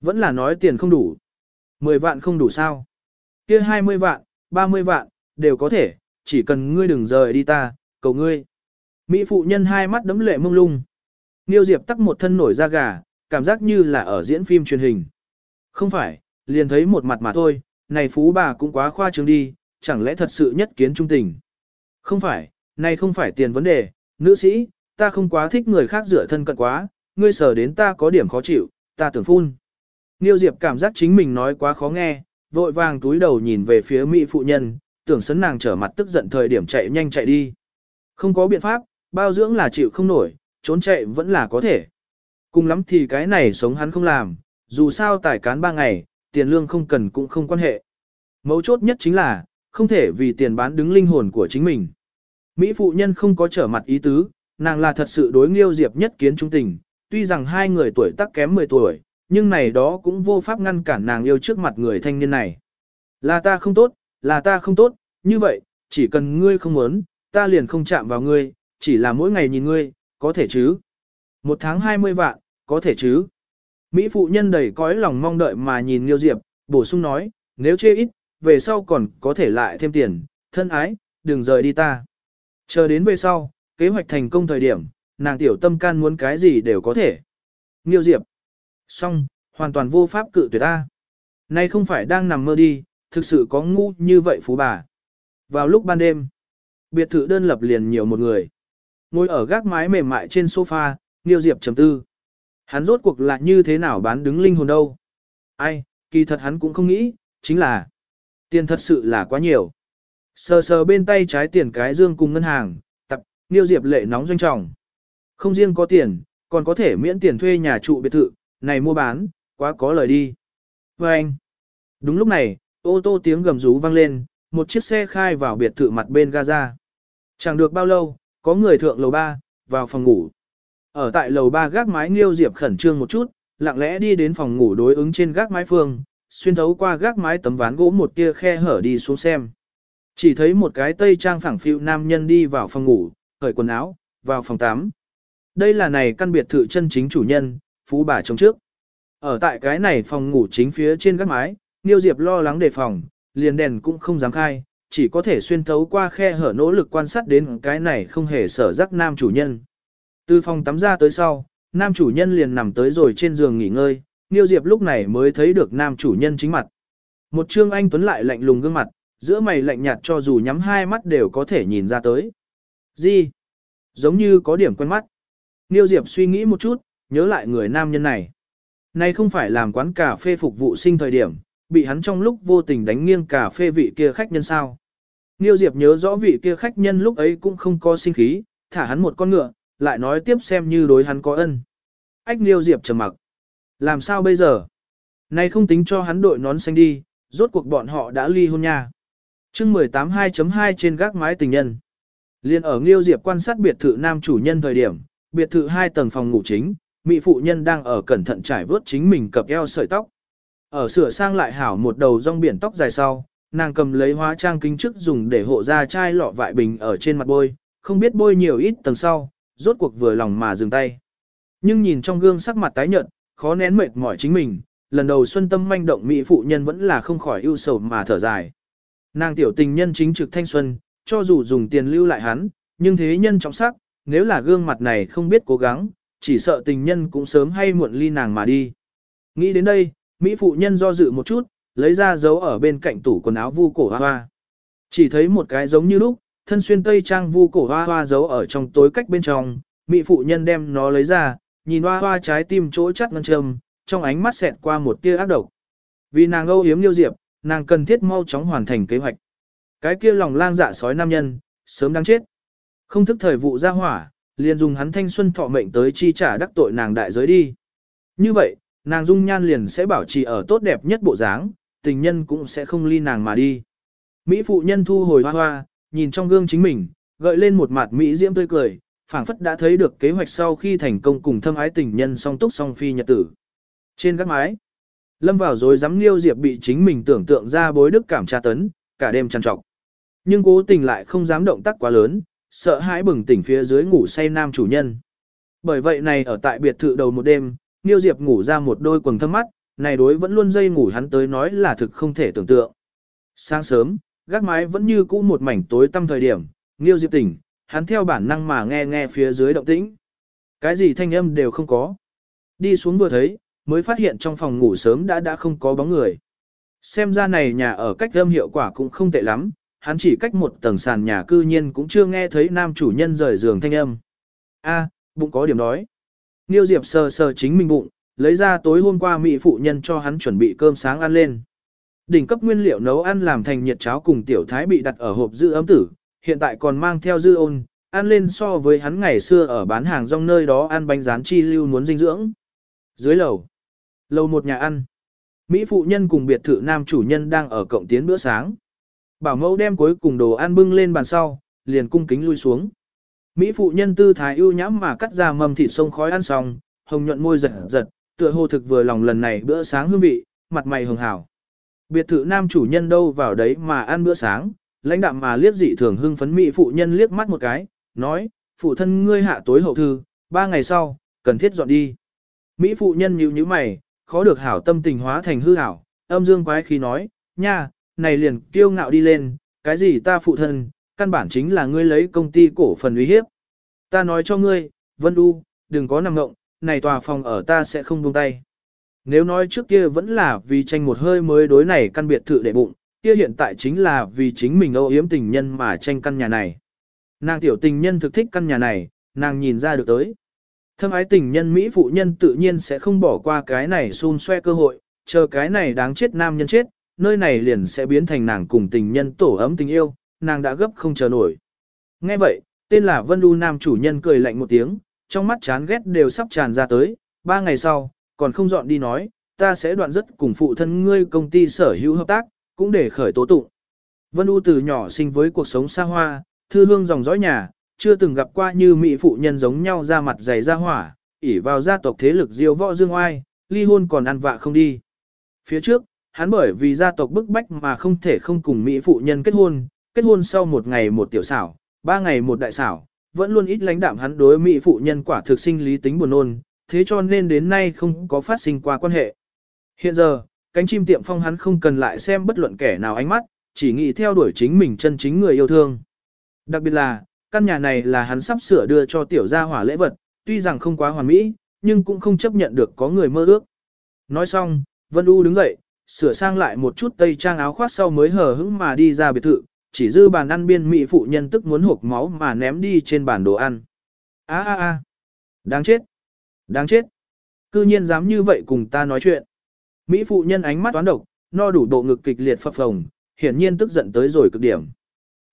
Vẫn là nói tiền không đủ. 10 vạn không đủ sao. kia 20 vạn, 30 vạn, đều có thể, chỉ cần ngươi đừng rời đi ta, cầu ngươi. Mỹ phụ nhân hai mắt đấm lệ mông lung. Niêu Diệp tắc một thân nổi da gà, cảm giác như là ở diễn phim truyền hình. Không phải, liền thấy một mặt mà thôi, này phú bà cũng quá khoa trương đi, chẳng lẽ thật sự nhất kiến trung tình. Không phải, này không phải tiền vấn đề, nữ sĩ, ta không quá thích người khác rửa thân cận quá, ngươi sở đến ta có điểm khó chịu, ta tưởng phun. Niêu Diệp cảm giác chính mình nói quá khó nghe, vội vàng túi đầu nhìn về phía mỹ phụ nhân, tưởng sấn nàng trở mặt tức giận thời điểm chạy nhanh chạy đi. Không có biện pháp, bao dưỡng là chịu không nổi, trốn chạy vẫn là có thể. Cùng lắm thì cái này sống hắn không làm, dù sao tài cán ba ngày, tiền lương không cần cũng không quan hệ. Mấu chốt nhất chính là, không thể vì tiền bán đứng linh hồn của chính mình. Mỹ phụ nhân không có trở mặt ý tứ, nàng là thật sự đối nghiêu diệp nhất kiến trung tình, tuy rằng hai người tuổi tác kém 10 tuổi, nhưng này đó cũng vô pháp ngăn cản nàng yêu trước mặt người thanh niên này. Là ta không tốt, là ta không tốt, như vậy, chỉ cần ngươi không muốn, ta liền không chạm vào ngươi, chỉ là mỗi ngày nhìn ngươi, có thể chứ. Một tháng 20 vạn, có thể chứ. Mỹ phụ nhân đầy cõi lòng mong đợi mà nhìn Liêu Diệp, bổ sung nói, nếu chê ít, về sau còn có thể lại thêm tiền, thân ái, đừng rời đi ta. Chờ đến về sau, kế hoạch thành công thời điểm, nàng tiểu tâm can muốn cái gì đều có thể. Liêu Diệp. Xong, hoàn toàn vô pháp cự tuyệt ta. Nay không phải đang nằm mơ đi, thực sự có ngu như vậy phú bà. Vào lúc ban đêm, biệt thự đơn lập liền nhiều một người. Ngồi ở gác mái mềm mại trên sofa, Niêu Diệp trầm tư. Hắn rốt cuộc là như thế nào bán đứng linh hồn đâu? Ai, kỳ thật hắn cũng không nghĩ, chính là tiền thật sự là quá nhiều. Sờ sờ bên tay trái tiền cái dương cùng ngân hàng, tập, Niêu Diệp lệ nóng doanh trọng. Không riêng có tiền, còn có thể miễn tiền thuê nhà trụ biệt thự, này mua bán, quá có lời đi. Và anh, đúng lúc này, ô tô tiếng gầm rú vang lên, một chiếc xe khai vào biệt thự mặt bên Gaza. Chẳng được bao lâu, có người thượng lầu ba vào phòng ngủ. Ở tại lầu ba gác mái Nghiêu Diệp khẩn trương một chút, lặng lẽ đi đến phòng ngủ đối ứng trên gác mái phương, xuyên thấu qua gác mái tấm ván gỗ một tia khe hở đi xuống xem. Chỉ thấy một cái tây trang phẳng phiu nam nhân đi vào phòng ngủ, cởi quần áo, vào phòng tắm. Đây là này căn biệt thự chân chính chủ nhân, phú bà trong trước. Ở tại cái này phòng ngủ chính phía trên gác mái, Niêu Diệp lo lắng đề phòng, liền đèn cũng không dám khai, chỉ có thể xuyên thấu qua khe hở nỗ lực quan sát đến cái này không hề sở giác nam chủ nhân. Từ phòng tắm ra tới sau, nam chủ nhân liền nằm tới rồi trên giường nghỉ ngơi, Niêu Diệp lúc này mới thấy được nam chủ nhân chính mặt. Một trương anh tuấn lại lạnh lùng gương mặt, giữa mày lạnh nhạt cho dù nhắm hai mắt đều có thể nhìn ra tới. Gì? Giống như có điểm quen mắt. Niêu Diệp suy nghĩ một chút, nhớ lại người nam nhân này. Này không phải làm quán cà phê phục vụ sinh thời điểm, bị hắn trong lúc vô tình đánh nghiêng cà phê vị kia khách nhân sao. Niêu Diệp nhớ rõ vị kia khách nhân lúc ấy cũng không có sinh khí, thả hắn một con ngựa, lại nói tiếp xem như đối hắn có ân. Ách liêu Diệp trầm mặc. Làm sao bây giờ? Này không tính cho hắn đội nón xanh đi, rốt cuộc bọn họ đã ly hôn nha. chương 18 2.2 trên gác mái tình nhân. Liên ở liêu Diệp quan sát biệt thự nam chủ nhân thời điểm, biệt thự hai tầng phòng ngủ chính, mỹ phụ nhân đang ở cẩn thận trải vớt chính mình cập eo sợi tóc. Ở sửa sang lại hảo một đầu rong biển tóc dài sau, nàng cầm lấy hóa trang kính trước dùng để hộ ra chai lọ vại bình ở trên mặt bôi, không biết bôi nhiều ít tầng sau, rốt cuộc vừa lòng mà dừng tay. Nhưng nhìn trong gương sắc mặt tái nhợt, khó nén mệt mỏi chính mình, lần đầu xuân tâm manh động mỹ phụ nhân vẫn là không khỏi ưu sầu mà thở dài. Nàng tiểu tình nhân chính trực thanh xuân, cho dù dùng tiền lưu lại hắn, nhưng thế nhân trọng sắc, nếu là gương mặt này không biết cố gắng, chỉ sợ tình nhân cũng sớm hay muộn ly nàng mà đi. Nghĩ đến đây, Mỹ phụ nhân do dự một chút, lấy ra dấu ở bên cạnh tủ quần áo vu cổ hoa hoa. Chỉ thấy một cái giống như lúc, thân xuyên tây trang vu cổ hoa hoa giấu ở trong tối cách bên trong, Mỹ phụ nhân đem nó lấy ra, nhìn hoa hoa trái tim chỗ chắt ngân châm, trong ánh mắt xẹt qua một tia ác độc. Vì nàng âu yếm liêu diệp, nàng cần thiết mau chóng hoàn thành kế hoạch. Cái kia lòng lang dạ sói nam nhân, sớm đang chết. Không thức thời vụ ra hỏa, liền dùng hắn thanh xuân thọ mệnh tới chi trả đắc tội nàng đại giới đi. Như vậy, nàng dung nhan liền sẽ bảo trì ở tốt đẹp nhất bộ dáng, tình nhân cũng sẽ không ly nàng mà đi. Mỹ phụ nhân thu hồi hoa hoa, nhìn trong gương chính mình, gợi lên một mặt Mỹ diễm tươi cười, phảng phất đã thấy được kế hoạch sau khi thành công cùng thâm ái tình nhân song túc song phi nhật tử. Trên các mái, lâm vào rồi dám liêu diệp bị chính mình tưởng tượng ra bối đức cảm tra tấn, cả đêm trằn trọc. Nhưng cố tình lại không dám động tác quá lớn, sợ hãi bừng tỉnh phía dưới ngủ say nam chủ nhân. Bởi vậy này ở tại biệt thự đầu một đêm, Niêu Diệp ngủ ra một đôi quần thâm mắt, này đối vẫn luôn dây ngủ hắn tới nói là thực không thể tưởng tượng. Sáng sớm, gác mái vẫn như cũ một mảnh tối tăm thời điểm, Nghiêu Diệp tỉnh, hắn theo bản năng mà nghe nghe phía dưới động tĩnh. Cái gì thanh âm đều không có. Đi xuống vừa thấy, mới phát hiện trong phòng ngủ sớm đã đã không có bóng người. Xem ra này nhà ở cách âm hiệu quả cũng không tệ lắm, hắn chỉ cách một tầng sàn nhà cư nhiên cũng chưa nghe thấy nam chủ nhân rời giường thanh âm. A, bụng có điểm đói. Niêu Diệp sờ sờ chính mình bụng, lấy ra tối hôm qua mỹ phụ nhân cho hắn chuẩn bị cơm sáng ăn lên. Đỉnh cấp nguyên liệu nấu ăn làm thành nhiệt cháo cùng tiểu thái bị đặt ở hộp giữ ấm tử, hiện tại còn mang theo dư ôn, ăn lên so với hắn ngày xưa ở bán hàng rong nơi đó ăn bánh rán chi lưu muốn dinh dưỡng. Dưới lầu. Lầu một nhà ăn. Mỹ phụ nhân cùng biệt thự nam chủ nhân đang ở cộng tiến bữa sáng. Bảo mẫu đem cuối cùng đồ ăn bưng lên bàn sau, liền cung kính lui xuống. Mỹ phụ nhân tư thái ưu nhãm mà cắt ra mầm thịt sông khói ăn xong, hồng nhuận môi giật giật, tựa hồ thực vừa lòng lần này bữa sáng hương vị, mặt mày hường hảo. Biệt thự nam chủ nhân đâu vào đấy mà ăn bữa sáng, lãnh đạm mà liếc dị thường hưng phấn Mỹ phụ nhân liếc mắt một cái, nói, phụ thân ngươi hạ tối hậu thư, ba ngày sau, cần thiết dọn đi. Mỹ phụ nhân nhíu nhíu mày, khó được hảo tâm tình hóa thành hư hảo, âm dương quái khí nói, nha, này liền kiêu ngạo đi lên, cái gì ta phụ thân, căn bản chính là ngươi lấy công ty cổ phần uy hiếp. Ta nói cho ngươi, Vân U, đừng có nằm ngộng, này tòa phòng ở ta sẽ không buông tay. Nếu nói trước kia vẫn là vì tranh một hơi mới đối này căn biệt thự để bụng, kia hiện tại chính là vì chính mình âu yếm tình nhân mà tranh căn nhà này. Nàng tiểu tình nhân thực thích căn nhà này, nàng nhìn ra được tới. Thâm ái tình nhân Mỹ phụ nhân tự nhiên sẽ không bỏ qua cái này xun xoe cơ hội, chờ cái này đáng chết nam nhân chết, nơi này liền sẽ biến thành nàng cùng tình nhân tổ ấm tình yêu, nàng đã gấp không chờ nổi. Nghe vậy, tên là Vân Du Nam chủ nhân cười lạnh một tiếng, trong mắt chán ghét đều sắp tràn ra tới, ba ngày sau, còn không dọn đi nói, ta sẽ đoạn rất cùng phụ thân ngươi công ty sở hữu hợp tác, cũng để khởi tố tụng. Vân U từ nhỏ sinh với cuộc sống xa hoa, thư hương dòng dõi nhà, chưa từng gặp qua như mỹ phụ nhân giống nhau ra mặt dày ra hỏa, ỉ vào gia tộc thế lực diêu võ dương oai, ly hôn còn ăn vạ không đi. Phía trước, hắn bởi vì gia tộc bức bách mà không thể không cùng mỹ phụ nhân kết hôn, kết hôn sau một ngày một tiểu xảo, ba ngày một đại xảo, vẫn luôn ít lãnh đạm hắn đối mỹ phụ nhân quả thực sinh lý tính buồn nôn, thế cho nên đến nay không có phát sinh qua quan hệ. Hiện giờ, cánh chim tiệm phong hắn không cần lại xem bất luận kẻ nào ánh mắt, chỉ nghĩ theo đuổi chính mình chân chính người yêu thương. Đặc biệt là, căn nhà này là hắn sắp sửa đưa cho tiểu gia hỏa lễ vật, tuy rằng không quá hoàn mỹ, nhưng cũng không chấp nhận được có người mơ ước. Nói xong, Vân U đứng dậy, sửa sang lại một chút tây trang áo khoác sau mới hờ hững mà đi ra biệt thự, chỉ dư bàn ăn biên mỹ phụ nhân tức muốn hộp máu mà ném đi trên bàn đồ ăn. A a a, đáng chết, đáng chết. Cư nhiên dám như vậy cùng ta nói chuyện. Mỹ phụ nhân ánh mắt toán độc, no đủ độ ngực kịch liệt phập phồng, hiển nhiên tức giận tới rồi cực điểm.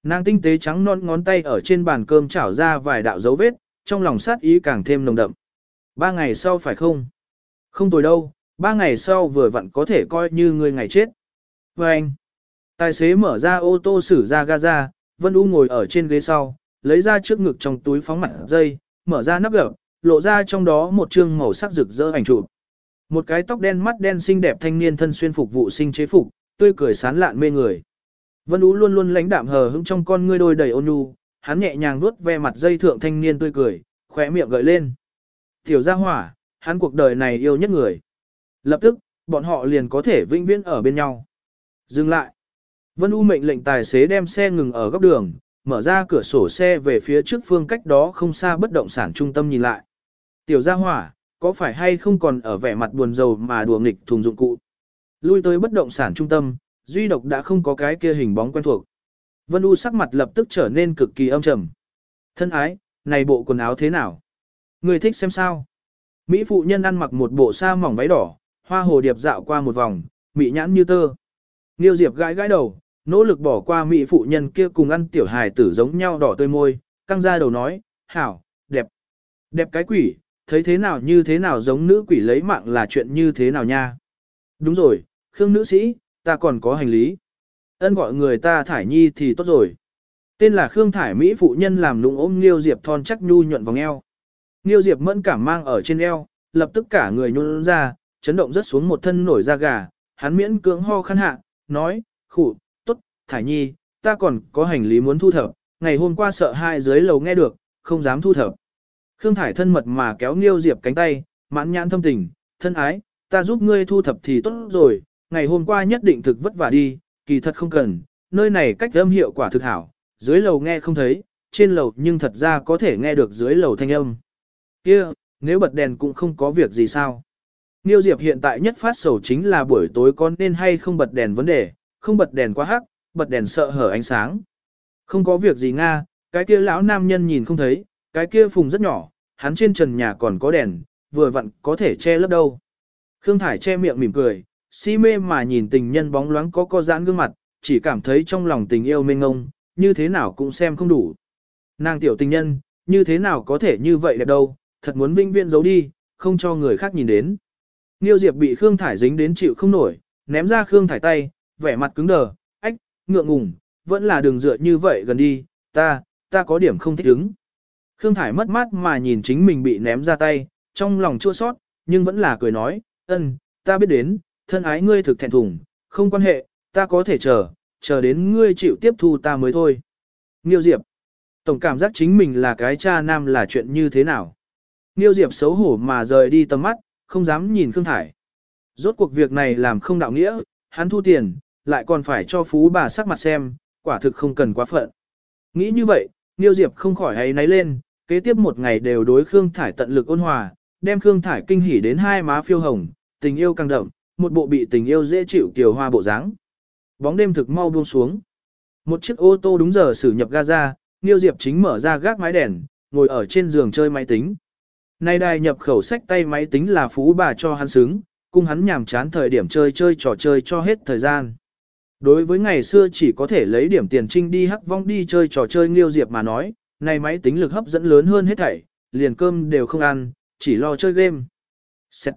Nàng tinh tế trắng non ngón tay ở trên bàn cơm chảo ra vài đạo dấu vết, trong lòng sát ý càng thêm nồng đậm. Ba ngày sau phải không? Không tồi đâu, ba ngày sau vừa vặn có thể coi như người ngày chết. Và anh, tài xế mở ra ô tô xử ra Gaza, Vân U ngồi ở trên ghế sau, lấy ra trước ngực trong túi phóng mặt dây, mở ra nắp gập, lộ ra trong đó một chương màu sắc rực rỡ ảnh chụp. Một cái tóc đen mắt đen xinh đẹp thanh niên thân xuyên phục vụ sinh chế phục, tươi cười sán lạn mê người. Vân Ú luôn luôn lãnh đạm hờ hững trong con ngươi đôi đầy ôn nhu, hắn nhẹ nhàng vuốt ve mặt dây thượng thanh niên tươi cười, khóe miệng gợi lên. Tiểu gia hỏa, hắn cuộc đời này yêu nhất người. Lập tức, bọn họ liền có thể vĩnh viễn ở bên nhau. Dừng lại. Vân U mệnh lệnh tài xế đem xe ngừng ở góc đường, mở ra cửa sổ xe về phía trước phương cách đó không xa bất động sản trung tâm nhìn lại. Tiểu gia hỏa, có phải hay không còn ở vẻ mặt buồn rầu mà đùa nghịch thùng dụng cụ. Lui tới bất động sản trung tâm, duy độc đã không có cái kia hình bóng quen thuộc. Vân U sắc mặt lập tức trở nên cực kỳ âm trầm. Thân ái, này bộ quần áo thế nào? Người thích xem sao? Mỹ phụ nhân ăn mặc một bộ sa mỏng váy đỏ, hoa hồ điệp dạo qua một vòng, mỹ nhãn như tơ. Niêu Diệp gãi gãi đầu, nỗ lực bỏ qua mỹ phụ nhân kia cùng ăn tiểu hài tử giống nhau đỏ tươi môi, căng ra đầu nói, hảo, đẹp, đẹp cái quỷ, thấy thế nào như thế nào giống nữ quỷ lấy mạng là chuyện như thế nào nha. Đúng rồi, Khương nữ sĩ, ta còn có hành lý. Ân gọi người ta Thải Nhi thì tốt rồi. Tên là Khương Thải Mỹ phụ nhân làm lụng ôm Niêu Diệp thon chắc nhu nhuận vòng eo. Niêu Diệp mẫn cảm mang ở trên eo, lập tức cả người nhún ra, chấn động rất xuống một thân nổi da gà, hắn miễn cưỡng ho khăn hạ, nói, khủ, tốt, Thải Nhi, ta còn có hành lý muốn thu thập, ngày hôm qua sợ hai dưới lầu nghe được, không dám thu thập. Khương Thải thân mật mà kéo nghiêu Diệp cánh tay, mãn nhãn thâm tình, thân ái, ta giúp ngươi thu thập thì tốt rồi, ngày hôm qua nhất định thực vất vả đi, kỳ thật không cần, nơi này cách âm hiệu quả thực hảo, dưới lầu nghe không thấy, trên lầu nhưng thật ra có thể nghe được dưới lầu thanh âm. Kia, nếu bật đèn cũng không có việc gì sao. nghiêu Diệp hiện tại nhất phát sầu chính là buổi tối con nên hay không bật đèn vấn đề, không bật đèn quá hắc, bật đèn sợ hở ánh sáng. Không có việc gì Nga, cái kia lão nam nhân nhìn không thấy, cái kia phùng rất nhỏ, hắn trên trần nhà còn có đèn, vừa vặn có thể che lấp đâu. Khương Thải che miệng mỉm cười, si mê mà nhìn tình nhân bóng loáng có co giãn gương mặt, chỉ cảm thấy trong lòng tình yêu mênh ngông, như thế nào cũng xem không đủ. Nàng tiểu tình nhân, như thế nào có thể như vậy đẹp đâu, thật muốn vinh viên giấu đi, không cho người khác nhìn đến. Niêu Diệp bị Khương Thải dính đến chịu không nổi, ném ra Khương Thải tay, vẻ mặt cứng đờ, ách, ngượng ngùng, vẫn là đường dựa như vậy gần đi, ta, ta có điểm không thích ứng. Khương Thải mất mát mà nhìn chính mình bị ném ra tay, trong lòng chua sót, nhưng vẫn là cười nói, ân, ta biết đến, thân ái ngươi thực thẹn thùng, không quan hệ, ta có thể chờ, chờ đến ngươi chịu tiếp thu ta mới thôi. Nghiêu Diệp, tổng cảm giác chính mình là cái cha nam là chuyện như thế nào. Nghiêu Diệp xấu hổ mà rời đi tầm mắt, không dám nhìn Khương Thải. Rốt cuộc việc này làm không đạo nghĩa, hắn thu tiền, lại còn phải cho phú bà sắc mặt xem, quả thực không cần quá phận. Nghĩ như vậy, Niêu Diệp không khỏi hay náy lên, kế tiếp một ngày đều đối Khương Thải tận lực ôn hòa, đem Khương Thải kinh hỉ đến hai má phiêu hồng, tình yêu càng đậm, một bộ bị tình yêu dễ chịu kiều hoa bộ dáng. Bóng đêm thực mau buông xuống. Một chiếc ô tô đúng giờ xử nhập Gaza, Niêu Diệp chính mở ra gác mái đèn, ngồi ở trên giường chơi máy tính. Nay đài nhập khẩu sách tay máy tính là phú bà cho hắn xứng, cùng hắn nhàm chán thời điểm chơi chơi trò chơi cho hết thời gian. Đối với ngày xưa chỉ có thể lấy điểm tiền trinh đi hắc vong đi chơi trò chơi Nghiêu Diệp mà nói, này máy tính lực hấp dẫn lớn hơn hết thảy, liền cơm đều không ăn, chỉ lo chơi game. Xét.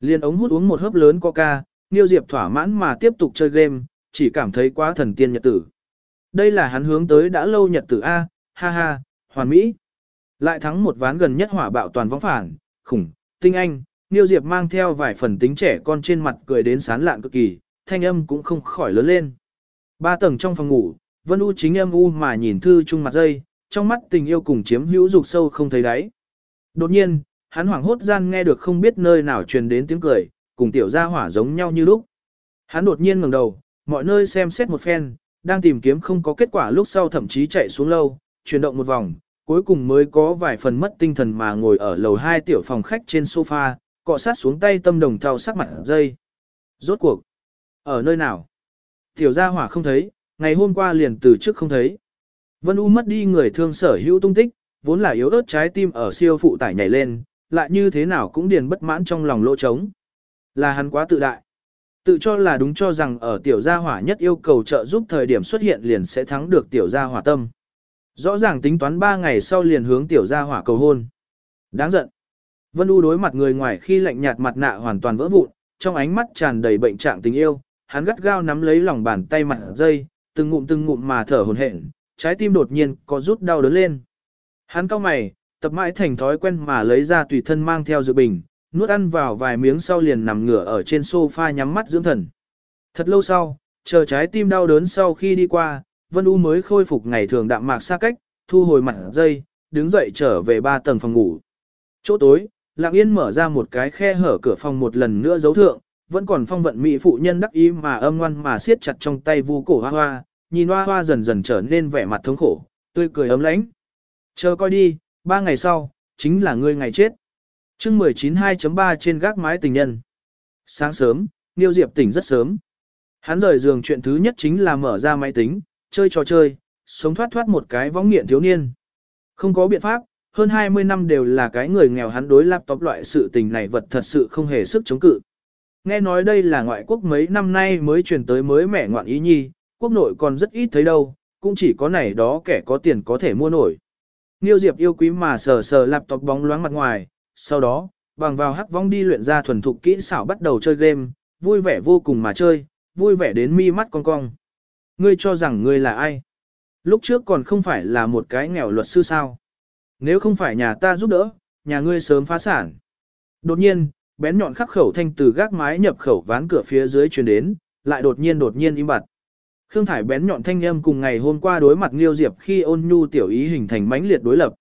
Liền ống hút uống một hớp lớn coca, Nghiêu Diệp thỏa mãn mà tiếp tục chơi game, chỉ cảm thấy quá thần tiên nhật tử. Đây là hắn hướng tới đã lâu nhật tử A, ha ha, hoàn mỹ. Lại thắng một ván gần nhất hỏa bạo toàn vong phản, khủng, tinh anh, Niêu Diệp mang theo vài phần tính trẻ con trên mặt cười đến sán lạn cực kỳ, thanh âm cũng không khỏi lớn lên. Ba tầng trong phòng ngủ, Vân U chính âm u mà nhìn thư chung mặt dây, trong mắt tình yêu cùng chiếm hữu dục sâu không thấy đáy. Đột nhiên, hắn hoảng hốt gian nghe được không biết nơi nào truyền đến tiếng cười, cùng tiểu gia hỏa giống nhau như lúc. Hắn đột nhiên ngẩng đầu, mọi nơi xem xét một phen, đang tìm kiếm không có kết quả lúc sau thậm chí chạy xuống lâu, chuyển động một vòng, cuối cùng mới có vài phần mất tinh thần mà ngồi ở lầu 2 tiểu phòng khách trên sofa, cọ sát xuống tay tâm đồng thao sắc mặt dây. Rốt cuộc, ở nơi nào? Tiểu gia hỏa không thấy, ngày hôm qua liền từ trước không thấy. Vân U mất đi người thương sở hữu tung tích, vốn là yếu ớt trái tim ở siêu phụ tải nhảy lên, lại như thế nào cũng điền bất mãn trong lòng lỗ trống. Là hắn quá tự đại. Tự cho là đúng cho rằng ở tiểu gia hỏa nhất yêu cầu trợ giúp thời điểm xuất hiện liền sẽ thắng được tiểu gia hỏa tâm. Rõ ràng tính toán 3 ngày sau liền hướng tiểu gia hỏa cầu hôn. Đáng giận. Vân U đối mặt người ngoài khi lạnh nhạt mặt nạ hoàn toàn vỡ vụn, trong ánh mắt tràn đầy bệnh trạng tình yêu, hắn gắt gao nắm lấy lòng bàn tay mặt dây, từng ngụm từng ngụm mà thở hổn hển, trái tim đột nhiên có rút đau đớn lên. Hắn cau mày, tập mãi thành thói quen mà lấy ra tùy thân mang theo dự bình, nuốt ăn vào vài miếng sau liền nằm ngửa ở trên sofa nhắm mắt dưỡng thần. Thật lâu sau, chờ trái tim đau đớn sau khi đi qua, Vân U mới khôi phục ngày thường đạm mạc xa cách, thu hồi mặt dây, đứng dậy trở về ba tầng phòng ngủ. Chỗ tối, Lặng Yên mở ra một cái khe hở cửa phòng một lần nữa giấu thượng, vẫn còn phong vận mỹ phụ nhân đắc ý mà âm ngoan mà siết chặt trong tay vu cổ hoa hoa, nhìn hoa hoa dần dần trở nên vẻ mặt thống khổ, tươi cười ấm lãnh. Chờ coi đi, ba ngày sau, chính là ngươi ngày chết. chương 19 2.3 trên gác mái tình nhân. Sáng sớm, Niêu Diệp tỉnh rất sớm. Hắn rời giường chuyện thứ nhất chính là mở ra máy tính, chơi trò chơi, sống thoát thoát một cái võng nghiện thiếu niên. Không có biện pháp, hơn 20 năm đều là cái người nghèo hắn đối laptop loại sự tình này vật thật sự không hề sức chống cự. Nghe nói đây là ngoại quốc mấy năm nay mới truyền tới mới mẻ ngoạn ý nhi, quốc nội còn rất ít thấy đâu, cũng chỉ có này đó kẻ có tiền có thể mua nổi. Niêu Diệp yêu quý mà sờ sờ laptop bóng loáng mặt ngoài, sau đó, bằng vào hắc vong đi luyện ra thuần thục kỹ xảo bắt đầu chơi game, vui vẻ vô cùng mà chơi, vui vẻ đến mi mắt cong cong. Ngươi cho rằng ngươi là ai? Lúc trước còn không phải là một cái nghèo luật sư sao? Nếu không phải nhà ta giúp đỡ, nhà ngươi sớm phá sản. Đột nhiên, bén nhọn khắc khẩu thanh từ gác mái nhập khẩu ván cửa phía dưới truyền đến, lại đột nhiên đột nhiên im bặt. Khương Thải bén nhọn thanh âm cùng ngày hôm qua đối mặt Nghiêu Diệp khi ôn nhu tiểu ý hình thành mãnh liệt đối lập.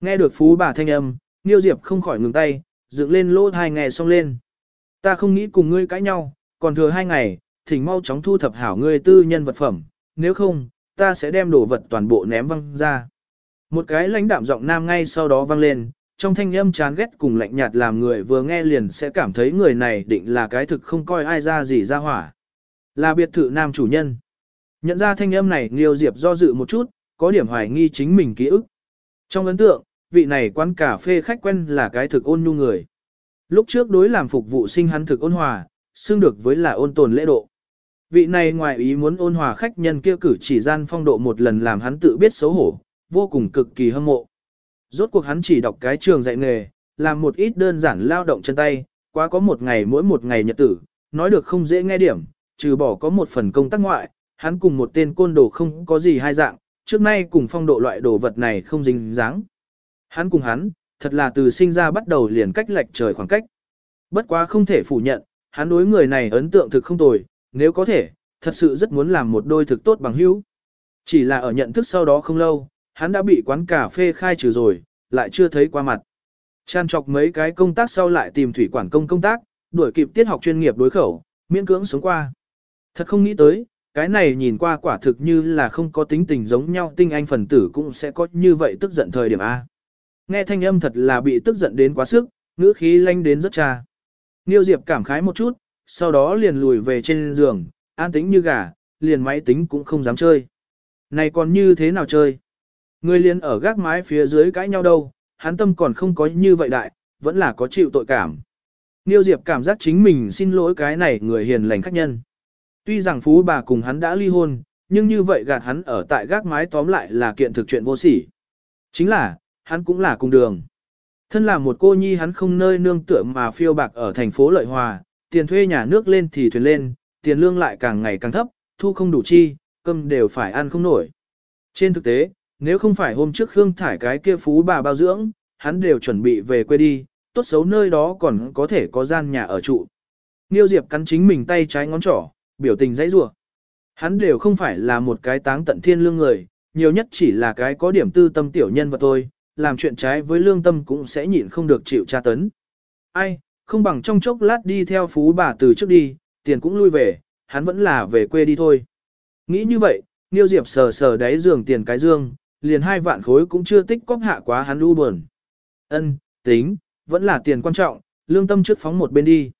Nghe được phú bà thanh âm, Nghiêu Diệp không khỏi ngừng tay, dựng lên lỗ hai ngày xong lên. Ta không nghĩ cùng ngươi cãi nhau, còn thừa hai ngày, thỉnh mau chóng thu thập hảo ngươi tư nhân vật phẩm, nếu không, ta sẽ đem đồ vật toàn bộ ném văng ra. Một cái lãnh đạm giọng nam ngay sau đó vang lên, trong thanh âm chán ghét cùng lạnh nhạt làm người vừa nghe liền sẽ cảm thấy người này định là cái thực không coi ai ra gì ra hỏa. Là biệt thự nam chủ nhân. Nhận ra thanh âm này Nghiêu Diệp do dự một chút, có điểm hoài nghi chính mình ký ức. Trong ấn tượng, vị này quán cà phê khách quen là cái thực ôn nhu người. Lúc trước đối làm phục vụ sinh hắn thực ôn hòa, xưng được với là ôn tồn lễ độ. Vị này ngoài ý muốn ôn hòa khách nhân kia cử chỉ gian phong độ một lần làm hắn tự biết xấu hổ, vô cùng cực kỳ hâm mộ. Rốt cuộc hắn chỉ đọc cái trường dạy nghề, làm một ít đơn giản lao động chân tay, quá có một ngày mỗi một ngày nhật tử, nói được không dễ nghe điểm, trừ bỏ có một phần công tác ngoại, hắn cùng một tên côn đồ không có gì hai dạng, trước nay cùng phong độ loại đồ vật này không dính dáng. Hắn cùng hắn, thật là từ sinh ra bắt đầu liền cách lệch trời khoảng cách. Bất quá không thể phủ nhận, hắn đối người này ấn tượng thực không tồi, nếu có thể, thật sự rất muốn làm một đôi thực tốt bằng hữu. Chỉ là ở nhận thức sau đó không lâu, hắn đã bị quán cà phê khai trừ rồi, lại chưa thấy qua mặt. Chan chọc mấy cái công tác sau lại tìm thủy quản công công tác, đuổi kịp tiết học chuyên nghiệp đối khẩu, miễn cưỡng sống qua. Thật không nghĩ tới, cái này nhìn qua quả thực như là không có tính tình giống nhau tinh anh phần tử cũng sẽ có như vậy tức giận thời điểm A. Nghe thanh âm thật là bị tức giận đến quá sức, ngữ khí lanh đến rất cha. Niêu Diệp cảm khái một chút, sau đó liền lùi về trên giường, an tĩnh như gà, liền máy tính cũng không dám chơi. Này còn như thế nào chơi? Người liền ở gác mái phía dưới cãi nhau đâu, hắn tâm còn không có như vậy đại, vẫn là có chịu tội cảm. Niêu Diệp cảm giác chính mình xin lỗi cái này người hiền lành khách nhân. Tuy rằng phú bà cùng hắn đã ly hôn, nhưng như vậy gạt hắn ở tại gác mái tóm lại là kiện thực chuyện vô sỉ. Chính là, hắn cũng là cùng đường. Thân là một cô nhi hắn không nơi nương tựa mà phiêu bạc ở thành phố Lợi Hòa, tiền thuê nhà nước lên thì thuyền lên, tiền lương lại càng ngày càng thấp, thu không đủ chi, cơm đều phải ăn không nổi. Trên thực tế, nếu không phải hôm trước Khương Thải cái kia phú bà bao dưỡng, hắn đều chuẩn bị về quê đi, tốt xấu nơi đó còn có thể có gian nhà ở trụ. Niêu Diệp cắn chính mình tay trái ngón trỏ, biểu tình dãy rủa. Hắn đều không phải là một cái táng tận thiên lương người, nhiều nhất chỉ là cái có điểm tư tâm tiểu nhân và thôi, làm chuyện trái với lương tâm cũng sẽ nhịn không được chịu tra tấn. Ai, không bằng trong chốc lát đi theo phú bà từ trước đi, tiền cũng lui về, hắn vẫn là về quê đi thôi. Nghĩ như vậy, Niêu Diệp sờ sờ đáy giường tiền cái dương, liền hai vạn khối cũng chưa tích cóp hạ quá hắn u buồn. Ân, tính, vẫn là tiền quan trọng, lương tâm trước phóng một bên đi.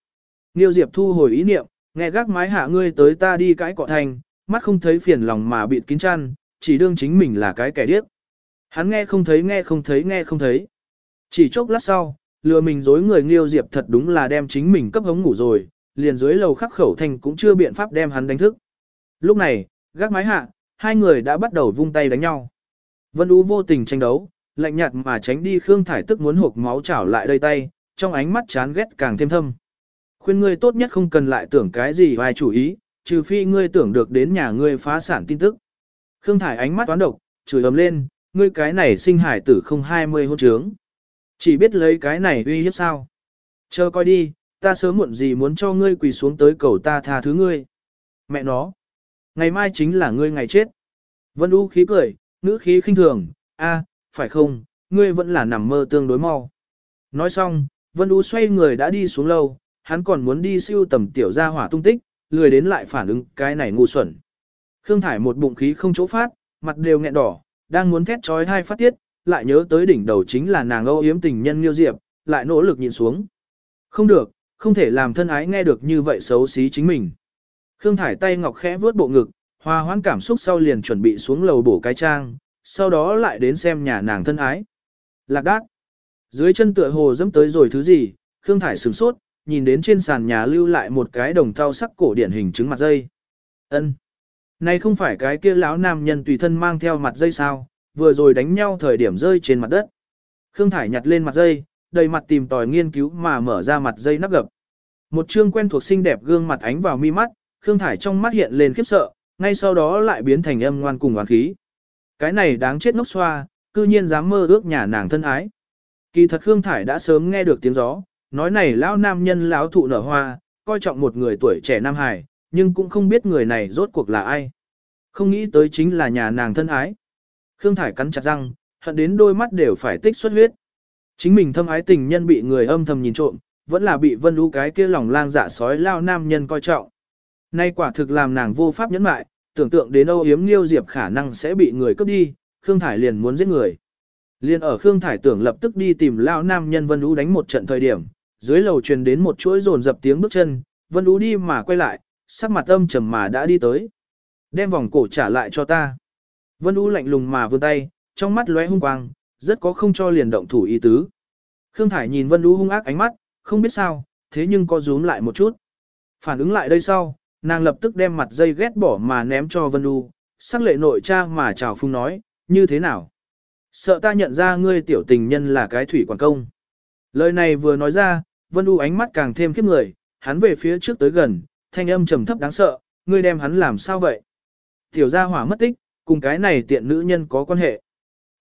Niêu Diệp thu hồi ý niệm, nghe gác mái hạ ngươi tới ta đi cãi cọ thành, mắt không thấy phiền lòng mà bịt kín chăn, chỉ đương chính mình là cái kẻ điếc. Hắn nghe không thấy nghe không thấy nghe không thấy. Chỉ chốc lát sau, lừa mình dối người Nghiêu Diệp thật đúng là đem chính mình cấp hống ngủ rồi, liền dưới lầu khắc khẩu thành cũng chưa biện pháp đem hắn đánh thức. Lúc này, gác mái hạ, hai người đã bắt đầu vung tay đánh nhau. Vân Ú vô tình tranh đấu, lạnh nhạt mà tránh đi Khương Thải tức muốn hộp máu chảo lại đây tay, trong ánh mắt chán ghét càng thêm thâm. Khuyên ngươi tốt nhất không cần lại tưởng cái gì vai chủ ý, trừ phi ngươi tưởng được đến nhà ngươi phá sản tin tức. Khương Thải ánh mắt toán độc, chửi ầm lên, ngươi cái này sinh hải tử không hai mươi hôn trướng. Chỉ biết lấy cái này uy hiếp sao. Chờ coi đi, ta sớm muộn gì muốn cho ngươi quỳ xuống tới cầu ta tha thứ ngươi. Mẹ nó. Ngày mai chính là ngươi ngày chết. Vân U khí cười, ngữ khí khinh thường, a, phải không, ngươi vẫn là nằm mơ tương đối mau. Nói xong, Vân U xoay người đã đi xuống lâu, hắn còn muốn đi siêu tầm tiểu gia hỏa tung tích, lười đến lại phản ứng cái này ngu xuẩn. Khương Thải một bụng khí không chỗ phát, mặt đều nghẹn đỏ, đang muốn thét trói hai phát tiết, lại nhớ tới đỉnh đầu chính là nàng âu yếm tình nhân Nghiêu Diệp, lại nỗ lực nhìn xuống. Không được, không thể làm thân ái nghe được như vậy xấu xí chính mình. Khương Thải tay ngọc khẽ vướt bộ ngực, hòa hoãn cảm xúc sau liền chuẩn bị xuống lầu bổ cái trang, sau đó lại đến xem nhà nàng thân ái. Lạc đác. Dưới chân tựa hồ dẫm tới rồi thứ gì, Khương Thải sửng sốt, nhìn đến trên sàn nhà lưu lại một cái đồng thau sắc cổ điển hình trứng mặt dây. Ân, Này không phải cái kia lão nam nhân tùy thân mang theo mặt dây sao, vừa rồi đánh nhau thời điểm rơi trên mặt đất. Khương Thải nhặt lên mặt dây, đầy mặt tìm tòi nghiên cứu mà mở ra mặt dây nắp gập. Một chương quen thuộc xinh đẹp gương mặt ánh vào mi mắt, Khương Thải trong mắt hiện lên khiếp sợ, ngay sau đó lại biến thành âm ngoan cùng oán khí. Cái này đáng chết ngốc xoa, cư nhiên dám mơ ước nhà nàng thân ái. Kỳ thật Khương Thải đã sớm nghe được tiếng gió, nói này lão nam nhân lão thụ nở hoa, coi trọng một người tuổi trẻ nam hài, nhưng cũng không biết người này rốt cuộc là ai. Không nghĩ tới chính là nhà nàng thân ái. Khương Thải cắn chặt răng, hận đến đôi mắt đều phải tích xuất huyết. Chính mình thâm ái tình nhân bị người âm thầm nhìn trộm, vẫn là bị vân lũ cái kia lòng lang dạ sói lao nam nhân coi trọng. Nay quả thực làm nàng vô pháp nhẫn mại, tưởng tượng đến âu yếm liêu diệp khả năng sẽ bị người cướp đi, Khương Thải liền muốn giết người. Liên ở Khương Thải tưởng lập tức đi tìm Lão nam nhân vân Ú đánh một trận thời điểm, dưới lầu truyền đến một chuỗi rồn dập tiếng bước chân, Vân Ú đi mà quay lại, sắc mặt âm trầm mà đã đi tới. Đem vòng cổ trả lại cho ta. Vân Ú lạnh lùng mà vươn tay, trong mắt lóe hung quang, rất có không cho liền động thủ ý tứ. Khương Thải nhìn Vân Ú hung ác ánh mắt, không biết sao, thế nhưng có rúm lại một chút. Phản ứng lại đây sau, nàng lập tức đem mặt dây ghét bỏ mà ném cho Vân Du, sắc lệ nội cha mà chào phung nói, như thế nào? Sợ ta nhận ra ngươi tiểu tình nhân là cái thủy quản công. Lời này vừa nói ra, Vân U ánh mắt càng thêm khiếp người, hắn về phía trước tới gần, thanh âm trầm thấp đáng sợ, ngươi đem hắn làm sao vậy? Tiểu gia hỏa mất tích, cùng cái này tiện nữ nhân có quan hệ.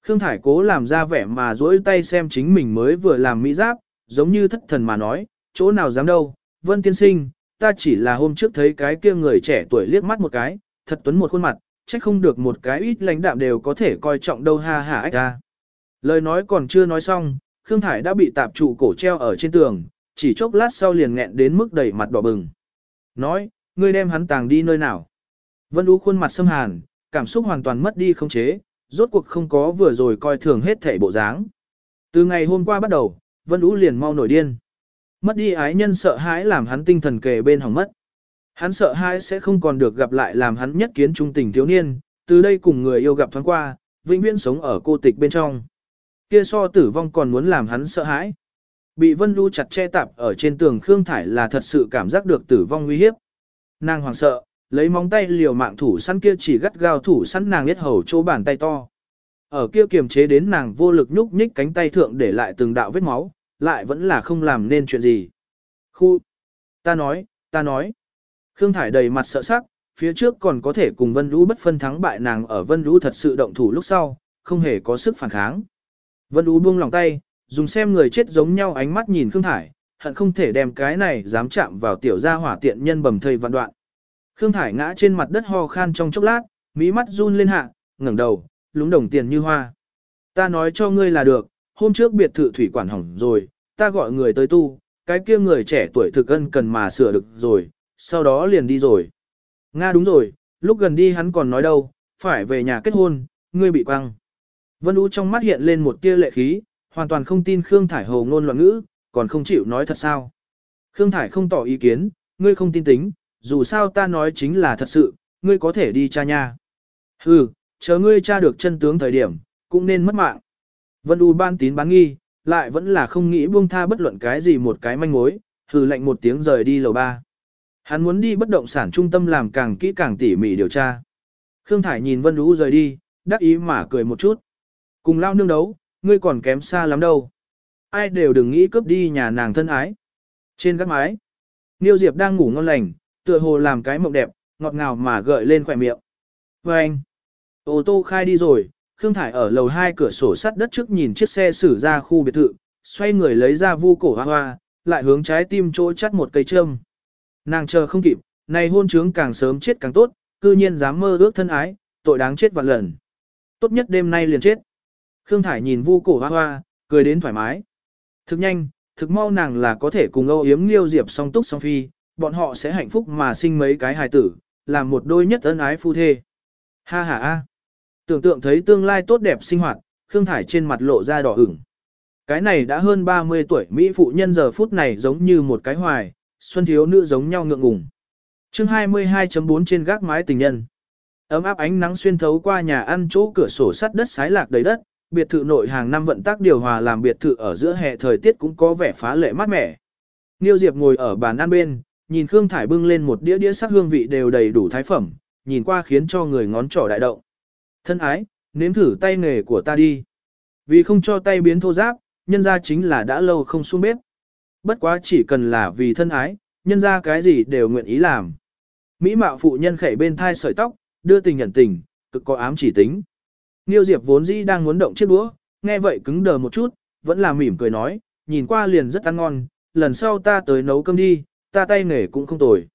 Khương Thải cố làm ra vẻ mà duỗi tay xem chính mình mới vừa làm mỹ giáp, giống như thất thần mà nói, chỗ nào dám đâu, Vân tiên sinh, ta chỉ là hôm trước thấy cái kia người trẻ tuổi liếc mắt một cái, thật tuấn một khuôn mặt, chắc không được một cái ít lãnh đạm đều có thể coi trọng đâu ha ha ách ra. Lời nói còn chưa nói xong, Khương Thải đã bị tạp trụ cổ treo ở trên tường, chỉ chốc lát sau liền nghẹn đến mức đầy mặt đỏ bừng. Nói, ngươi đem hắn tàng đi nơi nào? Vân Ú khuôn mặt xâm hàn, cảm xúc hoàn toàn mất đi không chế, rốt cuộc không có vừa rồi coi thường hết thể bộ dáng. Từ ngày hôm qua bắt đầu, Vân Ú liền mau nổi điên. Mất đi ái nhân sợ hãi làm hắn tinh thần kề bên hỏng mất. Hắn sợ hãi sẽ không còn được gặp lại làm hắn nhất kiến trung tình thiếu niên, từ đây cùng người yêu gặp thoáng qua, vĩnh viễn sống ở cô tịch bên trong. Kia so tử vong còn muốn làm hắn sợ hãi. Bị Vân Lu chặt che tạp ở trên tường Khương Thải là thật sự cảm giác được tử vong nguy hiếp. Nàng hoảng sợ, lấy móng tay liều mạng thủ săn kia chỉ gắt gao thủ săn nàng biết hầu chỗ bàn tay to. Ở kia kiềm chế đến nàng vô lực nhúc nhích cánh tay thượng để lại từng đạo vết máu, lại vẫn là không làm nên chuyện gì. Khu! Ta nói, ta nói. Khương Thải đầy mặt sợ sắc, phía trước còn có thể cùng Vân Lũ bất phân thắng bại nàng ở Vân Lũ thật sự động thủ lúc sau, không hề có sức phản kháng. Vân Lũ buông lòng tay, dùng xem người chết giống nhau ánh mắt nhìn Khương Thải, hận không thể đem cái này dám chạm vào tiểu gia hỏa tiện nhân bầm thây vạn đoạn. Khương Thải ngã trên mặt đất ho khan trong chốc lát, mí mắt run lên hạ, ngẩng đầu, lúng đồng tiền như hoa. Ta nói cho ngươi là được, hôm trước biệt thự thủy quản hỏng rồi, ta gọi người tới tu, cái kia người trẻ tuổi thực ân cần mà sửa được rồi, sau đó liền đi rồi. Nga đúng rồi, lúc gần đi hắn còn nói đâu, phải về nhà kết hôn, ngươi bị quăng. Vân U trong mắt hiện lên một tia lệ khí, hoàn toàn không tin Khương Thải hồ ngôn loạn ngữ, còn không chịu nói thật sao. Khương Thải không tỏ ý kiến, ngươi không tin tính, dù sao ta nói chính là thật sự, ngươi có thể đi cha nha. Hừ, chờ ngươi tra được chân tướng thời điểm, cũng nên mất mạng. Vân U ban tín bán nghi, lại vẫn là không nghĩ buông tha bất luận cái gì một cái manh mối, hừ lệnh một tiếng rời đi lầu ba. Hắn muốn đi bất động sản trung tâm làm càng kỹ càng tỉ mỉ điều tra. Khương Thải nhìn Vân U rời đi, đắc ý mà cười một chút. Cùng lao nương đấu, ngươi còn kém xa lắm đâu. Ai đều đừng nghĩ cướp đi nhà nàng thân ái. Trên các mái, Niêu Diệp đang ngủ ngon lành, tựa hồ làm cái mộng đẹp, ngọt ngào mà gợi lên khỏe miệng. Và anh, ô tô khai đi rồi, Khương Thải ở lầu hai cửa sổ sắt đất trước nhìn chiếc xe xử ra khu biệt thự, xoay người lấy ra vu cổ hoa hoa, lại hướng trái tim chỗ chắt một cây châm. Nàng chờ không kịp, này hôn trướng càng sớm chết càng tốt, cư nhiên dám mơ ước thân ái, tội đáng chết vạn lần. Tốt nhất đêm nay liền chết. Khương Thải nhìn vu cổ hoa hoa, cười đến thoải mái. Thực nhanh, thực mau nàng là có thể cùng Âu Yếm Liêu Diệp song túc song phi, bọn họ sẽ hạnh phúc mà sinh mấy cái hài tử, làm một đôi nhất ân ái phu thê. Ha ha ha. Tưởng tượng thấy tương lai tốt đẹp sinh hoạt, Khương Thải trên mặt lộ ra đỏ ửng. Cái này đã hơn 30 tuổi Mỹ phụ nhân giờ phút này giống như một cái hoài, xuân thiếu nữ giống nhau ngượng ngùng. chương 22.4 trên gác mái tình nhân. Ấm áp ánh nắng xuyên thấu qua nhà ăn chỗ cửa sổ sắt đất sái lạc đầy đất, biệt thự nội hàng năm vận tác điều hòa làm biệt thự ở giữa hè thời tiết cũng có vẻ phá lệ mát mẻ. Niêu Diệp ngồi ở bàn ăn bên, nhìn Khương Thải bưng lên một đĩa đĩa sắc hương vị đều đầy đủ thái phẩm, nhìn qua khiến cho người ngón trỏ đại động. Thân ái, nếm thử tay nghề của ta đi. Vì không cho tay biến thô giáp, nhân ra chính là đã lâu không xuống bếp. Bất quá chỉ cần là vì thân ái, nhân ra cái gì đều nguyện ý làm. Mỹ mạo phụ nhân khẩy bên thai sợi tóc, đưa tình nhận tình, cực có ám chỉ tính. Niêu Diệp vốn dĩ đang muốn động chiếc đũa, nghe vậy cứng đờ một chút, vẫn là mỉm cười nói, nhìn qua liền rất ăn ngon, lần sau ta tới nấu cơm đi, ta tay nghề cũng không tồi.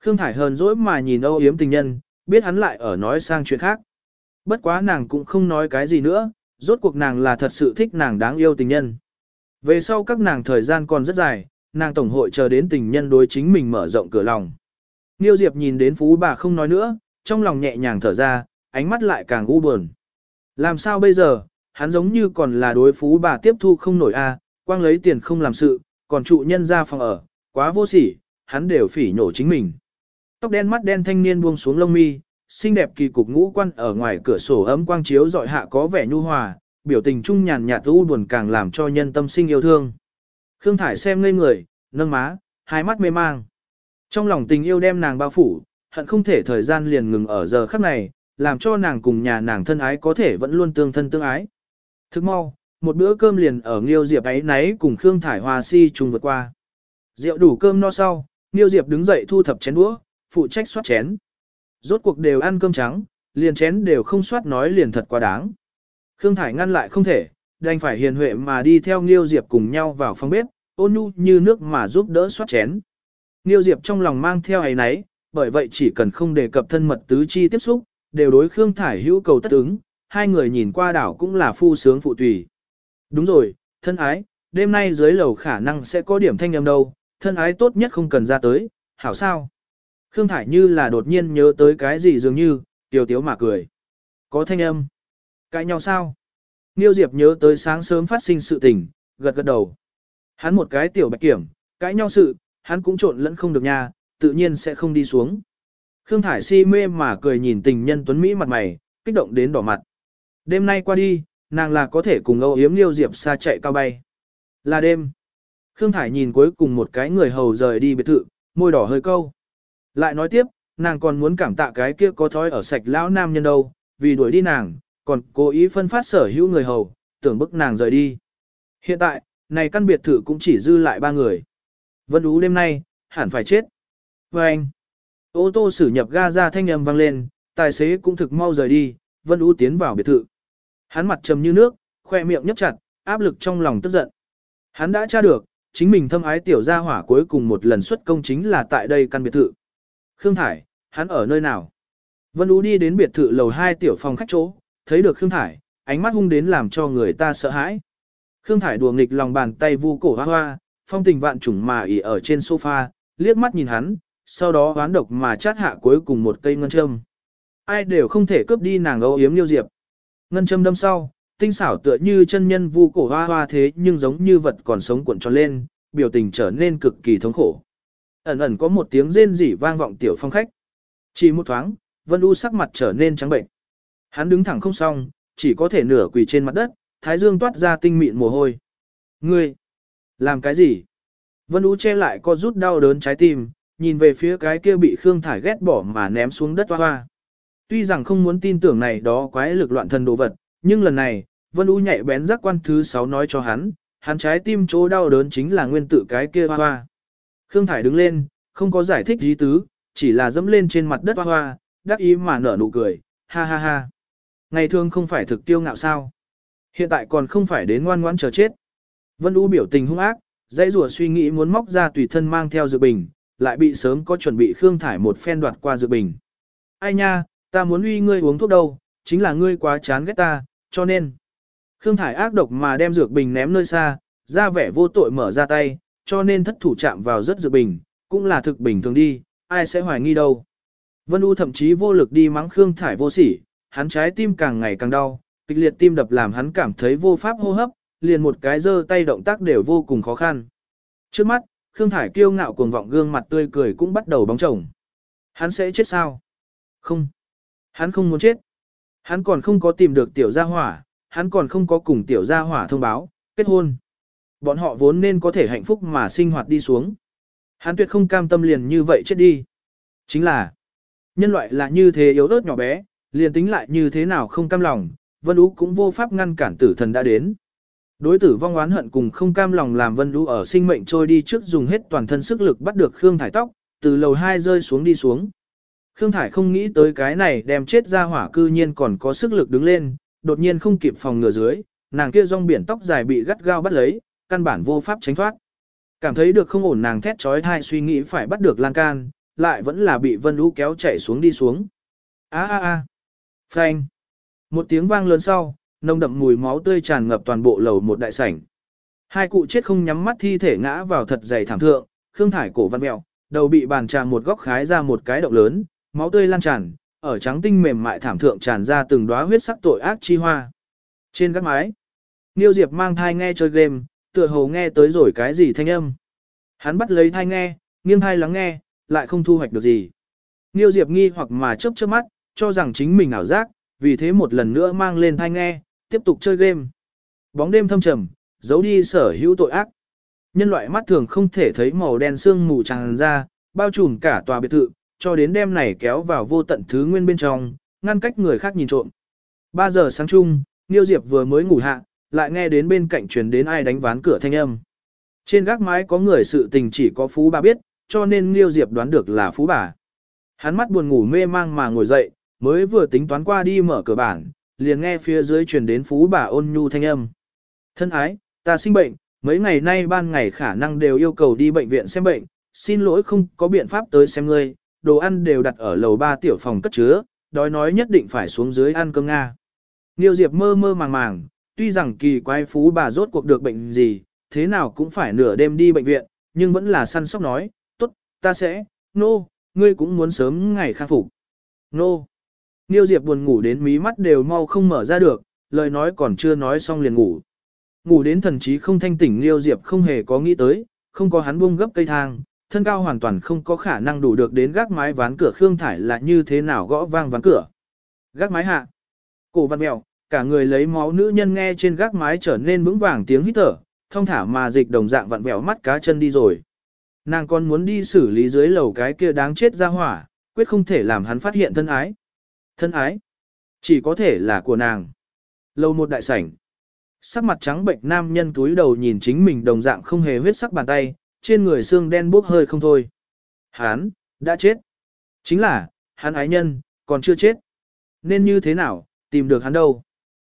Khương Thải hờn dỗi mà nhìn âu yếm tình nhân, biết hắn lại ở nói sang chuyện khác. Bất quá nàng cũng không nói cái gì nữa, rốt cuộc nàng là thật sự thích nàng đáng yêu tình nhân. Về sau các nàng thời gian còn rất dài, nàng tổng hội chờ đến tình nhân đối chính mình mở rộng cửa lòng. Niêu Diệp nhìn đến phú bà không nói nữa, trong lòng nhẹ nhàng thở ra, ánh mắt lại càng u buồn. Làm sao bây giờ, hắn giống như còn là đối phú bà tiếp thu không nổi a, quang lấy tiền không làm sự, còn trụ nhân ra phòng ở, quá vô sỉ, hắn đều phỉ nhổ chính mình. Tóc đen mắt đen thanh niên buông xuống lông mi, xinh đẹp kỳ cục ngũ quan ở ngoài cửa sổ ấm quang chiếu dọi hạ có vẻ nhu hòa, biểu tình trung nhàn nhạt u buồn càng làm cho nhân tâm sinh yêu thương. Khương Thải xem ngây người, nâng má, hai mắt mê mang. Trong lòng tình yêu đem nàng bao phủ, hận không thể thời gian liền ngừng ở giờ khắc này, làm cho nàng cùng nhà nàng thân ái có thể vẫn luôn tương thân tương ái. Thức mau, một bữa cơm liền ở Nghiêu Diệp ấy nấy cùng Khương Thải Hoa si chung vượt qua. Rượu đủ cơm no sau, Nghiêu Diệp đứng dậy thu thập chén đũa, phụ trách soát chén. Rốt cuộc đều ăn cơm trắng, liền chén đều không soát nói liền thật quá đáng. Khương Thải ngăn lại không thể, đành phải hiền huệ mà đi theo Nghiêu Diệp cùng nhau vào phòng bếp, ôn nhu như nước mà giúp đỡ soát chén. Nghiêu Diệp trong lòng mang theo ấy nấy, bởi vậy chỉ cần không đề cập thân mật tứ chi tiếp xúc, đều đối Khương Thải hữu cầu tất ứng, hai người nhìn qua đảo cũng là phu sướng phụ tùy. Đúng rồi, thân ái, đêm nay dưới lầu khả năng sẽ có điểm thanh âm đâu, thân ái tốt nhất không cần ra tới, hảo sao. Khương Thải như là đột nhiên nhớ tới cái gì dường như, tiểu tiếu mà cười. Có thanh âm. Cãi nhau sao? Niêu Diệp nhớ tới sáng sớm phát sinh sự tình, gật gật đầu. Hắn một cái tiểu bạch kiểm, cãi nhau sự, hắn cũng trộn lẫn không được nha, tự nhiên sẽ không đi xuống. Khương Thải si mê mà cười nhìn tình nhân tuấn Mỹ mặt mày, kích động đến đỏ mặt. Đêm nay qua đi, nàng là có thể cùng âu yếm liêu diệp xa chạy cao bay. Là đêm. Khương Thải nhìn cuối cùng một cái người hầu rời đi biệt thự, môi đỏ hơi câu. Lại nói tiếp, nàng còn muốn cảm tạ cái kia có thói ở sạch lão nam nhân đâu, vì đuổi đi nàng, còn cố ý phân phát sở hữu người hầu, tưởng bức nàng rời đi. Hiện tại, này căn biệt thự cũng chỉ dư lại ba người. Vân Ú đêm nay, hẳn phải chết. Và anh, ô tô xử nhập ga ra thanh âm vang lên, tài xế cũng thực mau rời đi, Vân Ú tiến vào biệt thự. Hắn mặt trầm như nước, khoe miệng nhấp chặt, áp lực trong lòng tức giận. Hắn đã tra được, chính mình thâm ái tiểu gia hỏa cuối cùng một lần xuất công chính là tại đây căn biệt thự. Khương Thải, hắn ở nơi nào? Vân Ú đi đến biệt thự lầu 2 tiểu phòng khách chỗ, thấy được Khương Thải, ánh mắt hung đến làm cho người ta sợ hãi. Khương Thải đùa nghịch lòng bàn tay vu cổ hoa hoa, phong tình vạn trùng mà ỉ ở trên sofa, liếc mắt nhìn hắn, sau đó hoán độc mà chát hạ cuối cùng một cây ngân châm. Ai đều không thể cướp đi nàng âu yếm liêu diệp. Ngân châm đâm sau, tinh xảo tựa như chân nhân vu cổ hoa hoa thế nhưng giống như vật còn sống cuộn tròn lên, biểu tình trở nên cực kỳ thống khổ. Ẩn ẩn có một tiếng rên rỉ vang vọng tiểu phong khách. Chỉ một thoáng, Vân U sắc mặt trở nên trắng bệnh. Hắn đứng thẳng không xong, chỉ có thể nửa quỳ trên mặt đất, thái dương toát ra tinh mịn mồ hôi. Ngươi, làm cái gì? Vân U che lại co rút đau đớn trái tim, nhìn về phía cái kia bị Khương Thải ghét bỏ mà ném xuống đất hoa hoa. Tuy rằng không muốn tin tưởng này đó quái lực loạn thần đồ vật, nhưng lần này, Vân U nhạy bén giác quan thứ 6 nói cho hắn, hắn trái tim chỗ đau đớn chính là nguyên tử cái kia hoa hoa. Khương Thải đứng lên, không có giải thích gì tứ, chỉ là dẫm lên trên mặt đất hoa hoa, đắc ý mà nở nụ cười, ha ha ha. Ngày thường không phải thực tiêu ngạo sao. Hiện tại còn không phải đến ngoan ngoãn chờ chết. Vân U biểu tình hung ác, dãy rùa suy nghĩ muốn móc ra tùy thân mang theo dự bình, lại bị sớm có chuẩn bị Khương Thải một phen đoạt qua dự bình. Ai nha, ta muốn uy ngươi uống thuốc đâu, chính là ngươi quá chán ghét ta, cho nên. Khương Thải ác độc mà đem dược bình ném nơi xa, ra vẻ vô tội mở ra tay, cho nên thất thủ chạm vào rất dự bình, cũng là thực bình thường đi, ai sẽ hoài nghi đâu. Vân U thậm chí vô lực đi mắng Khương Thải vô sỉ, hắn trái tim càng ngày càng đau, kịch liệt tim đập làm hắn cảm thấy vô pháp hô hấp, liền một cái giơ tay động tác đều vô cùng khó khăn. Trước mắt, Khương Thải kiêu ngạo cuồng vọng gương mặt tươi cười cũng bắt đầu bóng chồng. Hắn sẽ chết sao? Không. Hắn không muốn chết. Hắn còn không có tìm được tiểu gia hỏa, hắn còn không có cùng tiểu gia hỏa thông báo, kết hôn. Bọn họ vốn nên có thể hạnh phúc mà sinh hoạt đi xuống. Hắn tuyệt không cam tâm liền như vậy chết đi. Chính là, nhân loại là như thế yếu ớt nhỏ bé, liền tính lại như thế nào không cam lòng, Vân Ú cũng vô pháp ngăn cản tử thần đã đến. Đối tử vong oán hận cùng không cam lòng làm Vân Ú ở sinh mệnh trôi đi trước dùng hết toàn thân sức lực bắt được Khương Thải tóc, từ lầu 2 rơi xuống đi xuống. Khương Thải không nghĩ tới cái này đem chết ra hỏa cư nhiên còn có sức lực đứng lên, đột nhiên không kịp phòng ngừa dưới, nàng kia rong biển tóc dài bị gắt gao bắt lấy, căn bản vô pháp tránh thoát. Cảm thấy được không ổn nàng thét trói thai suy nghĩ phải bắt được lan can, lại vẫn là bị Vân Lũ kéo chạy xuống đi xuống. A a a. Phanh. Một tiếng vang lớn sau, nồng đậm mùi máu tươi tràn ngập toàn bộ lầu một đại sảnh. Hai cụ chết không nhắm mắt thi thể ngã vào thật dày thảm thượng, Khương Thải cổ văn mẹo, đầu bị bàn trà một góc khái ra một cái động lớn, máu tươi lan tràn, ở trắng tinh mềm mại thảm thượng tràn ra từng đóa huyết sắc tội ác chi hoa. Trên các mái, Niêu Diệp mang thai nghe chơi game, tựa hồ nghe tới rồi cái gì thanh âm. Hắn bắt lấy thai nghe, nghiêng thai lắng nghe, lại không thu hoạch được gì. Niêu Diệp nghi hoặc mà chớp chớp mắt, cho rằng chính mình ảo giác, vì thế một lần nữa mang lên thai nghe, tiếp tục chơi game. Bóng đêm thâm trầm, giấu đi sở hữu tội ác. Nhân loại mắt thường không thể thấy màu đen sương mù tràn ra, bao trùm cả tòa biệt thự, cho đến đêm này kéo vào vô tận thứ nguyên bên trong, ngăn cách người khác nhìn trộm. 3 giờ sáng chung, Niêu Diệp vừa mới ngủ hạ, lại nghe đến bên cạnh truyền đến ai đánh ván cửa thanh âm. Trên gác mái có người sự tình chỉ có phú bà biết, cho nên Liêu Diệp đoán được là phú bà. Hắn mắt buồn ngủ mê mang mà ngồi dậy, mới vừa tính toán qua đi mở cửa bản, liền nghe phía dưới truyền đến phú bà ôn nhu thanh âm. Thân ái, ta sinh bệnh, mấy ngày nay ban ngày khả năng đều yêu cầu đi bệnh viện xem bệnh, xin lỗi không có biện pháp tới xem ngươi, đồ ăn đều đặt ở lầu ba tiểu phòng cất chứa, đói nói nhất định phải xuống dưới ăn cơm Nga. Niêu Diệp mơ mơ màng màng, tuy rằng kỳ quái phú bà rốt cuộc được bệnh gì, thế nào cũng phải nửa đêm đi bệnh viện, nhưng vẫn là săn sóc nói, tốt, ta sẽ, nô, no, ngươi cũng muốn sớm ngày khang phục. Nô. No. Niêu Diệp buồn ngủ đến mí mắt đều mau không mở ra được, lời nói còn chưa nói xong liền ngủ. Ngủ đến thần trí không thanh tỉnh Niêu Diệp không hề có nghĩ tới, không có hắn buông gấp cây thang, thân cao hoàn toàn không có khả năng đủ được đến gác mái ván cửa Khương Thải là như thế nào gõ vang ván cửa. Gác mái hạ. Cổ văn mèo, cả người lấy máu nữ nhân nghe trên gác mái trở nên vững vàng tiếng hít thở, thông thả mà dịch đồng dạng vặn vẹo mắt cá chân đi rồi. Nàng còn muốn đi xử lý dưới lầu cái kia đáng chết ra hỏa, quyết không thể làm hắn phát hiện thân ái. Thân ái, chỉ có thể là của nàng. Lầu một đại sảnh. Sắc mặt trắng bệnh nam nhân túi đầu nhìn chính mình đồng dạng không hề huyết sắc bàn tay, trên người xương đen bốc hơi không thôi. Hắn, đã chết. Chính là, hắn ái nhân, còn chưa chết. Nên như thế nào, tìm được hắn đâu.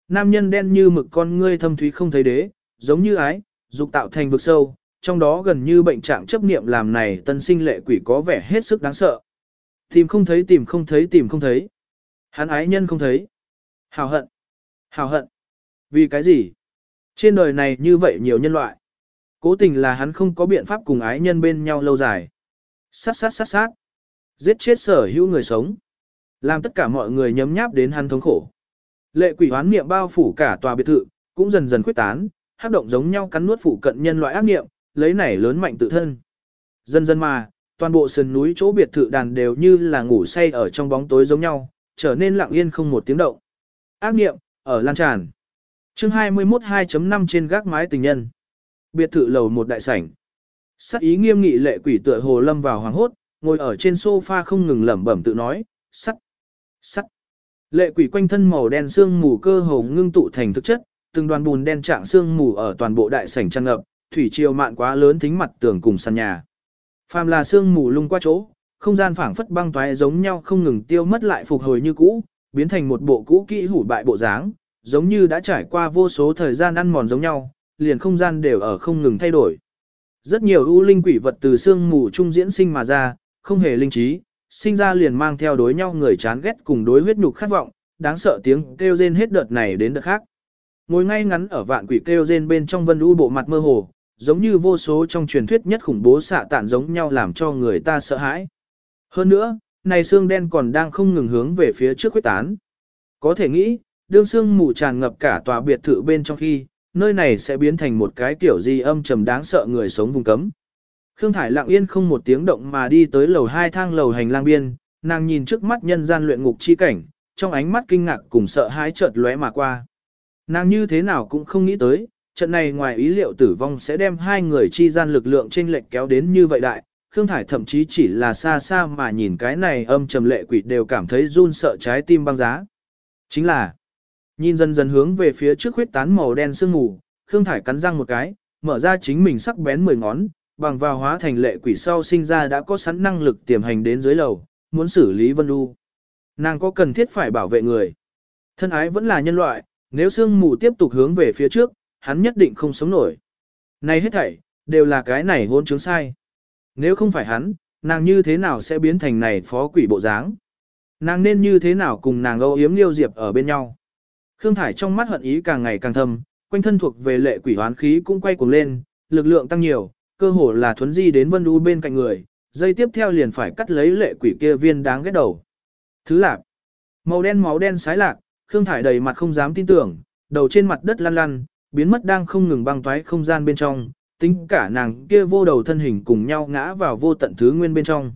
Nam nhân đen như mực con ngươi thâm thúy không thấy đế, giống như ái, dục tạo thành vực sâu, trong đó gần như bệnh trạng chấp niệm làm này tân sinh lệ quỷ có vẻ hết sức đáng sợ. Tìm không thấy tìm không thấy tìm không thấy. Hắn ái nhân không thấy. Hào hận. Hào hận. Vì cái gì? Trên đời này như vậy nhiều nhân loại. Cố tình là hắn không có biện pháp cùng ái nhân bên nhau lâu dài. Sát sát sát sát. Giết chết sở hữu người sống. Làm tất cả mọi người nhấm nháp đến hắn thống khổ. Lệ quỷ hoán niệm bao phủ cả tòa biệt thự, cũng dần dần khuyết tán, hát động giống nhau cắn nuốt phụ cận nhân loại ác niệm, lấy nảy lớn mạnh tự thân. Dần dần mà, toàn bộ sườn núi chỗ biệt thự đàn đều như là ngủ say ở trong bóng tối giống nhau, trở nên lặng yên không một tiếng động. Ác niệm, ở lan tràn. Chương 21 2.5 trên gác mái tình nhân. Biệt thự lầu một đại sảnh. Sắc ý nghiêm nghị lệ quỷ tựa hồ lâm vào hoàng hốt, ngồi ở trên sofa không ngừng lẩm bẩm tự nói, sắt, sắt. Lệ quỷ quanh thân màu đen xương mù cơ hồ ngưng tụ thành thực chất, từng đoàn bùn đen trạng xương mù ở toàn bộ đại sảnh tràn ngập, thủy triều mạn quá lớn thính mặt tường cùng sàn nhà. Phàm là xương mù lung qua chỗ, không gian phảng phất băng toái giống nhau không ngừng tiêu mất lại phục hồi như cũ, biến thành một bộ cũ kỹ hủ bại bộ dáng, giống như đã trải qua vô số thời gian ăn mòn giống nhau, liền không gian đều ở không ngừng thay đổi. Rất nhiều ưu linh quỷ vật từ xương mù trung diễn sinh mà ra, không hề linh trí, sinh ra liền mang theo đối nhau người chán ghét cùng đối huyết nhục khát vọng, đáng sợ tiếng kêu rên hết đợt này đến đợt khác. Ngồi ngay ngắn ở vạn quỷ kêu rên bên trong vân u bộ mặt mơ hồ, giống như vô số trong truyền thuyết nhất khủng bố xạ tản giống nhau làm cho người ta sợ hãi. Hơn nữa, này xương đen còn đang không ngừng hướng về phía trước huyết tán. Có thể nghĩ, đương xương mù tràn ngập cả tòa biệt thự bên trong khi, nơi này sẽ biến thành một cái kiểu gì âm trầm đáng sợ người sống vùng cấm. Khương Thải lặng yên không một tiếng động mà đi tới lầu hai thang lầu hành lang biên, nàng nhìn trước mắt nhân gian luyện ngục chi cảnh, trong ánh mắt kinh ngạc cùng sợ hãi chợt lóe mà qua. Nàng như thế nào cũng không nghĩ tới, trận này ngoài ý liệu tử vong sẽ đem hai người chi gian lực lượng trên lệch kéo đến như vậy đại. Khương Thải thậm chí chỉ là xa xa mà nhìn cái này âm trầm lệ quỷ đều cảm thấy run sợ trái tim băng giá. Chính là, nhìn dần dần hướng về phía trước huyết tán màu đen sương mù, Khương Thải cắn răng một cái, mở ra chính mình sắc bén mười ngón, bằng vào hóa thành lệ quỷ sau sinh ra đã có sẵn năng lực tiềm hành đến dưới lầu, muốn xử lý Vân Du. Nàng có cần thiết phải bảo vệ người. Thân ái vẫn là nhân loại, nếu sương mù tiếp tục hướng về phía trước, hắn nhất định không sống nổi. Này hết thảy, đều là cái này hôn chứng sai. Nếu không phải hắn, nàng như thế nào sẽ biến thành này phó quỷ bộ dáng? Nàng nên như thế nào cùng nàng âu yếm liêu diệp ở bên nhau? Khương Thải trong mắt hận ý càng ngày càng thâm, quanh thân thuộc về lệ quỷ hoán khí cũng quay cuồng lên, lực lượng tăng nhiều, cơ hồ là thuấn di đến vân u bên cạnh người, dây tiếp theo liền phải cắt lấy lệ quỷ kia viên đáng ghét đầu. Thứ lạc, màu đen máu đen sái lạc, Khương Thải đầy mặt không dám tin tưởng, đầu trên mặt đất lăn lăn, biến mất đang không ngừng băng toái không gian bên trong, tính cả nàng kia vô đầu thân hình cùng nhau ngã vào vô tận thứ nguyên bên trong.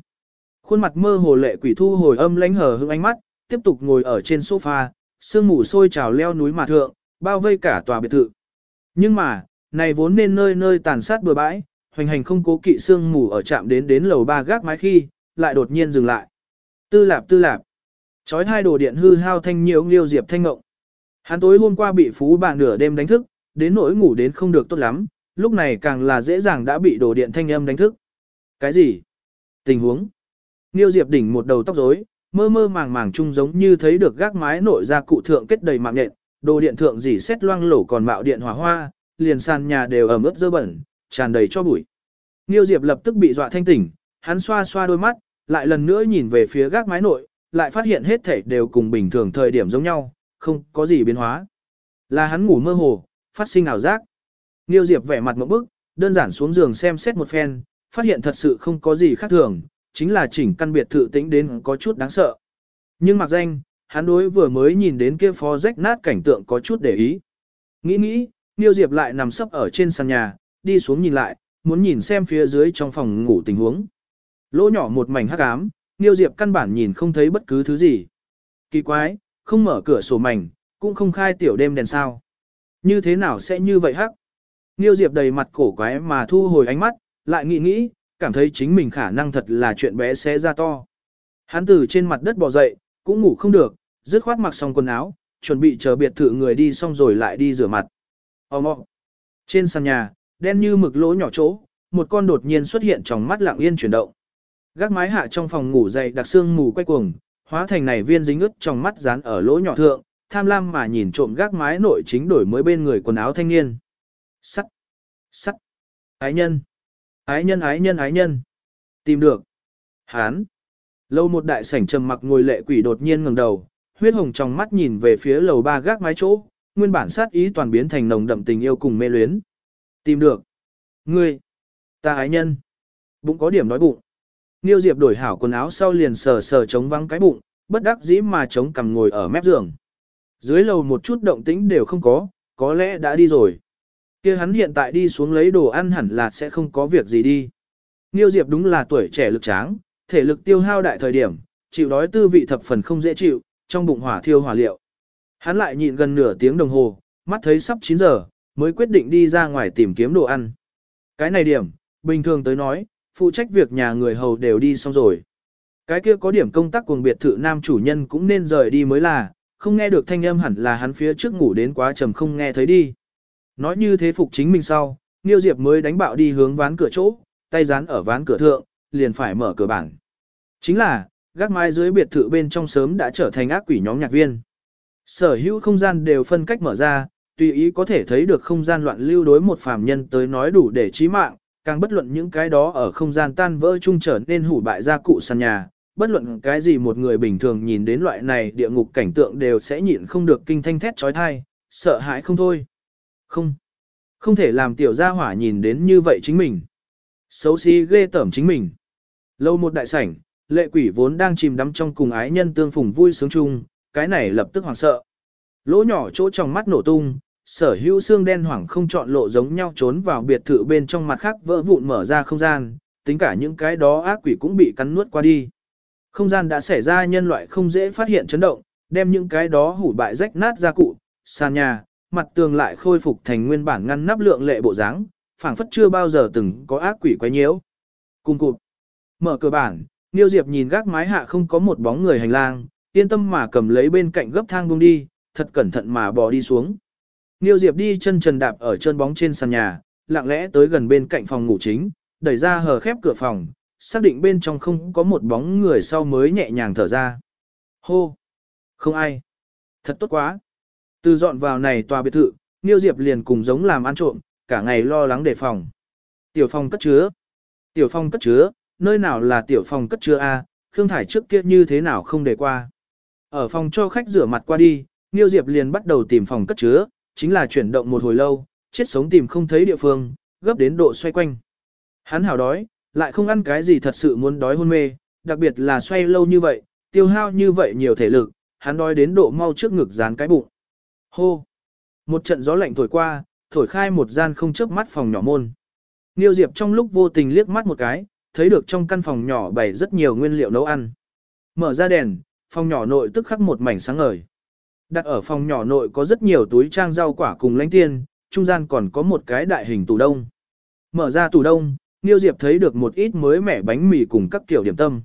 Khuôn mặt mơ hồ lệ quỷ thu hồi âm lánh hờ hững ánh mắt, tiếp tục ngồi ở trên sofa, sương mù sôi trào leo núi mà thượng, bao vây cả tòa biệt thự. Nhưng mà, này vốn nên nơi nơi tàn sát bừa bãi, hoành hành không cố kỵ sương mù ở chạm đến đến lầu ba gác mái khi, lại đột nhiên dừng lại. Tư lạp tư lạp. Chói hai đồ điện hư hao thanh nhiễu liêu diệp thanh ngộng. Hắn tối hôm qua bị phú bà nửa đêm đánh thức, đến nỗi ngủ đến không được tốt lắm, lúc này càng là dễ dàng đã bị đồ điện thanh âm đánh thức. Cái gì? Tình huống? Niêu Diệp đỉnh một đầu tóc rối, mơ mơ màng màng chung giống như thấy được gác mái nội ra cụ thượng kết đầy mạng nhện, đồ điện thượng dỉ xét loang lổ còn mạo điện hỏa hoa, liền sàn nhà đều ẩm ướt dơ bẩn, tràn đầy cho bụi. Niêu Diệp lập tức bị dọa thanh tỉnh, hắn xoa xoa đôi mắt, lại lần nữa nhìn về phía gác mái nội, lại phát hiện hết thảy đều cùng bình thường thời điểm giống nhau, không có gì biến hóa. Là hắn ngủ mơ hồ, phát sinh ảo giác. Niêu Diệp vẻ mặt một bức, đơn giản xuống giường xem xét một phen, phát hiện thật sự không có gì khác thường, chính là chỉnh căn biệt thự tĩnh đến có chút đáng sợ. Nhưng mặc danh, hắn đối vừa mới nhìn đến kia phó rách nát cảnh tượng có chút để ý. Nghĩ nghĩ, Niêu Diệp lại nằm sấp ở trên sàn nhà, đi xuống nhìn lại, muốn nhìn xem phía dưới trong phòng ngủ tình huống. Lỗ nhỏ một mảnh hắc ám, Niêu Diệp căn bản nhìn không thấy bất cứ thứ gì. Kỳ quái, không mở cửa sổ mảnh, cũng không khai tiểu đêm đèn sao. Như thế nào sẽ như vậy hắc? Niêu Diệp đầy mặt cổ quái mà thu hồi ánh mắt, lại nghĩ nghĩ, cảm thấy chính mình khả năng thật là chuyện bé xé ra to. Hắn từ trên mặt đất bò dậy, cũng ngủ không được, dứt khoát mặc xong quần áo, chuẩn bị chờ biệt thự người đi xong rồi lại đi rửa mặt. Ôm ôm. Trên sàn nhà, đen như mực lỗ nhỏ chỗ, một con đột nhiên xuất hiện trong mắt lặng yên chuyển động. Gác mái hạ trong phòng ngủ dày đặc xương mù quay cuồng, hóa thành này viên dính ướt trong mắt dán ở lỗ nhỏ thượng, tham lam mà nhìn trộm gác mái nội chính đổi mới bên người quần áo thanh niên. Sắt! Sắt! Ái nhân! Ái nhân ái nhân ái nhân! Tìm được! Hán! Lâu một đại sảnh trầm mặc ngồi lệ quỷ đột nhiên ngẩng đầu, huyết hồng trong mắt nhìn về phía lầu ba gác mái chỗ, nguyên bản sát ý toàn biến thành nồng đậm tình yêu cùng mê luyến. Tìm được! Ngươi! Ta ái nhân! Bụng có điểm đói bụng. Niêu Diệp đổi hảo quần áo sau liền sờ sờ chống vắng cái bụng, bất đắc dĩ mà chống cằm ngồi ở mép giường. Dưới lầu một chút động tĩnh đều không có, có lẽ đã đi rồi. kia hắn hiện tại đi xuống lấy đồ ăn hẳn là sẽ không có việc gì đi. Niêu Diệp đúng là tuổi trẻ lực tráng, thể lực tiêu hao đại thời điểm, chịu đói tư vị thập phần không dễ chịu, trong bụng hỏa thiêu hỏa liệu. Hắn lại nhịn gần nửa tiếng đồng hồ, mắt thấy sắp 9 giờ, mới quyết định đi ra ngoài tìm kiếm đồ ăn. Cái này điểm, bình thường tới nói, phụ trách việc nhà người hầu đều đi xong rồi. Cái kia có điểm công tác cuồng biệt thự nam chủ nhân cũng nên rời đi mới là, không nghe được thanh âm hẳn là hắn phía trước ngủ đến quá trầm không nghe thấy đi. Nói như thế phục chính mình sau, Niêu Diệp mới đánh bạo đi hướng ván cửa chỗ, tay dán ở ván cửa thượng, liền phải mở cửa bảng. Chính là, gác mái dưới biệt thự bên trong sớm đã trở thành ác quỷ nhóm nhạc viên. Sở hữu không gian đều phân cách mở ra, tùy ý có thể thấy được không gian loạn lưu đối một phàm nhân tới nói đủ để chí mạng, càng bất luận những cái đó ở không gian tan vỡ chung trở nên hủ bại ra cụ sàn nhà, bất luận cái gì một người bình thường nhìn đến loại này địa ngục cảnh tượng đều sẽ nhịn không được kinh thanh thét trói thai, sợ hãi không thôi. Không, không thể làm tiểu gia hỏa nhìn đến như vậy chính mình. Xấu xí ghê tởm chính mình. Lâu một đại sảnh, lệ quỷ vốn đang chìm đắm trong cùng ái nhân tương phùng vui sướng chung, cái này lập tức hoảng sợ. Lỗ nhỏ chỗ trong mắt nổ tung, sở hữu xương đen hoảng không chọn lộ giống nhau trốn vào biệt thự bên trong mặt khác vỡ vụn mở ra không gian, tính cả những cái đó ác quỷ cũng bị cắn nuốt qua đi. Không gian đã xảy ra nhân loại không dễ phát hiện chấn động, đem những cái đó hủ bại rách nát ra cụ, sàn nhà, mặt tường lại khôi phục thành nguyên bản ngăn nắp lượng lệ bộ dáng, phảng phất chưa bao giờ từng có ác quỷ quấy nhiễu. Cùng cụt. Mở cửa bản, Niêu Diệp nhìn gác mái hạ không có một bóng người hành lang, yên tâm mà cầm lấy bên cạnh gấp thang buông đi, thật cẩn thận mà bò đi xuống. Niêu Diệp đi chân trần đạp ở chân bóng trên sàn nhà, lặng lẽ tới gần bên cạnh phòng ngủ chính, đẩy ra hờ khép cửa phòng, xác định bên trong không có một bóng người sau mới nhẹ nhàng thở ra. Hô! Không ai! Thật tốt quá! Từ dọn vào này tòa biệt thự, Niêu Diệp liền cùng giống làm ăn trộm, cả ngày lo lắng đề phòng. Tiểu phòng cất chứa! Tiểu phòng cất chứa, nơi nào là tiểu phòng cất chứa A, Khương Thải trước kia như thế nào không để qua. Ở phòng cho khách rửa mặt qua đi, Niêu Diệp liền bắt đầu tìm phòng cất chứa, chính là chuyển động một hồi lâu, chết sống tìm không thấy địa phương, gấp đến độ xoay quanh. Hắn hào đói, lại không ăn cái gì thật sự muốn đói hôn mê, đặc biệt là xoay lâu như vậy, tiêu hao như vậy nhiều thể lực, hắn đói đến độ mau trước ngực dán cái bụng. Hô! Một trận gió lạnh thổi qua, thổi khai một gian không chớp mắt phòng nhỏ môn. Niêu Diệp trong lúc vô tình liếc mắt một cái, thấy được trong căn phòng nhỏ bày rất nhiều nguyên liệu nấu ăn. Mở ra đèn, phòng nhỏ nội tức khắc một mảnh sáng ngời. Đặt ở phòng nhỏ nội có rất nhiều túi trang rau quả cùng lãnh tiên, trung gian còn có một cái đại hình tủ đông. Mở ra tủ đông, Niêu Diệp thấy được một ít mới mẻ bánh mì cùng các kiểu điểm tâm.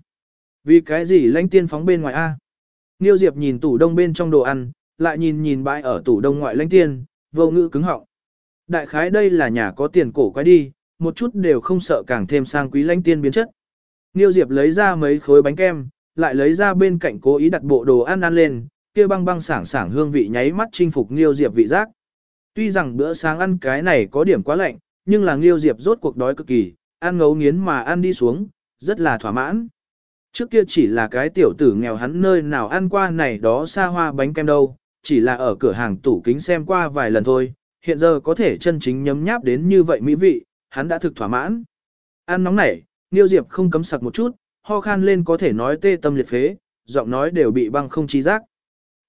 Vì cái gì lãnh tiên phóng bên ngoài A? Niêu Diệp nhìn tủ đông bên trong đồ ăn, lại nhìn nhìn bãi ở tủ đông ngoại lãnh tiên, vô ngữ cứng họng. Đại khái đây là nhà có tiền cổ quái đi, một chút đều không sợ càng thêm sang quý lãnh tiên biến chất. Niêu Diệp lấy ra mấy khối bánh kem, lại lấy ra bên cạnh cố ý đặt bộ đồ ăn ăn lên, kia băng băng sảng sảng hương vị nháy mắt chinh phục Nghiêu Diệp vị giác. Tuy rằng bữa sáng ăn cái này có điểm quá lạnh, nhưng là Nghiêu Diệp rốt cuộc đói cực kỳ, ăn ngấu nghiến mà ăn đi xuống, rất là thỏa mãn. Trước kia chỉ là cái tiểu tử nghèo hắn nơi nào ăn qua này đó xa hoa bánh kem đâu, chỉ là ở cửa hàng tủ kính xem qua vài lần thôi, hiện giờ có thể chân chính nhấm nháp đến như vậy mỹ vị, hắn đã thực thỏa mãn. Ăn nóng nảy, Niêu Diệp không cấm sặc một chút, ho khan lên có thể nói tê tâm liệt phế, giọng nói đều bị băng không trí giác.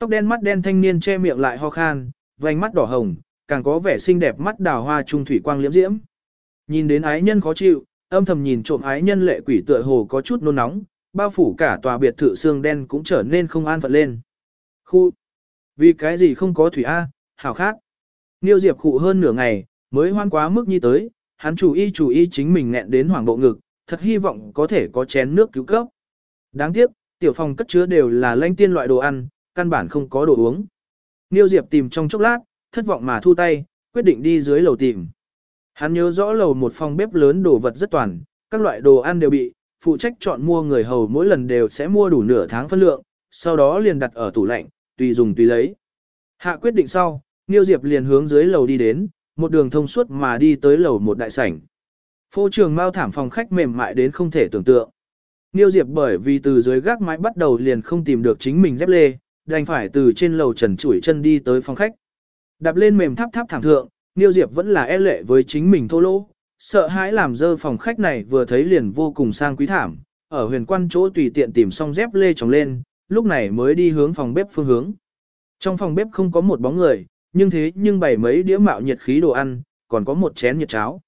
Tóc đen mắt đen thanh niên che miệng lại ho khan, vành mắt đỏ hồng, càng có vẻ xinh đẹp mắt đào hoa trung thủy quang liễm diễm. Nhìn đến ái nhân khó chịu, âm thầm nhìn trộm ái nhân lệ quỷ tựa hồ có chút nôn nóng, bao phủ cả tòa biệt thự xương đen cũng trở nên không an phận lên. Khu! Vì cái gì không có thủy A, hảo khác. Niêu Diệp khụ hơn nửa ngày, mới hoan quá mức như tới, hắn chủ y chủ y chính mình nghẹn đến hoàng bộ ngực, thật hy vọng có thể có chén nước cứu cấp. Đáng tiếc, tiểu phòng cất chứa đều là lanh tiên loại đồ ăn, căn bản không có đồ uống. Niêu Diệp tìm trong chốc lát, thất vọng mà thu tay, quyết định đi dưới lầu tìm. Hắn nhớ rõ lầu một phòng bếp lớn đồ vật rất toàn, các loại đồ ăn đều bị, phụ trách chọn mua người hầu mỗi lần đều sẽ mua đủ nửa tháng phân lượng, sau đó liền đặt ở tủ lạnh, tùy dùng tùy lấy. Hạ quyết định sau, Niêu Diệp liền hướng dưới lầu đi đến, một đường thông suốt mà đi tới lầu một đại sảnh. Phô trường mau thảm phòng khách mềm mại đến không thể tưởng tượng. Niêu Diệp bởi vì từ dưới gác mái bắt đầu liền không tìm được chính mình dép lê, đành phải từ trên lầu trần chuỗi chân đi tới phòng khách. Đạp lên mềm tháp tháp thẳng thượng, Niêu Diệp vẫn là e lệ với chính mình thô lỗ, sợ hãi làm dơ phòng khách này vừa thấy liền vô cùng sang quý thảm, ở huyền quan chỗ tùy tiện tìm xong dép lê trồng lên, lúc này mới đi hướng phòng bếp phương hướng. Trong phòng bếp không có một bóng người, nhưng thế nhưng bày mấy đĩa mạo nhiệt khí đồ ăn, còn có một chén nhiệt cháo.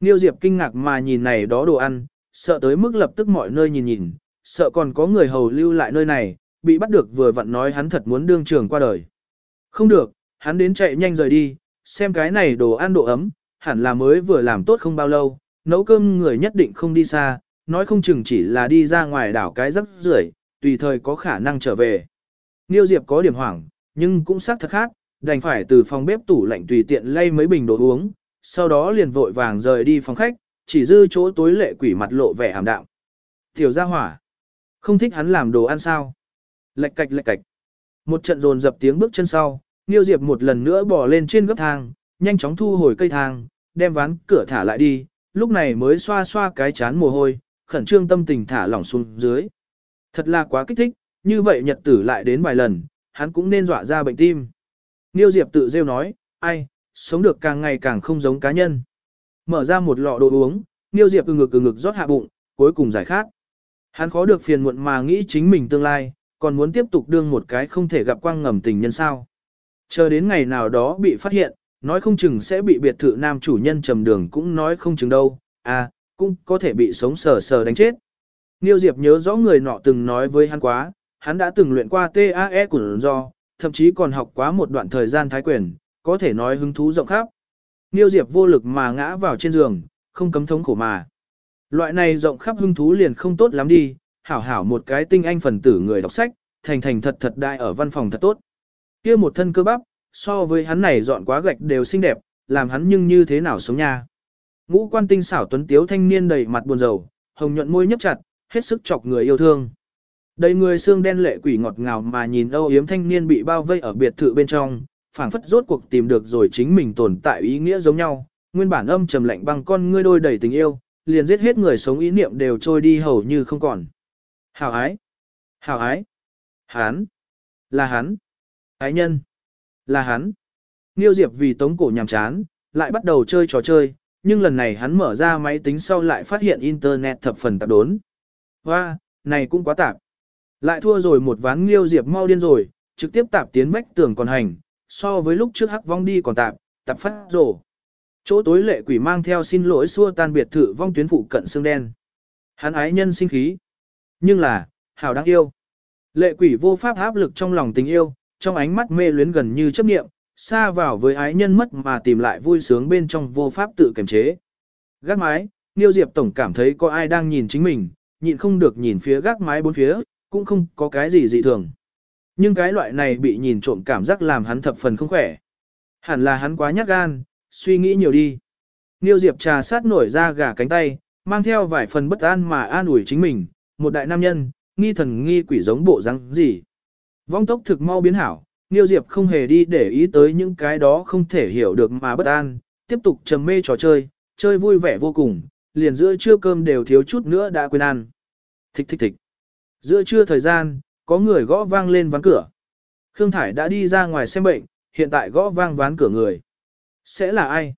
Niêu Diệp kinh ngạc mà nhìn này đó đồ ăn, sợ tới mức lập tức mọi nơi nhìn nhìn, sợ còn có người hầu lưu lại nơi này, bị bắt được vừa vặn nói hắn thật muốn đương trường qua đời. Không được, hắn đến chạy nhanh rời đi, xem cái này đồ ăn độ ấm, hẳn là mới vừa làm tốt không bao lâu, nấu cơm người nhất định không đi xa, nói không chừng chỉ là đi ra ngoài đảo cái rắc rưởi, tùy thời có khả năng trở về. Niêu Diệp có điểm hoảng, nhưng cũng xác thật khác, đành phải từ phòng bếp tủ lạnh tùy tiện lay mấy bình đồ uống, sau đó liền vội vàng rời đi phòng khách, chỉ dư chỗ tối lệ quỷ mặt lộ vẻ hàm đạm. Tiểu gia hỏa, không thích hắn làm đồ ăn sao? Lệch cạch lệch cạch. Một trận dồn dập tiếng bước chân sau, Niêu Diệp một lần nữa bò lên trên gấp thang, nhanh chóng thu hồi cây thang, đem ván cửa thả lại đi, lúc này mới xoa xoa cái chán mồ hôi, khẩn trương tâm tình thả lỏng xuống dưới. Thật là quá kích thích, như vậy nhật tử lại đến vài lần, hắn cũng nên dọa ra bệnh tim. Niêu Diệp tự rêu nói, ai, sống được càng ngày càng không giống cá nhân. Mở ra một lọ đồ uống, Niêu Diệp từ ngực từ ngực rót hạ bụng, cuối cùng giải khát. Hắn khó được phiền muộn mà nghĩ chính mình tương lai, còn muốn tiếp tục đương một cái không thể gặp quang ngầm tình nhân sao. Chờ đến ngày nào đó bị phát hiện, nói không chừng sẽ bị biệt thự nam chủ nhân trầm đường cũng nói không chừng đâu, à, cũng có thể bị sống sờ sờ đánh chết. Niêu Diệp nhớ rõ người nọ từng nói với hắn quá, hắn đã từng luyện qua TAE của do, thậm chí còn học quá một đoạn thời gian thái quyền, có thể nói hứng thú rộng khắp. Niêu Diệp vô lực mà ngã vào trên giường, không cấm thống khổ mà. Loại này rộng khắp hứng thú liền không tốt lắm đi, hảo hảo một cái tinh anh phần tử người đọc sách, thành thành thật thật đại ở văn phòng thật tốt. kia một thân cơ bắp, so với hắn này dọn quá gạch đều xinh đẹp, làm hắn nhưng như thế nào sống nha. Ngũ quan tinh xảo tuấn tiếu thanh niên đầy mặt buồn rầu, hồng nhuận môi nhấp chặt, hết sức chọc người yêu thương. Đầy người xương đen lệ quỷ ngọt ngào mà nhìn âu yếm thanh niên bị bao vây ở biệt thự bên trong, phảng phất rốt cuộc tìm được rồi chính mình tồn tại ý nghĩa giống nhau, nguyên bản âm trầm lạnh băng con ngươi đôi đầy tình yêu, liền giết hết người sống ý niệm đều trôi đi hầu như không còn. Hảo ái, hảo ái, hán, là hắn, ái nhân, là hắn. Nghiêu Diệp vì tống cổ nhàm chán, lại bắt đầu chơi trò chơi, nhưng lần này hắn mở ra máy tính sau lại phát hiện internet thập phần tạp đốn. Hoa, này cũng quá tạp. Lại thua rồi một ván Nghiêu Diệp mau điên rồi, trực tiếp tạp tiến vách tường còn hành, so với lúc trước hắc vong đi còn tạp, tạp phát rổ. Chỗ tối lệ quỷ mang theo xin lỗi xua tan biệt thự vong tuyến phụ cận xương đen. Hắn ái nhân sinh khí. Nhưng là, hảo đáng yêu. Lệ quỷ vô pháp áp lực trong lòng tình yêu, trong ánh mắt mê luyến gần như chấp niệm, xa vào với ái nhân mất mà tìm lại vui sướng bên trong vô pháp tự kiềm chế. Gác mái, Niêu Diệp Tổng cảm thấy có ai đang nhìn chính mình, nhịn không được nhìn phía gác mái bốn phía, cũng không có cái gì dị thường. Nhưng cái loại này bị nhìn trộm cảm giác làm hắn thập phần không khỏe. Hẳn là hắn quá nhát gan, suy nghĩ nhiều đi. Niêu Diệp trà sát nổi ra gà cánh tay, mang theo vài phần bất an mà an ủi chính mình, một đại nam nhân, nghi thần nghi quỷ giống bộ răng gì. Vong tốc thực mau biến hảo, Niêu Diệp không hề đi để ý tới những cái đó không thể hiểu được mà bất an, tiếp tục trầm mê trò chơi, chơi vui vẻ vô cùng, liền giữa trưa cơm đều thiếu chút nữa đã quên ăn. Thích thích thích. Giữa trưa thời gian, có người gõ vang lên ván cửa. Khương Thải đã đi ra ngoài xem bệnh, hiện tại gõ vang ván cửa người. Sẽ là ai?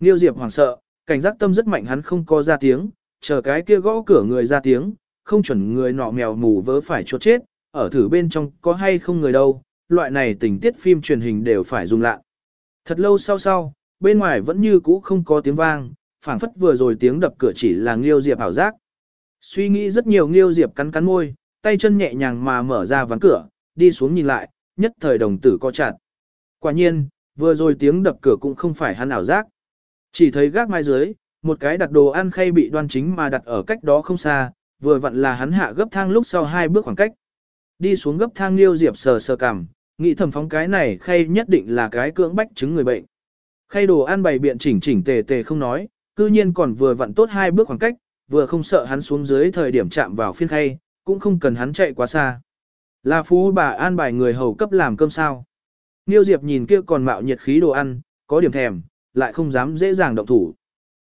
Niêu Diệp hoảng sợ, cảnh giác tâm rất mạnh hắn không có ra tiếng, chờ cái kia gõ cửa người ra tiếng, không chuẩn người nọ mèo mù vớ phải chốt chết, ở thử bên trong có hay không người đâu, loại này tình tiết phim truyền hình đều phải dùng lạ. Thật lâu sau sau, bên ngoài vẫn như cũ không có tiếng vang, phảng phất vừa rồi tiếng đập cửa chỉ là Nghiêu Diệp ảo giác. Suy nghĩ rất nhiều Nghiêu Diệp cắn cắn môi, tay chân nhẹ nhàng mà mở ra ván cửa, đi xuống nhìn lại, nhất thời đồng tử co chặt. Quả nhiên, vừa rồi tiếng đập cửa cũng không phải hắn ảo giác. Chỉ thấy gác mai dưới, một cái đặt đồ ăn khay bị đoan chính mà đặt ở cách đó không xa, vừa vặn là hắn hạ gấp thang lúc sau hai bước khoảng cách. Đi xuống gấp thang Liêu Diệp sờ sờ cằm, nghĩ thầm phóng cái này khay nhất định là cái cưỡng bách chứng người bệnh. Khay đồ ăn bày biện chỉnh chỉnh tề tề không nói, cư nhiên còn vừa vặn tốt hai bước khoảng cách, vừa không sợ hắn xuống dưới thời điểm chạm vào phiên khay, cũng không cần hắn chạy quá xa. Là phú bà an bài người hầu cấp làm cơm sao. Niêu Diệp nhìn kia còn mạo nhiệt khí đồ ăn, có điểm thèm, lại không dám dễ dàng động thủ.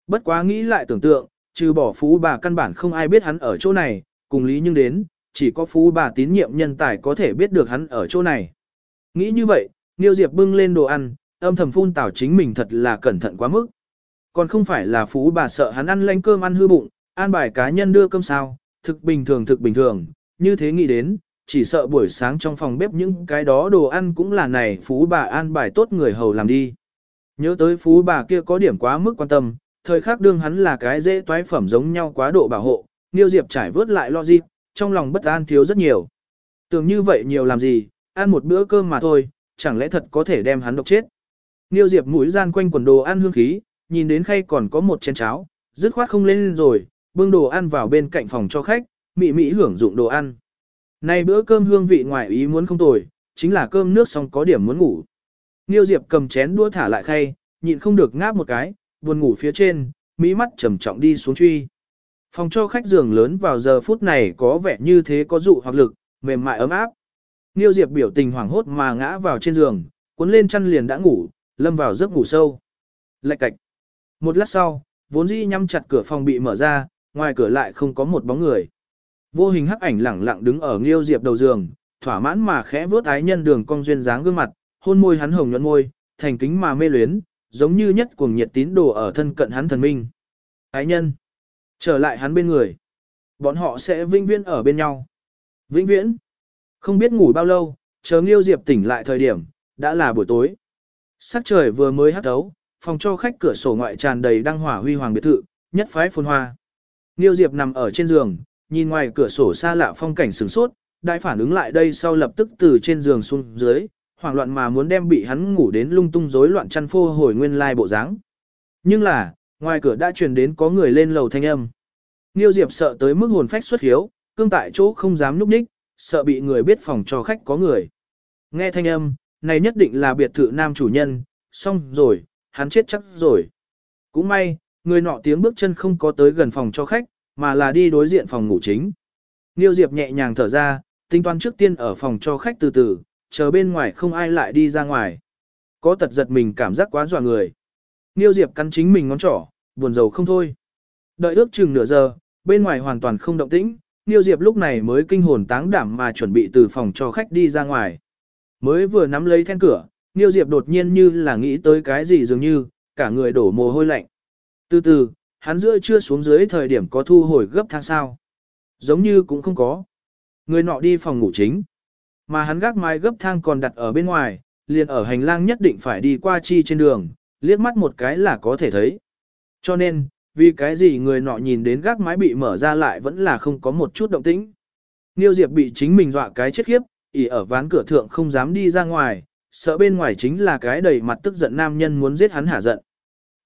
Bất quá nghĩ lại tưởng tượng, trừ bỏ phú bà căn bản không ai biết hắn ở chỗ này, cùng lý nhưng đến, chỉ có phú bà tín nhiệm nhân tài có thể biết được hắn ở chỗ này. Nghĩ như vậy, Niêu Diệp bưng lên đồ ăn, âm thầm phun tảo chính mình thật là cẩn thận quá mức. Còn không phải là phú bà sợ hắn ăn lanh cơm ăn hư bụng, an bài cá nhân đưa cơm sao, thực bình thường thực bình thường, như thế nghĩ đến, chỉ sợ buổi sáng trong phòng bếp những cái đó đồ ăn cũng là này phú bà an bài tốt người hầu làm đi. Nhớ tới phú bà kia có điểm quá mức quan tâm, thời khắc đương hắn là cái dễ toái phẩm giống nhau quá độ bảo hộ, Niêu Diệp trải vớt lại lo gì, trong lòng bất an thiếu rất nhiều. Tưởng như vậy nhiều làm gì, ăn một bữa cơm mà thôi, chẳng lẽ thật có thể đem hắn độc chết. Niêu Diệp mũi gian quanh quần đồ ăn hương khí, nhìn đến khay còn có một chén cháo, dứt khoát không lên rồi, bưng đồ ăn vào bên cạnh phòng cho khách, mị mị hưởng dụng đồ ăn. nay bữa cơm hương vị ngoài ý muốn không tồi, chính là cơm nước xong có điểm muốn ngủ. Niêu Diệp cầm chén đua thả lại khay, nhịn không được ngáp một cái, buồn ngủ phía trên, mỹ mắt trầm trọng đi xuống truy. Phòng cho khách giường lớn vào giờ phút này có vẻ như thế có dụ hoặc lực, mềm mại ấm áp. Niêu Diệp biểu tình hoảng hốt mà ngã vào trên giường, cuốn lên chăn liền đã ngủ, lâm vào giấc ngủ sâu. Lạch cạch. Một lát sau, vốn dĩ nhắm chặt cửa phòng bị mở ra, ngoài cửa lại không có một bóng người. Vô hình hắc ảnh lẳng lặng đứng ở Niêu Diệp đầu giường, thỏa mãn mà khẽ vuốt ái nhân đường cong duyên dáng gương mặt, hôn môi hắn hồng nhuận môi, thành kính mà mê luyến, giống như nhất cuồng nhiệt tín đồ ở thân cận hắn thần minh. Ái nhân, trở lại hắn bên người. Bọn họ sẽ vĩnh viễn ở bên nhau. Vĩnh viễn. Không biết ngủ bao lâu, chờ Nghiêu Diệp tỉnh lại thời điểm, đã là buổi tối. Sắc trời vừa mới hắt đấu phòng cho khách cửa sổ ngoại tràn đầy đăng hỏa huy hoàng biệt thự, nhất phái phồn hoa. Nghiêu Diệp nằm ở trên giường, nhìn ngoài cửa sổ xa lạ phong cảnh sửng sốt, đại phản ứng lại đây sau lập tức từ trên giường xuống dưới, hoảng loạn mà muốn đem bị hắn ngủ đến lung tung rối loạn chăn phô hồi nguyên lai bộ dáng. Nhưng là, ngoài cửa đã truyền đến có người lên lầu thanh âm. Niêu Diệp sợ tới mức hồn phách xuất hiếu, cương tại chỗ không dám núp ních, sợ bị người biết phòng cho khách có người. Nghe thanh âm, này nhất định là biệt thự nam chủ nhân, xong rồi, hắn chết chắc rồi. Cũng may, người nọ tiếng bước chân không có tới gần phòng cho khách, mà là đi đối diện phòng ngủ chính. Niêu Diệp nhẹ nhàng thở ra, tính toán trước tiên ở phòng cho khách từ từ, chờ bên ngoài không ai lại đi ra ngoài. Có tật giật mình cảm giác quá dọa người. Niêu Diệp cắn chính mình ngón trỏ, buồn rầu không thôi. Đợi ước chừng nửa giờ, bên ngoài hoàn toàn không động tĩnh, Niêu Diệp lúc này mới kinh hồn táng đảm mà chuẩn bị từ phòng cho khách đi ra ngoài. Mới vừa nắm lấy then cửa, Niêu Diệp đột nhiên như là nghĩ tới cái gì dường như, cả người đổ mồ hôi lạnh. Từ từ, hắn giữa chưa xuống dưới thời điểm có thu hồi gấp thang sao. Giống như cũng không có. Người nọ đi phòng ngủ chính. Mà hắn gác mái gấp thang còn đặt ở bên ngoài, liền ở hành lang nhất định phải đi qua chi trên đường, liếc mắt một cái là có thể thấy. Cho nên, vì cái gì người nọ nhìn đến gác mái bị mở ra lại vẫn là không có một chút động tĩnh. Niêu Diệp bị chính mình dọa cái chết khiếp, ỉ ở ván cửa thượng không dám đi ra ngoài, sợ bên ngoài chính là cái đầy mặt tức giận nam nhân muốn giết hắn hả giận.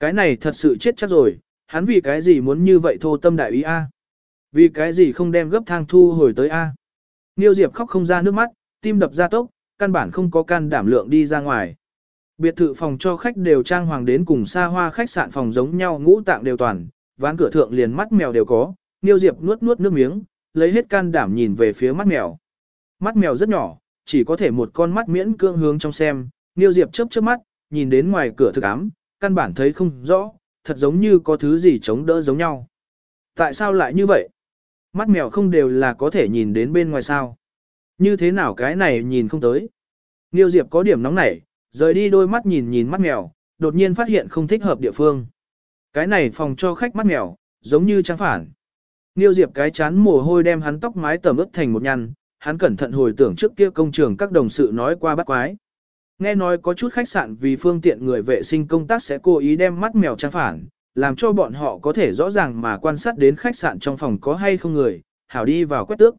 Cái này thật sự chết chắc rồi, hắn vì cái gì muốn như vậy thô tâm đại ý a? Vì cái gì không đem gấp thang thu hồi tới a? Niêu Diệp khóc không ra nước mắt, tim đập ra tốc, căn bản không có can đảm lượng đi ra ngoài. Biệt thự phòng cho khách đều trang hoàng đến cùng xa hoa khách sạn phòng giống nhau ngũ tạng đều toàn, ván cửa thượng liền mắt mèo đều có, Niêu Diệp nuốt nuốt nước miếng, lấy hết can đảm nhìn về phía mắt mèo. Mắt mèo rất nhỏ, chỉ có thể một con mắt miễn cương hướng trong xem, Niêu Diệp chớp chớp mắt, nhìn đến ngoài cửa thực ám, căn bản thấy không rõ, thật giống như có thứ gì chống đỡ giống nhau. Tại sao lại như vậy? Mắt mèo không đều là có thể nhìn đến bên ngoài sao? Như thế nào cái này nhìn không tới? Niêu Diệp có điểm nóng nảy, rời đi đôi mắt nhìn nhìn mắt mèo, đột nhiên phát hiện không thích hợp địa phương. Cái này phòng cho khách mắt mèo, giống như trang phản. Niêu Diệp cái chán mồ hôi đem hắn tóc mái tầm ướt thành một nhăn, hắn cẩn thận hồi tưởng trước kia công trường các đồng sự nói qua bắt quái. Nghe nói có chút khách sạn vì phương tiện người vệ sinh công tác sẽ cố ý đem mắt mèo trang phản, làm cho bọn họ có thể rõ ràng mà quan sát đến khách sạn trong phòng có hay không người, hảo đi vào quét tước.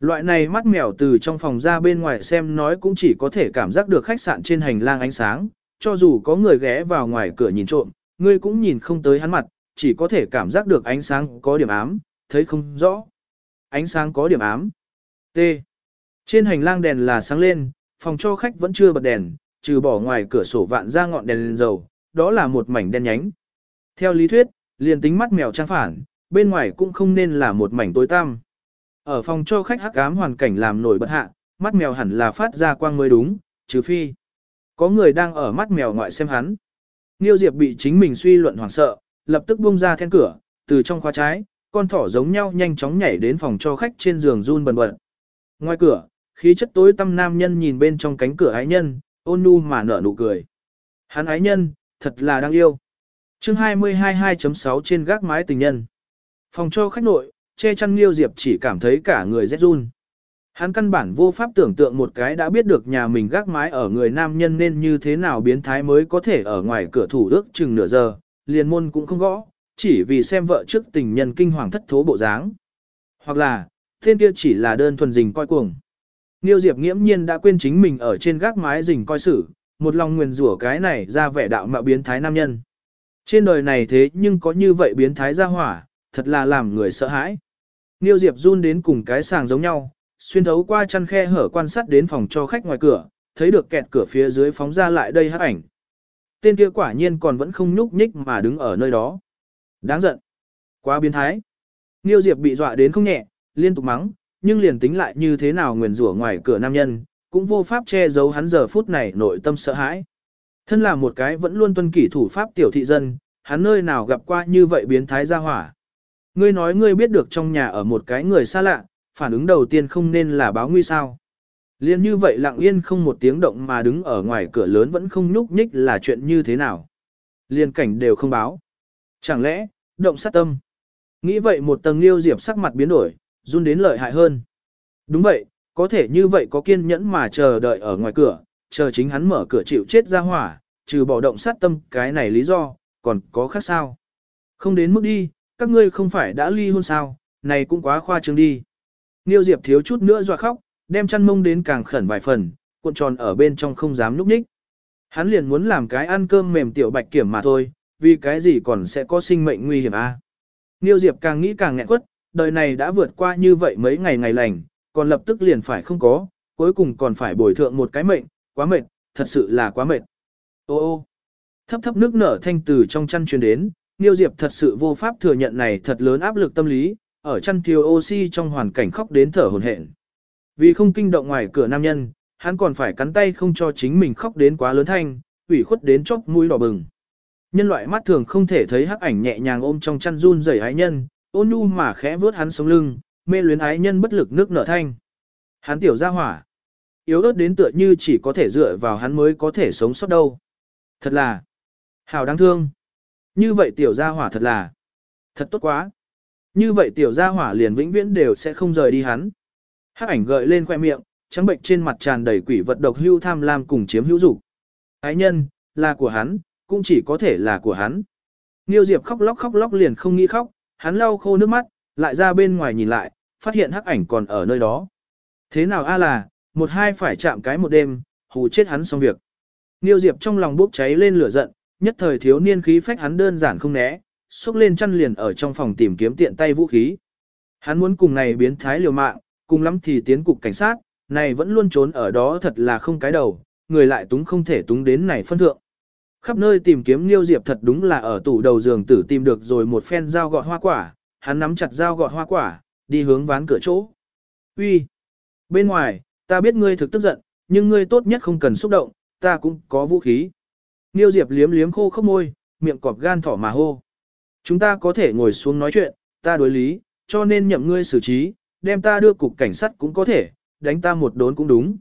Loại này mắt mèo từ trong phòng ra bên ngoài xem nói cũng chỉ có thể cảm giác được khách sạn trên hành lang ánh sáng, cho dù có người ghé vào ngoài cửa nhìn trộm, ngươi cũng nhìn không tới hắn mặt, chỉ có thể cảm giác được ánh sáng có điểm ám, thấy không rõ. Ánh sáng có điểm ám. T. Trên hành lang đèn là sáng lên, phòng cho khách vẫn chưa bật đèn, trừ bỏ ngoài cửa sổ vạn ra ngọn đèn lên dầu, đó là một mảnh đen nhánh. Theo lý thuyết, liền tính mắt mèo trang phản, bên ngoài cũng không nên là một mảnh tối tăm. Ở phòng cho khách hắc ám hoàn cảnh làm nổi bật hạ, mắt mèo hẳn là phát ra quang mới đúng, trừ phi. Có người đang ở mắt mèo ngoại xem hắn. Niêu Diệp bị chính mình suy luận hoảng sợ, lập tức buông ra then cửa, từ trong khóa trái, con thỏ giống nhau nhanh chóng nhảy đến phòng cho khách trên giường run bần bật. Ngoài cửa, khí chất tối tâm nam nhân nhìn bên trong cánh cửa ái nhân, ôn nu mà nở nụ cười. Hắn ái nhân, thật là đáng yêu. Chương 22 2.6 trên gác mái tình nhân. Phòng cho khách nội, che chăn Liêu Diệp chỉ cảm thấy cả người rét run. Hắn căn bản vô pháp tưởng tượng một cái đã biết được nhà mình gác mái ở người nam nhân nên như thế nào biến thái mới có thể ở ngoài cửa thủ ước chừng nửa giờ, liền môn cũng không gõ, chỉ vì xem vợ trước tình nhân kinh hoàng thất thố bộ dáng. Hoặc là, Thiên kia chỉ là đơn thuần dình coi cuồng. Niêu Diệp nghiễm nhiên đã quên chính mình ở trên gác mái rình coi xử, một lòng nguyền rủa cái này ra vẻ đạo mạo biến thái nam nhân. Trên đời này thế nhưng có như vậy biến thái ra hỏa, thật là làm người sợ hãi. Niêu Diệp run đến cùng cái sàng giống nhau, xuyên thấu qua chăn khe hở quan sát đến phòng cho khách ngoài cửa, thấy được kẹt cửa phía dưới phóng ra lại đây hắc ảnh. Tên kia quả nhiên còn vẫn không nhúc nhích mà đứng ở nơi đó. Đáng giận. Quá biến thái. Niêu Diệp bị dọa đến không nhẹ, liên tục mắng, nhưng liền tính lại như thế nào nguyền rủa ngoài cửa nam nhân, cũng vô pháp che giấu hắn giờ phút này nội tâm sợ hãi. Thân là một cái vẫn luôn tuân kỷ thủ pháp tiểu thị dân, hắn nơi nào gặp qua như vậy biến thái gia hỏa. Ngươi nói ngươi biết được trong nhà ở một cái người xa lạ, phản ứng đầu tiên không nên là báo nguy sao. Liên như vậy lặng yên không một tiếng động mà đứng ở ngoài cửa lớn vẫn không nhúc nhích là chuyện như thế nào. Liên cảnh đều không báo. Chẳng lẽ, động sát tâm. Nghĩ vậy một tầng liêu diệp sắc mặt biến đổi, run đến lợi hại hơn. Đúng vậy, có thể như vậy có kiên nhẫn mà chờ đợi ở ngoài cửa, chờ chính hắn mở cửa chịu chết ra hỏa, trừ bỏ động sát tâm cái này lý do, còn có khác sao. Không đến mức đi, các ngươi không phải đã ly hôn sao, này cũng quá khoa trương đi. Niêu Diệp thiếu chút nữa dọa khóc, đem chăn mông đến càng khẩn vài phần, cuộn tròn ở bên trong không dám núp ních. Hắn liền muốn làm cái ăn cơm mềm tiểu bạch kiểm mà thôi, vì cái gì còn sẽ có sinh mệnh nguy hiểm a? À? Niêu Diệp càng nghĩ càng nghẹn quất, đời này đã vượt qua như vậy mấy ngày ngày lành, còn lập tức liền phải không có, cuối cùng còn phải bồi thượng một cái mệnh, quá mệt, thật sự là quá mệt. Ô ô, thấp thấp nước nở thanh từ trong chăn truyền đến, Niêu Diệp thật sự vô pháp thừa nhận này thật lớn áp lực tâm lý, ở chăn thiếu oxy trong hoàn cảnh khóc đến thở hổn hển. Vì không kinh động ngoài cửa nam nhân, hắn còn phải cắn tay không cho chính mình khóc đến quá lớn thanh, ủy khuất đến chóp mũi đỏ bừng. Nhân loại mắt thường không thể thấy hắc ảnh nhẹ nhàng ôm trong chăn run rẩy ái nhân, ôn nhu mà khẽ vớt hắn sống lưng, mê luyến ái nhân bất lực nước nở thanh. Hắn tiểu ra hỏa, yếu ớt đến tựa như chỉ có thể dựa vào hắn mới có thể sống sót đâu. Thật là, hào đáng thương. Như vậy tiểu gia hỏa thật là, thật tốt quá. Như vậy tiểu gia hỏa liền vĩnh viễn đều sẽ không rời đi hắn. Hắc ảnh gợi lên khoe miệng, trắng bệnh trên mặt tràn đầy quỷ vật độc hưu tham lam cùng chiếm hữu dục. Ái nhân, là của hắn, cũng chỉ có thể là của hắn. Niêu Diệp khóc lóc khóc lóc liền không nghĩ khóc, hắn lau khô nước mắt, lại ra bên ngoài nhìn lại, phát hiện hắc ảnh còn ở nơi đó. Thế nào a là, một hai phải chạm cái một đêm, hù chết hắn xong việc. Niêu Diệp trong lòng bốc cháy lên lửa giận, nhất thời thiếu niên khí phách hắn đơn giản không né, xúc lên chăn liền ở trong phòng tìm kiếm tiện tay vũ khí. Hắn muốn cùng này biến thái liều mạng, cùng lắm thì tiến cục cảnh sát, này vẫn luôn trốn ở đó thật là không cái đầu, người lại túng không thể túng đến này phân thượng. Khắp nơi tìm kiếm Liêu Diệp thật đúng là ở tủ đầu giường tử tìm được rồi một phen dao gọt hoa quả, hắn nắm chặt dao gọt hoa quả, đi hướng ván cửa chỗ. Uy, Bên ngoài, ta biết ngươi thực tức giận, nhưng ngươi tốt nhất không cần xúc động, ta cũng có vũ khí. Niêu Diệp liếm liếm khô khốc môi, miệng cọp gan thỏ mà hô. Chúng ta có thể ngồi xuống nói chuyện, ta đối lý, cho nên nhậm ngươi xử trí, đem ta đưa cục cảnh sát cũng có thể, đánh ta một đốn cũng đúng.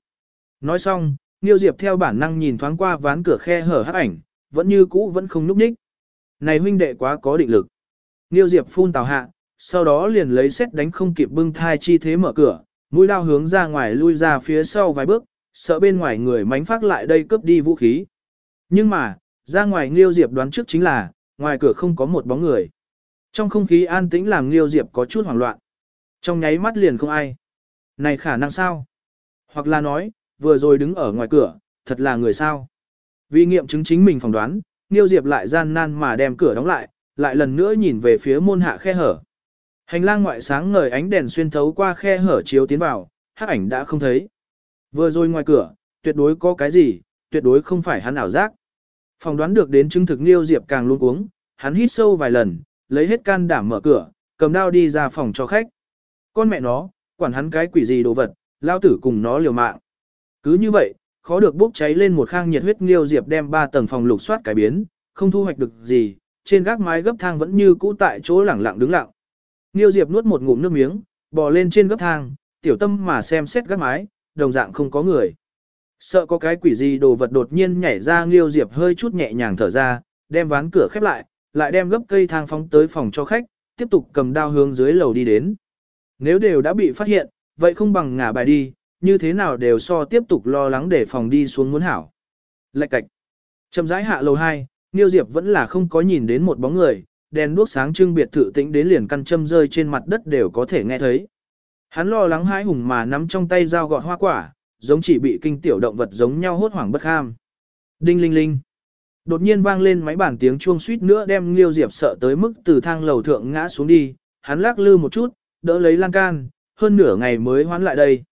Nói xong, Niêu Diệp theo bản năng nhìn thoáng qua ván cửa khe hở hắc ảnh, vẫn như cũ vẫn không núp ních. Này huynh đệ quá có định lực. Niêu Diệp phun tào hạ, sau đó liền lấy xét đánh không kịp bưng thai chi thế mở cửa, mũi lao hướng ra ngoài lui ra phía sau vài bước, sợ bên ngoài người mánh phát lại đây cướp đi vũ khí. Nhưng mà, ra ngoài Nghiêu Diệp đoán trước chính là, ngoài cửa không có một bóng người. Trong không khí an tĩnh làm Nghiêu Diệp có chút hoảng loạn. Trong nháy mắt liền không ai. Này khả năng sao? Hoặc là nói, vừa rồi đứng ở ngoài cửa, thật là người sao? Vì nghiệm chứng chính mình phỏng đoán, Nghiêu Diệp lại gian nan mà đem cửa đóng lại, lại lần nữa nhìn về phía môn hạ khe hở. Hành lang ngoại sáng ngời ánh đèn xuyên thấu qua khe hở chiếu tiến vào, hắc ảnh đã không thấy. Vừa rồi ngoài cửa, tuyệt đối có cái gì, tuyệt đối không phải hắn ảo giác. Phòng đoán được đến chứng thực Niêu Diệp càng luôn uống, hắn hít sâu vài lần, lấy hết can đảm mở cửa, cầm đao đi ra phòng cho khách. Con mẹ nó, quản hắn cái quỷ gì đồ vật, lao tử cùng nó liều mạng. Cứ như vậy, khó được bốc cháy lên một khang nhiệt huyết Niêu Diệp đem ba tầng phòng lục soát cải biến, không thu hoạch được gì, trên gác mái gấp thang vẫn như cũ tại chỗ lẳng lặng đứng lặng. Niêu Diệp nuốt một ngụm nước miếng, bò lên trên gấp thang, tiểu tâm mà xem xét gác mái, đồng dạng không có người. Sợ có cái quỷ gì đồ vật đột nhiên nhảy ra Nghiêu Diệp hơi chút nhẹ nhàng thở ra, đem ván cửa khép lại, lại đem gấp cây thang phóng tới phòng cho khách, tiếp tục cầm đao hướng dưới lầu đi đến. Nếu đều đã bị phát hiện, vậy không bằng ngả bài đi, như thế nào đều so tiếp tục lo lắng để phòng đi xuống muốn hảo. Lạch cạch. Chậm rãi hạ lầu 2, Nghiêu Diệp vẫn là không có nhìn đến một bóng người, đèn đuốc sáng trưng biệt thự tĩnh đến liền căn châm rơi trên mặt đất đều có thể nghe thấy. Hắn lo lắng hãi hùng mà nắm trong tay dao gọt hoa quả, giống chỉ bị kinh tiểu động vật giống nhau hốt hoảng bất ham. Đinh linh linh. Đột nhiên vang lên máy bản tiếng chuông suýt nữa đem Liêu Diệp sợ tới mức từ thang lầu thượng ngã xuống đi, hắn lắc lư một chút, đỡ lấy lan can, hơn nửa ngày mới hoán lại đây.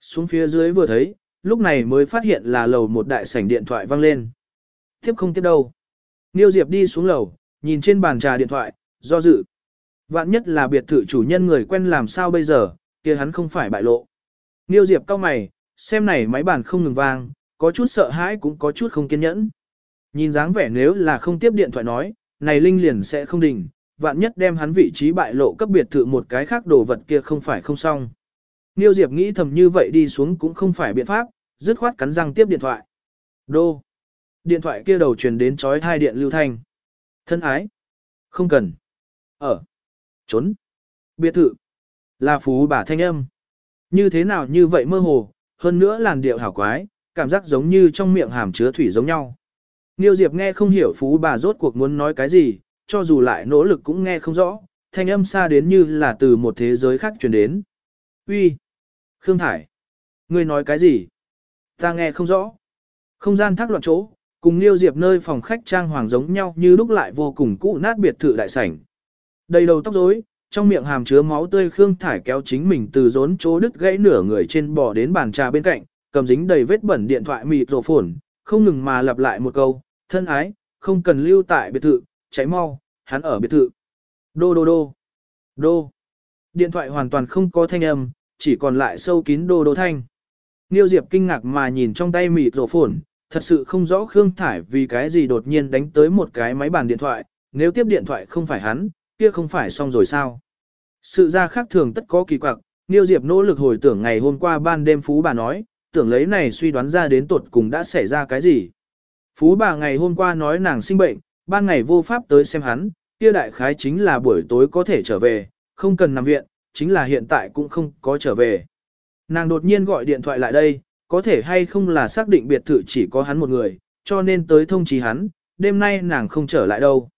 Xuống phía dưới vừa thấy, lúc này mới phát hiện là lầu một đại sảnh điện thoại vang lên. Tiếp không tiếp đâu. Liêu Diệp đi xuống lầu, nhìn trên bàn trà điện thoại, do dự. Vạn nhất là biệt thự chủ nhân người quen làm sao bây giờ, kia hắn không phải bại lộ. Liêu Diệp cau mày, xem này máy bàn không ngừng vang, có chút sợ hãi cũng có chút không kiên nhẫn. Nhìn dáng vẻ nếu là không tiếp điện thoại nói, này Linh liền sẽ không đình, vạn nhất đem hắn vị trí bại lộ cấp biệt thự một cái khác đồ vật kia không phải không xong. Niêu Diệp nghĩ thầm như vậy đi xuống cũng không phải biện pháp, dứt khoát cắn răng tiếp điện thoại. Đô. Điện thoại kia đầu truyền đến chói thai điện lưu thanh. Thân ái. Không cần. Ở. Trốn. Biệt thự. Là phú bà thanh âm. Như thế nào như vậy mơ hồ, hơn nữa làn điệu hảo quái, cảm giác giống như trong miệng hàm chứa thủy giống nhau. Niêu Diệp nghe không hiểu phú bà rốt cuộc muốn nói cái gì, cho dù lại nỗ lực cũng nghe không rõ, thanh âm xa đến như là từ một thế giới khác truyền đến. Uy, Khương Thải! Ngươi nói cái gì? Ta nghe không rõ. Không gian thác loạn chỗ, cùng Niêu Diệp nơi phòng khách trang hoàng giống nhau như lúc lại vô cùng cũ nát biệt thự đại sảnh. Đầy đầu tóc rối, trong miệng hàm chứa máu tươi Khương Thải kéo chính mình từ rốn chỗ đứt gãy nửa người trên bò đến bàn trà bên cạnh, cầm dính đầy vết bẩn điện thoại mịt rổ phồn, không ngừng mà lặp lại một câu, thân ái, không cần lưu tại biệt thự, cháy mau, hắn ở biệt thự. Đô đô đô, đô. Điện thoại hoàn toàn không có thanh âm, chỉ còn lại sâu kín đô đô thanh. Niêu Diệp kinh ngạc mà nhìn trong tay mịt rổ phồn, thật sự không rõ Khương Thải vì cái gì đột nhiên đánh tới một cái máy bàn điện thoại, nếu tiếp điện thoại không phải hắn, kia không phải xong rồi sao. Sự ra khác thường tất có kỳ quặc, Niêu Diệp nỗ lực hồi tưởng ngày hôm qua ban đêm Phú bà nói, tưởng lấy này suy đoán ra đến tuột cùng đã xảy ra cái gì. Phú bà ngày hôm qua nói nàng sinh bệnh, ban ngày vô pháp tới xem hắn, kia đại khái chính là buổi tối có thể trở về, không cần nằm viện, chính là hiện tại cũng không có trở về. Nàng đột nhiên gọi điện thoại lại đây, có thể hay không là xác định biệt thự chỉ có hắn một người, cho nên tới thông trí hắn, đêm nay nàng không trở lại đâu.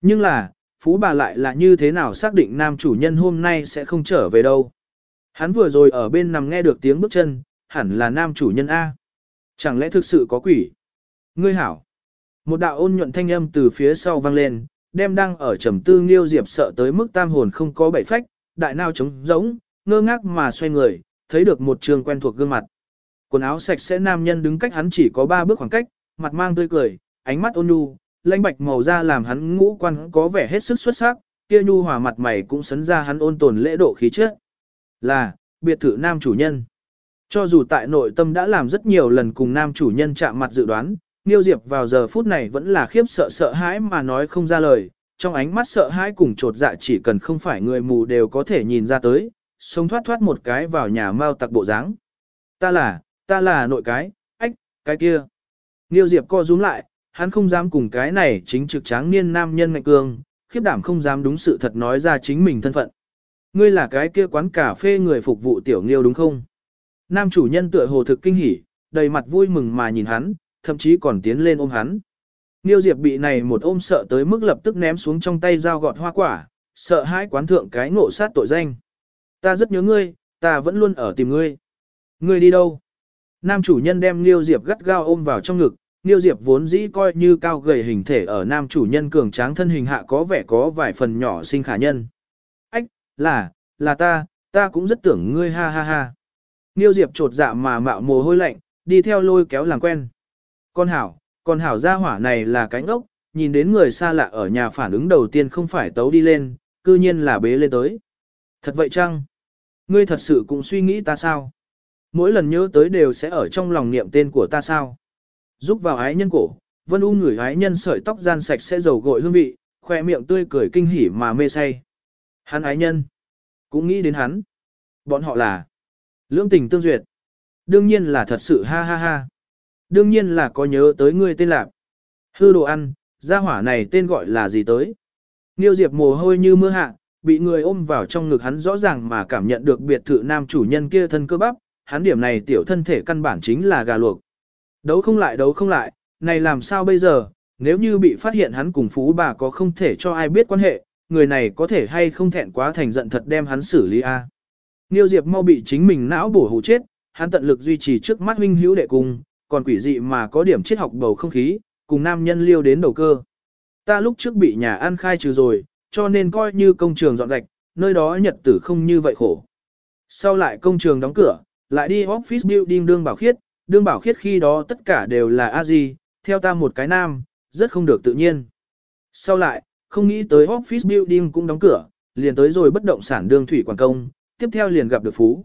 Nhưng là, phú bà lại là như thế nào xác định nam chủ nhân hôm nay sẽ không trở về đâu. Hắn vừa rồi ở bên nằm nghe được tiếng bước chân, hẳn là nam chủ nhân A. Chẳng lẽ thực sự có quỷ? Ngươi hảo. Một đạo ôn nhuận thanh âm từ phía sau vang lên, đem đang ở trầm tư nghiêu diệp sợ tới mức tam hồn không có bảy phách, đại nao trống giống, ngơ ngác mà xoay người, thấy được một trường quen thuộc gương mặt. Quần áo sạch sẽ nam nhân đứng cách hắn chỉ có ba bước khoảng cách, mặt mang tươi cười, ánh mắt ôn nhu, lãnh bạch màu da làm hắn ngũ quan có vẻ hết sức xuất sắc, kia nhu hòa mặt mày cũng sấn ra hắn ôn tồn lễ độ khí chất. Là, biệt thự nam chủ nhân. Cho dù tại nội tâm đã làm rất nhiều lần cùng nam chủ nhân chạm mặt dự đoán, Niêu Diệp vào giờ phút này vẫn là khiếp sợ sợ hãi mà nói không ra lời, trong ánh mắt sợ hãi cùng trột dạ chỉ cần không phải người mù đều có thể nhìn ra tới, sống thoát thoát một cái vào nhà mau tặc bộ dáng. Ta là, ta là nội cái, ách, cái kia. Niêu Diệp co rúm lại, hắn không dám cùng cái này chính trực tráng niên nam nhân ngạnh cương, khiếp đảm không dám đúng sự thật nói ra chính mình thân phận. Ngươi là cái kia quán cà phê người phục vụ tiểu nghiêu đúng không? Nam chủ nhân tựa hồ thực kinh hỉ, đầy mặt vui mừng mà nhìn hắn, thậm chí còn tiến lên ôm hắn. Niêu Diệp bị này một ôm sợ tới mức lập tức ném xuống trong tay dao gọt hoa quả, sợ hãi quán thượng cái ngộ sát tội danh. Ta rất nhớ ngươi, ta vẫn luôn ở tìm ngươi. Ngươi đi đâu? Nam chủ nhân đem Niêu Diệp gắt gao ôm vào trong ngực, Niêu Diệp vốn dĩ coi như cao gầy hình thể ở nam chủ nhân cường tráng thân hình hạ có vẻ có vài phần nhỏ sinh khả nhân. Ách, là, là ta, ta cũng rất tưởng ngươi ha ha ha. Niêu Diệp trột dạ mà mạo mồ hôi lạnh, đi theo lôi kéo làm quen. Con hảo, con hảo gia hỏa này là cánh ốc, nhìn đến người xa lạ ở nhà phản ứng đầu tiên không phải tấu đi lên, cư nhiên là bế lên tới. Thật vậy chăng? Ngươi thật sự cũng suy nghĩ ta sao? Mỗi lần nhớ tới đều sẽ ở trong lòng niệm tên của ta sao? Giúp vào ái nhân cổ, Vân U ngửi ái nhân sợi tóc gian sạch sẽ dầu gội hương vị, khoe miệng tươi cười kinh hỉ mà mê say. Hắn ái nhân, cũng nghĩ đến hắn. Bọn họ là lưỡng tình tương duyệt. Đương nhiên là thật sự ha ha ha. Đương nhiên là có nhớ tới ngươi tên lạc. Hư đồ ăn, gia hỏa này tên gọi là gì tới. Niêu Diệp mồ hôi như mưa hạ, bị người ôm vào trong ngực hắn rõ ràng mà cảm nhận được biệt thự nam chủ nhân kia thân cơ bắp, hắn điểm này tiểu thân thể căn bản chính là gà luộc. Đấu không lại đấu không lại, này làm sao bây giờ, nếu như bị phát hiện hắn cùng phú bà có không thể cho ai biết quan hệ, người này có thể hay không thẹn quá thành giận thật đem hắn xử lý a. Niêu Diệp mau bị chính mình não bổ hủ chết, hắn tận lực duy trì trước mắt huynh hữu đệ cùng, còn quỷ dị mà có điểm triết học bầu không khí, cùng nam nhân liêu đến đầu cơ. Ta lúc trước bị nhà ăn khai trừ rồi, cho nên coi như công trường dọn gạch, nơi đó nhật tử không như vậy khổ. Sau lại công trường đóng cửa, lại đi office building đương bảo khiết, đương bảo khiết khi đó tất cả đều là a gì, theo ta một cái nam, rất không được tự nhiên. Sau lại, không nghĩ tới office building cũng đóng cửa, liền tới rồi bất động sản đương thủy quản công, tiếp theo liền gặp được Phú.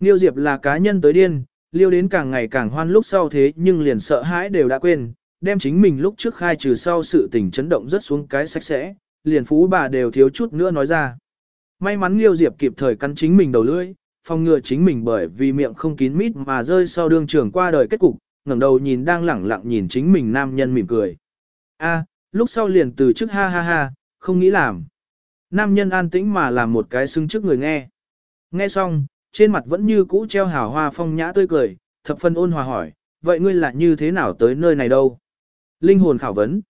Niêu Diệp là cá nhân tới điên, liêu đến càng ngày càng hoan lúc sau thế nhưng liền sợ hãi đều đã quên, đem chính mình lúc trước khai trừ sau sự tình chấn động rất xuống cái sạch sẽ, liền Phú bà đều thiếu chút nữa nói ra. May mắn Liêu Diệp kịp thời cắn chính mình đầu lưỡi, phòng ngừa chính mình bởi vì miệng không kín mít mà rơi sau đương trường qua đời kết cục, ngẩng đầu nhìn đang lẳng lặng nhìn chính mình nam nhân mỉm cười. A, lúc sau liền từ trước ha ha ha, không nghĩ làm. Nam nhân an tĩnh mà làm một cái xưng trước người nghe. Nghe xong, trên mặt vẫn như cũ treo hào hoa phong nhã tươi cười, thập phân ôn hòa hỏi, vậy ngươi là như thế nào tới nơi này đâu? Linh hồn khảo vấn.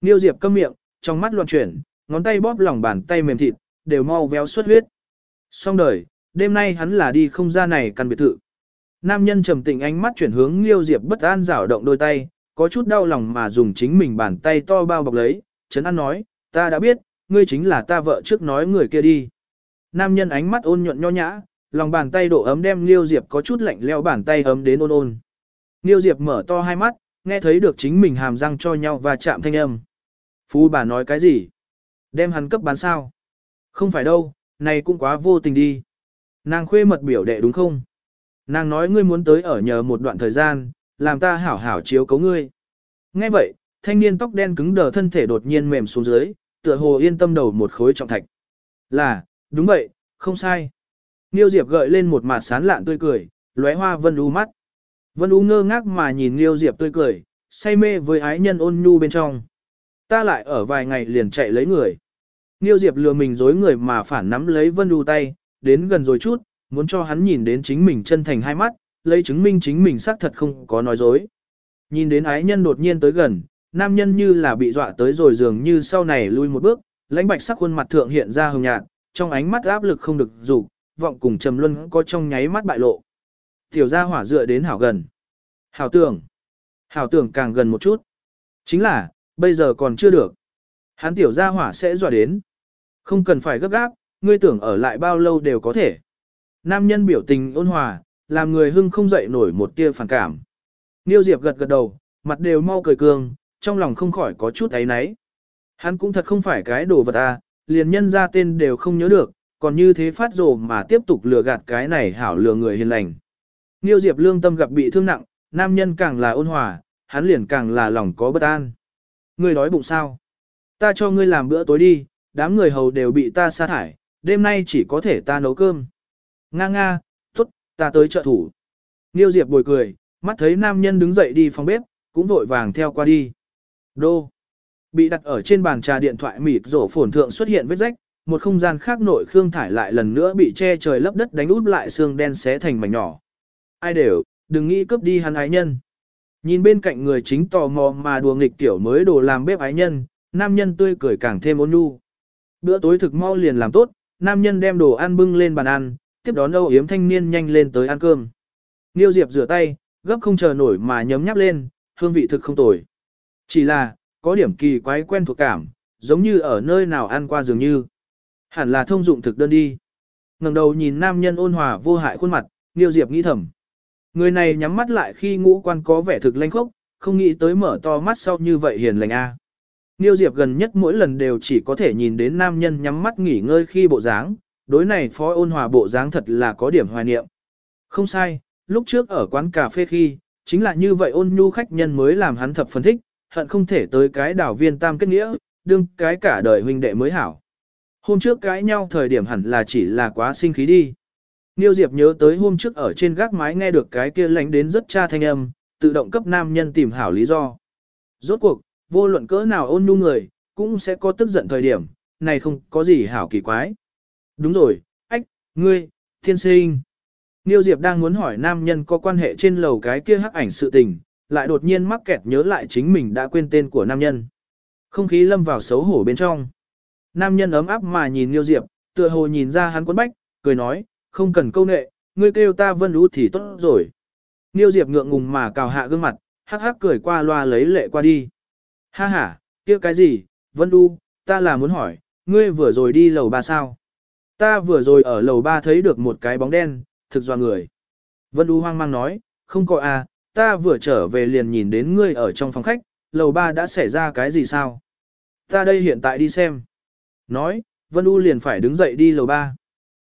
Niêu Diệp câm miệng, trong mắt loạn chuyển, ngón tay bóp lòng bàn tay mềm thịt, đều mau véo xuất huyết. Xong đời, đêm nay hắn là đi không ra này căn biệt thự. Nam nhân trầm tĩnh ánh mắt chuyển hướng Liêu Diệp bất an rảo động đôi tay, có chút đau lòng mà dùng chính mình bàn tay to bao bọc lấy, Trấn An nói, ta đã biết, ngươi chính là ta vợ trước nói người kia đi. Nam nhân ánh mắt ôn nhuận nho nhã, lòng bàn tay độ ấm đem Liêu Diệp có chút lạnh leo bàn tay ấm đến ôn ôn. Liêu Diệp mở to hai mắt, nghe thấy được chính mình hàm răng cho nhau và chạm thanh âm. Phú bà nói cái gì? Đem hắn cấp bán sao? Không phải đâu, này cũng quá vô tình đi. Nàng khuê mật biểu đệ đúng không? Nàng nói ngươi muốn tới ở nhờ một đoạn thời gian, làm ta hảo hảo chiếu cấu ngươi. Nghe vậy, thanh niên tóc đen cứng đờ thân thể đột nhiên mềm xuống dưới, tựa hồ yên tâm đầu một khối trọng thạch. Là, đúng vậy, không sai. Niêu Diệp gợi lên một mặt sán lạn tươi cười, lóe hoa vân u mắt. Vân u ngơ ngác mà nhìn Niêu Diệp tươi cười, say mê với ái nhân ôn nhu bên trong. Ta lại ở vài ngày liền chạy lấy người. Niêu Diệp lừa mình dối người mà phản nắm lấy Vân u tay, đến gần rồi chút, muốn cho hắn nhìn đến chính mình chân thành hai mắt, lấy chứng minh chính mình xác thật không có nói dối. Nhìn đến ái nhân đột nhiên tới gần, nam nhân như là bị dọa tới rồi dường như sau này lui một bước, lãnh bạch sắc khuôn mặt thượng hiện ra hồng nhạt, trong ánh mắt áp lực không được dục vọng cùng trầm luân có trong nháy mắt bại lộ. Tiểu gia hỏa dựa đến hảo gần. Hảo tưởng. Hảo tưởng càng gần một chút. Chính là, bây giờ còn chưa được. Hắn tiểu gia hỏa sẽ dọa đến. Không cần phải gấp gáp, ngươi tưởng ở lại bao lâu đều có thể. Nam nhân biểu tình ôn hòa, làm người hưng không dậy nổi một tia phản cảm. Niêu Diệp gật gật đầu, mặt đều mau cười cường, trong lòng không khỏi có chút ấy náy. Hắn cũng thật không phải cái đồ vật à, liền nhân ra tên đều không nhớ được, còn như thế phát rồ mà tiếp tục lừa gạt cái này hảo lừa người hiền lành. Niêu Diệp lương tâm gặp bị thương nặng, nam nhân càng là ôn hòa, hắn liền càng là lòng có bất an. Ngươi đói bụng sao? Ta cho ngươi làm bữa tối đi, đám người hầu đều bị ta sa thải, đêm nay chỉ có thể ta nấu cơm. Nga nga, tốt, ta tới trợ thủ. Niêu Diệp bồi cười, mắt thấy nam nhân đứng dậy đi phòng bếp, cũng vội vàng theo qua đi. Đô. Bị đặt ở trên bàn trà điện thoại mịt rổ phổn thượng xuất hiện vết rách, một không gian khác nội khương thải lại lần nữa bị che trời lấp đất đánh út lại xương đen xé thành mảnh nhỏ. Ai đều, đừng nghĩ cướp đi hắn ái nhân. Nhìn bên cạnh người chính tò mò mà đùa nghịch tiểu mới đồ làm bếp ái nhân, nam nhân tươi cười càng thêm ôn nhu. Bữa tối thực mau liền làm tốt, nam nhân đem đồ ăn bưng lên bàn ăn, tiếp đón âu yếm thanh niên nhanh lên tới ăn cơm. Niêu Diệp rửa tay, gấp không chờ nổi mà nhấm nháp lên, hương vị thực không tồi. Chỉ là, có điểm kỳ quái quen thuộc cảm, giống như ở nơi nào ăn qua dường như. Hẳn là thông dụng thực đơn đi. ngẩng đầu nhìn nam nhân ôn hòa vô hại khuôn mặt, Niêu Diệp nghĩ thầm. Người này nhắm mắt lại khi ngũ quan có vẻ thực lanh khốc, không nghĩ tới mở to mắt sau như vậy hiền lành a. Niêu Diệp gần nhất mỗi lần đều chỉ có thể nhìn đến nam nhân nhắm mắt nghỉ ngơi khi bộ dáng, đối này phó ôn hòa bộ dáng thật là có điểm hoài niệm. Không sai, lúc trước ở quán cà phê khi, chính là như vậy ôn nhu khách nhân mới làm hắn thập phân thích, hận không thể tới cái đảo viên tam kết nghĩa, đương cái cả đời huynh đệ mới hảo. Hôm trước cãi nhau thời điểm hẳn là chỉ là quá sinh khí đi. Niêu Diệp nhớ tới hôm trước ở trên gác mái nghe được cái kia lánh đến rất cha thanh âm, tự động cấp nam nhân tìm hảo lý do. Rốt cuộc, vô luận cỡ nào ôn nhu người, cũng sẽ có tức giận thời điểm, này không có gì hảo kỳ quái. Đúng rồi, ách, ngươi, thiên sinh. Niêu Diệp đang muốn hỏi nam nhân có quan hệ trên lầu cái kia hắc ảnh sự tình, lại đột nhiên mắc kẹt nhớ lại chính mình đã quên tên của nam nhân. Không khí lâm vào xấu hổ bên trong. Nam nhân ấm áp mà nhìn Niêu Diệp, tựa hồ nhìn ra hắn quấn bách, cười nói, không cần câu nệ, ngươi kêu ta vân ú thì tốt rồi. Niêu Diệp ngượng ngùng mà cào hạ gương mặt, hắc hắc cười qua loa lấy lệ qua đi. Ha ha, kia cái gì, vân Du, ta là muốn hỏi, ngươi vừa rồi đi lầu ba sao? Ta vừa rồi ở lầu ba thấy được một cái bóng đen, thực do người. Vân Du hoang mang nói, không có à, ta vừa trở về liền nhìn đến ngươi ở trong phòng khách, lầu ba đã xảy ra cái gì sao? Ta đây hiện tại đi xem. Nói, Vân Du liền phải đứng dậy đi lầu ba.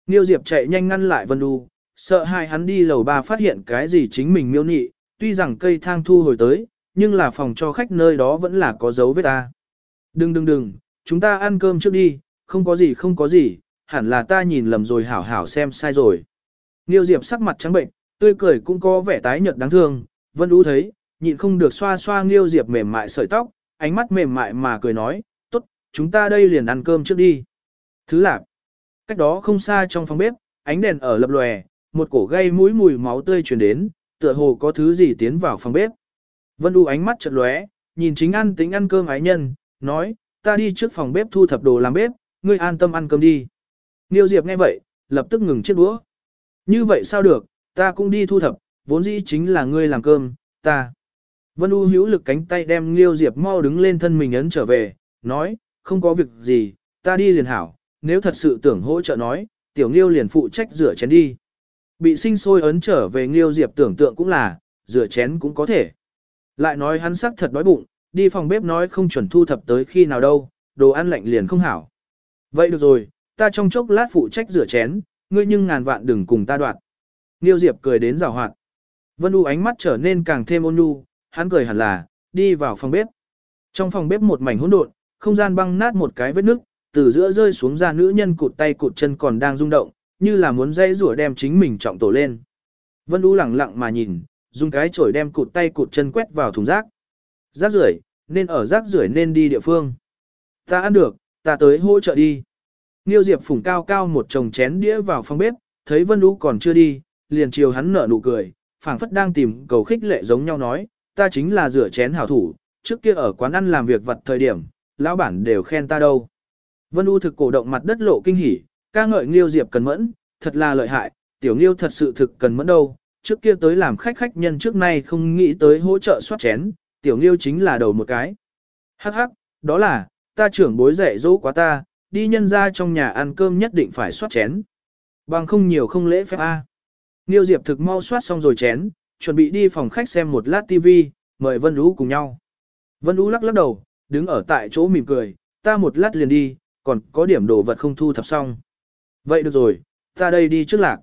Niêu Diệp chạy nhanh ngăn lại Vân Du, sợ hai hắn đi lầu ba phát hiện cái gì chính mình miêu nị, tuy rằng cây thang thu hồi tới, nhưng là phòng cho khách nơi đó vẫn là có dấu vết ta. Đừng đừng đừng, chúng ta ăn cơm trước đi, không có gì không có gì, hẳn là ta nhìn lầm rồi hảo hảo xem sai rồi. Niêu Diệp sắc mặt trắng bệnh, tươi cười cũng có vẻ tái nhợt đáng thương, Vân Ú thấy, nhịn không được xoa xoa Nghiêu Diệp mềm mại sợi tóc, ánh mắt mềm mại mà cười nói, tốt, chúng ta đây liền ăn cơm trước đi. Thứ lạc, cách đó không xa trong phòng bếp, ánh đèn ở lập lòe, một cổ gây mũi mùi máu tươi truyền đến, tựa hồ có thứ gì tiến vào phòng bếp. Vân U ánh mắt chợt lóe, nhìn chính ăn tính ăn cơm ái nhân, nói, ta đi trước phòng bếp thu thập đồ làm bếp, ngươi an tâm ăn cơm đi. Niêu Diệp nghe vậy, lập tức ngừng chiếc đũa. Như vậy sao được, ta cũng đi thu thập, vốn dĩ chính là ngươi làm cơm, ta. Vân U hữu lực cánh tay đem Liêu Diệp mau đứng lên thân mình ấn trở về, nói, không có việc gì, ta đi liền hảo, nếu thật sự tưởng hỗ trợ nói, tiểu Liêu liền phụ trách rửa chén đi. Bị sinh sôi ấn trở về Liêu Diệp tưởng tượng cũng là, rửa chén cũng có thể. Lại nói hắn sắc thật đói bụng, đi phòng bếp nói không chuẩn thu thập tới khi nào đâu, đồ ăn lạnh liền không hảo. Vậy được rồi, ta trong chốc lát phụ trách rửa chén, ngươi nhưng ngàn vạn đừng cùng ta đoạt. Niêu Diệp cười đến rào hoạt. Vân U ánh mắt trở nên càng thêm ôn nhu, hắn cười hẳn là, đi vào phòng bếp. Trong phòng bếp một mảnh hỗn độn, không gian băng nát một cái vết nứt, từ giữa rơi xuống ra nữ nhân cụt tay cụt chân còn đang rung động, như là muốn dây rủa đem chính mình trọng tổ lên. Vân U lẳng lặng mà nhìn, dùng cái chổi đem cụt tay cụt chân quét vào thùng rác. Rác rưởi, nên ở rác rưởi nên đi địa phương. Ta ăn được, ta tới hỗ trợ đi. Niêu Diệp phủng cao cao một chồng chén đĩa vào phòng bếp, thấy Vân U còn chưa đi, liền chiều hắn nở nụ cười, phảng phất đang tìm cầu khích lệ giống nhau nói, ta chính là rửa chén hảo thủ, trước kia ở quán ăn làm việc vật thời điểm, lão bản đều khen ta đâu. Vân U thực cổ động mặt đất lộ kinh hỉ, ca ngợi Nghiêu Diệp cần mẫn, thật là lợi hại, tiểu Nghiêu thật sự thực cần mẫn đâu, trước kia tới làm khách khách nhân trước nay không nghĩ tới hỗ trợ soát chén, tiểu Nghiêu chính là đầu một cái. Hắc hắc, đó là, ta trưởng bối dạy dỗ quá ta, đi nhân ra trong nhà ăn cơm nhất định phải soát chén. Bằng không nhiều không lễ phép A. Nghiêu Diệp thực mau soát xong rồi chén, chuẩn bị đi phòng khách xem một lát TV, mời Vân Ú cùng nhau. Vân Ú lắc lắc đầu, đứng ở tại chỗ mỉm cười, ta một lát liền đi, còn có điểm đồ vật không thu thập xong. Vậy được rồi, ta đây đi trước lạc.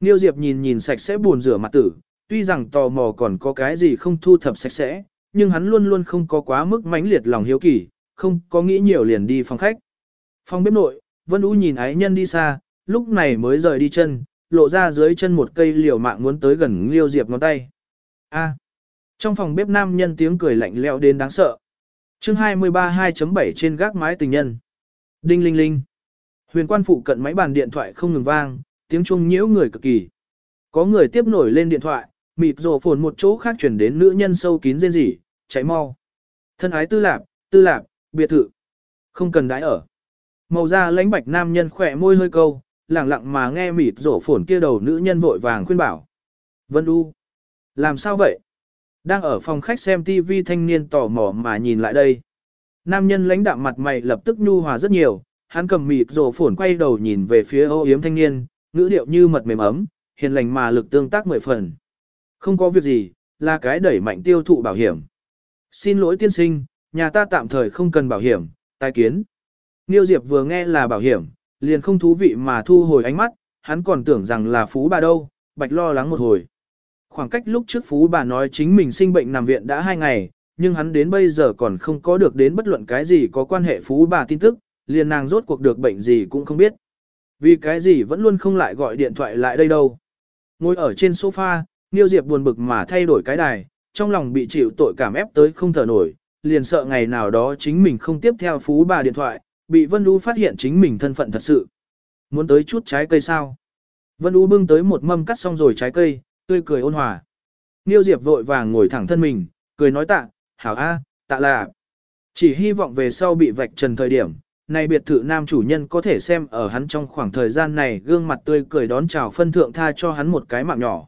Niêu Diệp nhìn nhìn sạch sẽ buồn rửa mặt tử, tuy rằng tò mò còn có cái gì không thu thập sạch sẽ, nhưng hắn luôn luôn không có quá mức mãnh liệt lòng hiếu kỳ, không có nghĩ nhiều liền đi phòng khách. Phòng bếp nội, Vân Ú nhìn ái nhân đi xa, lúc này mới rời đi chân, lộ ra dưới chân một cây liều mạng muốn tới gần Liêu Diệp ngón tay. A. Trong phòng bếp nam nhân tiếng cười lạnh lẽo đến đáng sợ. Chương 23 2.7 trên gác mái tình nhân. Đinh linh linh. Huyền quan phụ cận máy bàn điện thoại không ngừng vang, tiếng chuông nhiễu người cực kỳ. Có người tiếp nổi lên điện thoại, mịt rồ phồn một chỗ khác chuyển đến nữ nhân sâu kín rên rỉ, cháy mau. Thân ái tư lạp, tư lạp, biệt thự. Không cần đãi ở. Màu da lãnh bạch nam nhân khỏe môi hơi câu, lặng lặng mà nghe mịt rổ phồn kia đầu nữ nhân vội vàng khuyên bảo. Vân U. Làm sao vậy? Đang ở phòng khách xem TV thanh niên tò mò mà nhìn lại đây. Nam nhân lãnh đạm mặt mày lập tức nhu hòa rất nhiều, hắn cầm mịt rổ phồn quay đầu nhìn về phía ô yếm thanh niên, ngữ điệu như mật mềm ấm, hiền lành mà lực tương tác mười phần. Không có việc gì, là cái đẩy mạnh tiêu thụ bảo hiểm. Xin lỗi tiên sinh, nhà ta tạm thời không cần bảo hiểm, tai kiến. Niêu Diệp vừa nghe là bảo hiểm, liền không thú vị mà thu hồi ánh mắt, hắn còn tưởng rằng là phú bà đâu, bạch lo lắng một hồi. Khoảng cách lúc trước phú bà nói chính mình sinh bệnh nằm viện đã hai ngày, nhưng hắn đến bây giờ còn không có được đến bất luận cái gì có quan hệ phú bà tin tức, liền nàng rốt cuộc được bệnh gì cũng không biết. Vì cái gì vẫn luôn không lại gọi điện thoại lại đây đâu. Ngồi ở trên sofa, Niêu Diệp buồn bực mà thay đổi cái đài, trong lòng bị chịu tội cảm ép tới không thở nổi, liền sợ ngày nào đó chính mình không tiếp theo phú bà điện thoại, bị Vân U phát hiện chính mình thân phận thật sự. Muốn tới chút trái cây sao? Vân U bưng tới một mâm cắt xong rồi trái cây, tươi cười ôn hòa. Niêu Diệp vội vàng ngồi thẳng thân mình, cười nói tạ, hảo a, tạ là. Chỉ hy vọng về sau bị vạch trần thời điểm, này biệt thự nam chủ nhân có thể xem ở hắn trong khoảng thời gian này gương mặt tươi cười đón chào phân thượng tha cho hắn một cái mạng nhỏ.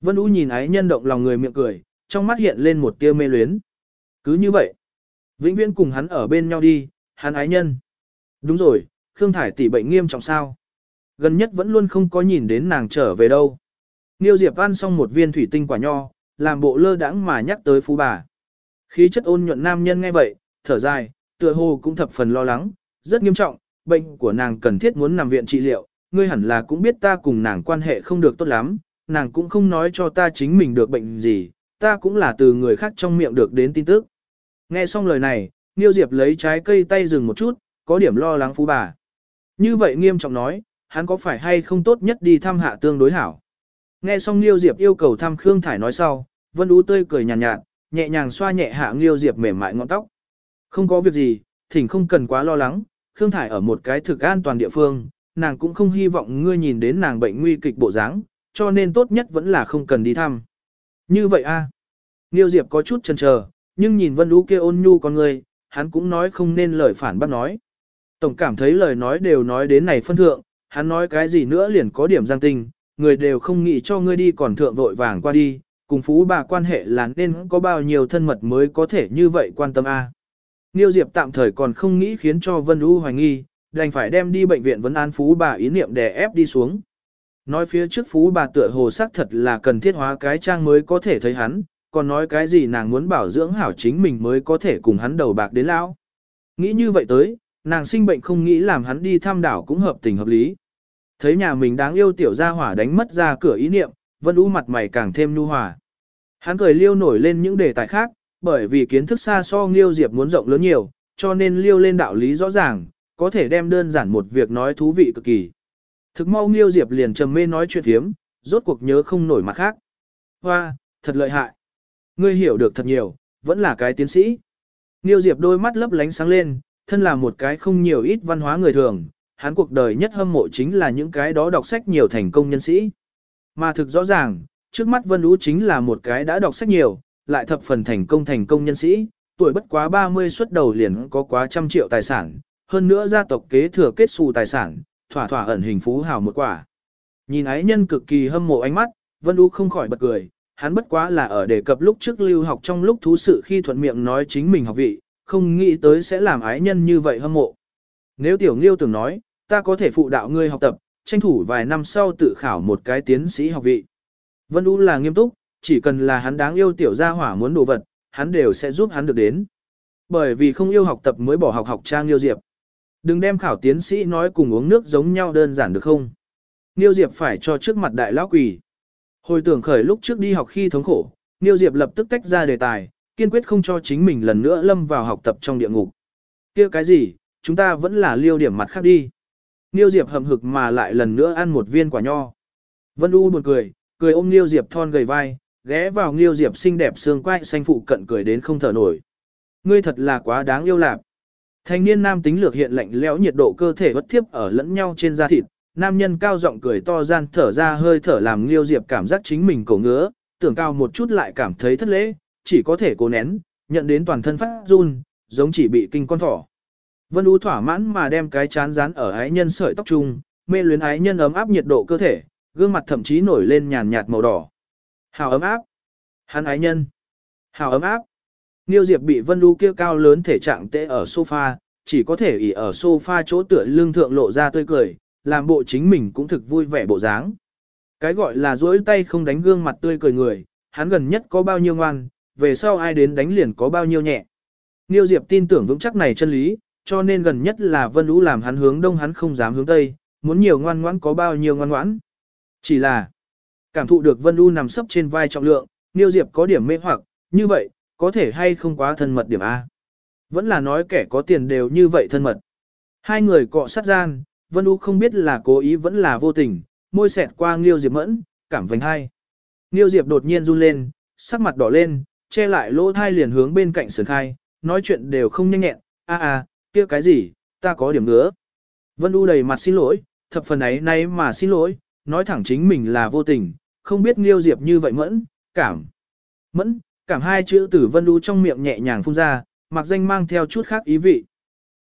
Vân U nhìn ái nhân động lòng người miệng cười, trong mắt hiện lên một tia mê luyến. Cứ như vậy, vĩnh viễn cùng hắn ở bên nhau đi, hắn ái nhân. Đúng rồi, Khương Thải tỷ bệnh nghiêm trọng sao? Gần nhất vẫn luôn không có nhìn đến nàng trở về đâu. Niêu Diệp ăn xong một viên thủy tinh quả nho, làm bộ lơ đãng mà nhắc tới phú bà. Khí chất ôn nhuận nam nhân nghe vậy, thở dài, tựa hồ cũng thập phần lo lắng, rất nghiêm trọng, bệnh của nàng cần thiết muốn nằm viện trị liệu, ngươi hẳn là cũng biết ta cùng nàng quan hệ không được tốt lắm, nàng cũng không nói cho ta chính mình được bệnh gì, ta cũng là từ người khác trong miệng được đến tin tức. Nghe xong lời này, Niêu Diệp lấy trái cây tay dừng một chút, có điểm lo lắng phú bà. Như vậy nghiêm trọng nói, hắn có phải hay không tốt nhất đi thăm hạ tương đối hảo. Nghe xong Niêu Diệp yêu cầu thăm Khương Thải nói sau, Vân Ú tươi cười nhàn nhạt, nhạt, nhẹ nhàng xoa nhẹ hạ Niêu Diệp mềm mại ngọn tóc. Không có việc gì, thỉnh không cần quá lo lắng, Khương Thải ở một cái thực an toàn địa phương, nàng cũng không hy vọng ngươi nhìn đến nàng bệnh nguy kịch bộ dáng, cho nên tốt nhất vẫn là không cần đi thăm. Như vậy a à. Niêu Diệp có chút chần chờ, nhưng nhìn Vân Ú kia ôn nhu con người, hắn cũng nói không nên lời phản bác nói. Tổng cảm thấy lời nói đều nói đến này phân thượng, hắn nói cái gì nữa liền có điểm giang tinh, người đều không nghĩ cho ngươi đi còn thượng vội vàng qua đi, cùng phú bà quan hệ là nên có bao nhiêu thân mật mới có thể như vậy quan tâm a. Niêu Diệp tạm thời còn không nghĩ khiến cho Vân U hoài nghi, đành phải đem đi bệnh viện vấn an phú bà ý niệm đè ép đi xuống. Nói phía trước phú bà tựa hồ sắc thật là cần thiết hóa cái trang mới có thể thấy hắn, còn nói cái gì nàng muốn bảo dưỡng hảo chính mình mới có thể cùng hắn đầu bạc đến lão. Nghĩ như vậy tới, nàng sinh bệnh không nghĩ làm hắn đi thăm đảo cũng hợp tình hợp lý. Thấy nhà mình đáng yêu tiểu gia hỏa đánh mất ra cửa ý niệm, Vân U mặt mày càng thêm nhu hòa. Hắn cười liêu nổi lên những đề tài khác, bởi vì kiến thức xa so Liêu Diệp muốn rộng lớn nhiều, cho nên liêu lên đạo lý rõ ràng, có thể đem đơn giản một việc nói thú vị cực kỳ. Thực mau Liêu Diệp liền trầm mê nói chuyện thiếm, rốt cuộc nhớ không nổi mặt khác. Hoa, thật lợi hại. Ngươi hiểu được thật nhiều, vẫn là cái tiến sĩ. Liêu Diệp đôi mắt lấp lánh sáng lên, thân là một cái không nhiều ít văn hóa người thường, hắn cuộc đời nhất hâm mộ chính là những cái đó đọc sách nhiều thành công nhân sĩ. Mà thực rõ ràng, trước mắt Vân Ú chính là một cái đã đọc sách nhiều, lại thập phần thành công thành công nhân sĩ, tuổi bất quá 30 xuất đầu liền có quá trăm triệu tài sản, hơn nữa gia tộc kế thừa kết xù tài sản, thỏa thỏa ẩn hình phú hào một quả. Nhìn ái nhân cực kỳ hâm mộ ánh mắt, Vân Ú không khỏi bật cười, hắn bất quá là ở đề cập lúc trước lưu học trong lúc thú sự khi thuận miệng nói chính mình học vị, không nghĩ tới sẽ làm ái nhân như vậy hâm mộ. Nếu tiểu nghiêu tưởng nói, ta có thể phụ đạo ngươi học tập, tranh thủ vài năm sau tự khảo một cái tiến sĩ học vị. Vân U là nghiêm túc, chỉ cần là hắn đáng yêu tiểu gia hỏa muốn đồ vật, hắn đều sẽ giúp hắn được đến. Bởi vì không yêu học tập mới bỏ học học trang Liêu Diệp. Đừng đem khảo tiến sĩ nói cùng uống nước giống nhau đơn giản được không? Liêu Diệp phải cho trước mặt đại lão quỷ. Hồi tưởng khởi lúc trước đi học khi thống khổ, Liêu Diệp lập tức tách ra đề tài, kiên quyết không cho chính mình lần nữa lâm vào học tập trong địa ngục. kia cái gì, chúng ta vẫn là liêu điểm mặt khác đi. Liêu Diệp hậm hực mà lại lần nữa ăn một viên quả nho. Vân U buồn cười, cười ôm Liêu Diệp thon gầy vai, ghé vào Liêu Diệp xinh đẹp xương quai xanh phụ cận cười đến không thở nổi. Ngươi thật là quá đáng yêu lạc. Thanh niên nam tính lược hiện lạnh lẽo nhiệt độ cơ thể bất thiếp ở lẫn nhau trên da thịt, nam nhân cao giọng cười to gian thở ra hơi thở làm Liêu Diệp cảm giác chính mình cổ ngứa, tưởng cao một chút lại cảm thấy thất lễ, chỉ có thể cố nén, nhận đến toàn thân phát run, giống chỉ bị kinh con thỏ. Vân U thỏa mãn mà đem cái chán dán ở ái nhân sợi tóc trung, mê luyến ái nhân ấm áp nhiệt độ cơ thể, gương mặt thậm chí nổi lên nhàn nhạt màu đỏ. Hào ấm áp. Hắn ái nhân. Hào ấm áp. Niêu Diệp bị Vân U kia cao lớn thể trạng tệ ở sofa, chỉ có thể ỉ ở sofa chỗ tựa lưng thượng lộ ra tươi cười, làm bộ chính mình cũng thực vui vẻ bộ dáng. Cái gọi là duỗi tay không đánh gương mặt tươi cười người, hắn gần nhất có bao nhiêu ngoan, về sau ai đến đánh liền có bao nhiêu nhẹ. Niêu Diệp tin tưởng vững chắc này chân lý, cho nên gần nhất là Vân Lũ làm hắn hướng đông hắn không dám hướng tây, muốn nhiều ngoan ngoãn có bao nhiêu ngoan ngoãn. Chỉ là, cảm thụ được Vân u nằm sấp trên vai trọng lượng, Niêu Diệp có điểm mê hoặc, như vậy, có thể hay không quá thân mật điểm A. Vẫn là nói kẻ có tiền đều như vậy thân mật. Hai người cọ sát gian, Vân U không biết là cố ý vẫn là vô tình, môi xẹt qua Nghiêu Diệp mẫn, cảm vành hai. Nghiêu Diệp đột nhiên run lên, sắc mặt đỏ lên, che lại lỗ thai liền hướng bên cạnh sườn khai, nói chuyện đều không nhanh nhẹn, a a, kia cái gì, ta có điểm ngứa. Vân U đầy mặt xin lỗi, thập phần ấy nay mà xin lỗi, nói thẳng chính mình là vô tình, không biết Nghiêu Diệp như vậy mẫn, cảm. Mẫn, cảm hai chữ từ Vân lưu trong miệng nhẹ nhàng phun ra, mặc danh mang theo chút khác ý vị.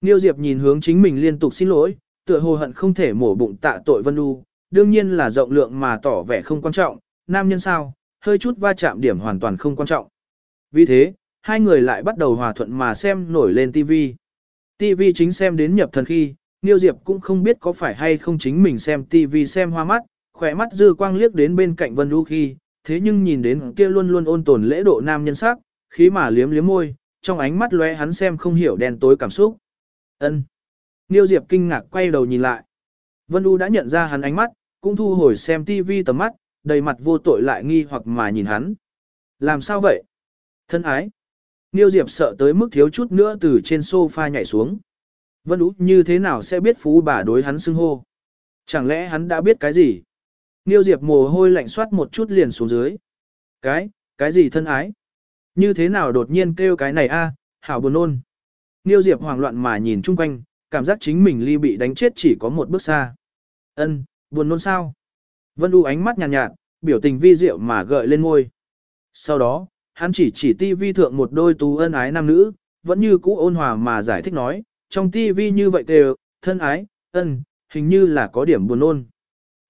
Nghiêu Diệp nhìn hướng chính mình liên tục xin lỗi, tựa hồ hận không thể mổ bụng tạ tội Vân lưu, đương nhiên là rộng lượng mà tỏ vẻ không quan trọng, nam nhân sao, hơi chút va chạm điểm hoàn toàn không quan trọng. Vì thế, hai người lại bắt đầu hòa thuận mà xem nổi lên TV. TV chính xem đến nhập thần khi, Niêu Diệp cũng không biết có phải hay không chính mình xem TV xem hoa mắt, khỏe mắt dư quang liếc đến bên cạnh Vân Du khi, thế nhưng nhìn đến kia luôn luôn ôn tồn lễ độ nam nhân sắc, khí mà liếm liếm môi, trong ánh mắt lóe hắn xem không hiểu đen tối cảm xúc. Ân. Niêu Diệp kinh ngạc quay đầu nhìn lại. Vân Du đã nhận ra hắn ánh mắt, cũng thu hồi xem TV tầm mắt, đầy mặt vô tội lại nghi hoặc mà nhìn hắn. Làm sao vậy? Thân ái. Niêu Diệp sợ tới mức thiếu chút nữa từ trên sofa nhảy xuống. Vân Ú như thế nào sẽ biết phú bà đối hắn xưng hô? Chẳng lẽ hắn đã biết cái gì? Niêu Diệp mồ hôi lạnh soát một chút liền xuống dưới. Cái, cái gì thân ái? Như thế nào đột nhiên kêu cái này a, hảo buồn nôn. Niêu Diệp hoảng loạn mà nhìn chung quanh, cảm giác chính mình ly bị đánh chết chỉ có một bước xa. Ân, buồn nôn sao? Vân U ánh mắt nhàn nhạt, nhạt, biểu tình vi diệu mà gợi lên môi. Sau đó, hắn chỉ chỉ tivi thượng một đôi tú ân ái nam nữ, vẫn như cũ ôn hòa mà giải thích nói, trong tivi như vậy đều, thân ái, ân, hình như là có điểm buồn nôn.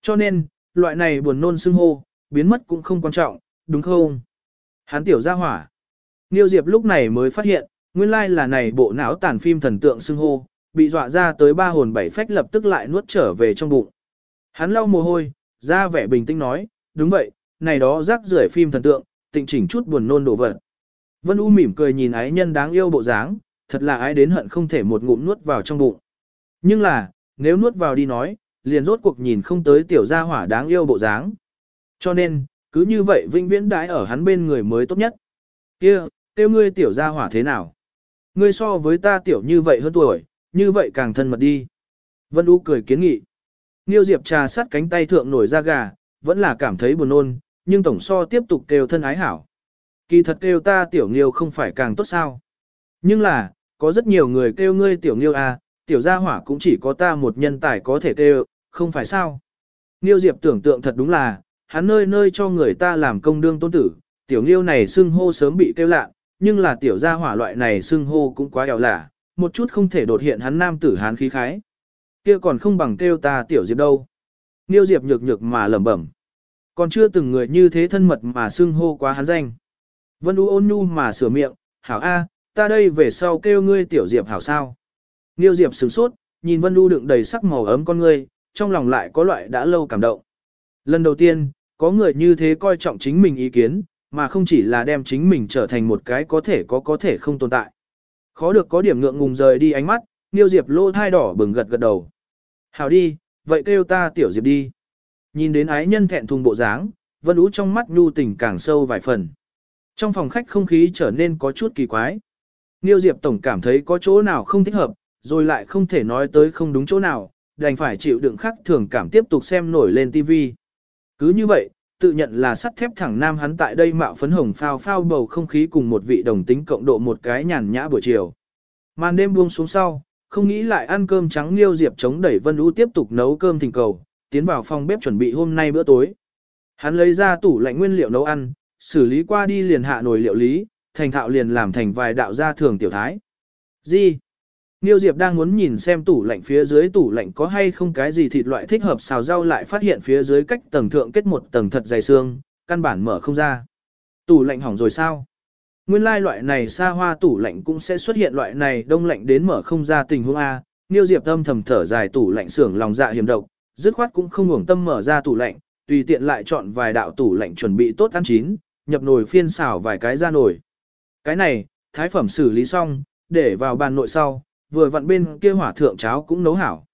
Cho nên, loại này buồn nôn xưng hô, biến mất cũng không quan trọng, đúng không? Hắn tiểu ra hỏa. Niêu Diệp lúc này mới phát hiện, nguyên lai là này bộ não tàn phim thần tượng xưng hô, bị dọa ra tới ba hồn bảy phách lập tức lại nuốt trở về trong bụng. Hắn lau mồ hôi, ra vẻ bình tĩnh nói, đúng vậy, này đó rác rưởi phim thần tượng, tịnh chỉnh chút buồn nôn đổ vật. Vân U mỉm cười nhìn ái nhân đáng yêu bộ dáng, thật là ái đến hận không thể một ngụm nuốt vào trong bụng. Nhưng là, nếu nuốt vào đi nói, liền rốt cuộc nhìn không tới tiểu gia hỏa đáng yêu bộ dáng. Cho nên, cứ như vậy vinh viễn đãi ở hắn bên người mới tốt nhất. Kia, tiêu ngươi tiểu gia hỏa thế nào? Ngươi so với ta tiểu như vậy hơn tuổi, như vậy càng thân mật đi. Vân U cười kiến nghị. Niêu Diệp trà sát cánh tay thượng nổi da gà, vẫn là cảm thấy buồn nôn, nhưng tổng so tiếp tục kêu thân ái hảo. Kỳ thật kêu ta tiểu nghiêu không phải càng tốt sao. Nhưng là, có rất nhiều người kêu ngươi tiểu nghiêu à, tiểu gia hỏa cũng chỉ có ta một nhân tài có thể kêu, không phải sao. Niêu Diệp tưởng tượng thật đúng là, hắn nơi nơi cho người ta làm công đương tôn tử, tiểu nghiêu này xưng hô sớm bị kêu lạ, nhưng là tiểu gia hỏa loại này xưng hô cũng quá ẻo lạ, một chút không thể đột hiện hắn nam tử hán khí khái. Kia còn không bằng kêu ta tiểu Diệp đâu. Niêu Diệp nhược nhược mà lẩm bẩm. Còn chưa từng người như thế thân mật mà xưng hô quá hắn danh. Vân U ôn nhu mà sửa miệng, hảo A, ta đây về sau kêu ngươi tiểu diệp hảo sao. Niêu diệp sửng sốt, nhìn Vân U đựng đầy sắc màu ấm con ngươi, trong lòng lại có loại đã lâu cảm động. Lần đầu tiên, có người như thế coi trọng chính mình ý kiến, mà không chỉ là đem chính mình trở thành một cái có thể có có thể không tồn tại. Khó được có điểm ngượng ngùng rời đi ánh mắt, Niêu Diệp lô thai đỏ bừng gật gật đầu. Hào đi, vậy kêu ta tiểu Diệp đi. Nhìn đến ái nhân thẹn thùng bộ dáng, Vân Ú trong mắt nhu tình càng sâu vài phần. Trong phòng khách không khí trở nên có chút kỳ quái. Niêu Diệp Tổng cảm thấy có chỗ nào không thích hợp, rồi lại không thể nói tới không đúng chỗ nào, đành phải chịu đựng khắc thường cảm tiếp tục xem nổi lên TV. Cứ như vậy, tự nhận là sắt thép thẳng nam hắn tại đây mạo phấn hồng phao phao bầu không khí cùng một vị đồng tính cộng độ một cái nhàn nhã buổi chiều. Màn đêm buông xuống sau, không nghĩ lại ăn cơm trắng liêu diệp chống đẩy Vân Ú tiếp tục nấu cơm thỉnh cầu, tiến vào phòng bếp chuẩn bị hôm nay bữa tối. Hắn lấy ra tủ lạnh nguyên liệu nấu ăn, xử lý qua đi liền hạ nồi liệu lý, thành thạo liền làm thành vài đạo gia thường tiểu thái. Gì? Niêu Diệp đang muốn nhìn xem tủ lạnh phía dưới tủ lạnh có hay không cái gì thịt loại thích hợp xào rau lại phát hiện phía dưới cách tầng thượng kết một tầng thật dày xương, căn bản mở không ra. Tủ lạnh hỏng rồi sao? Nguyên lai loại này xa hoa tủ lạnh cũng sẽ xuất hiện loại này đông lạnh đến mở không ra tình huống A. Niêu Diệp âm thầm thở dài tủ lạnh xưởng lòng dạ hiểm độc, dứt khoát cũng không ngủng tâm mở ra tủ lạnh, tùy tiện lại chọn vài đạo tủ lạnh chuẩn bị tốt ăn chín, nhập nồi phiên xào vài cái ra nồi. Cái này, thái phẩm xử lý xong, để vào bàn nội sau, vừa vặn bên kia hỏa thượng cháo cũng nấu hảo.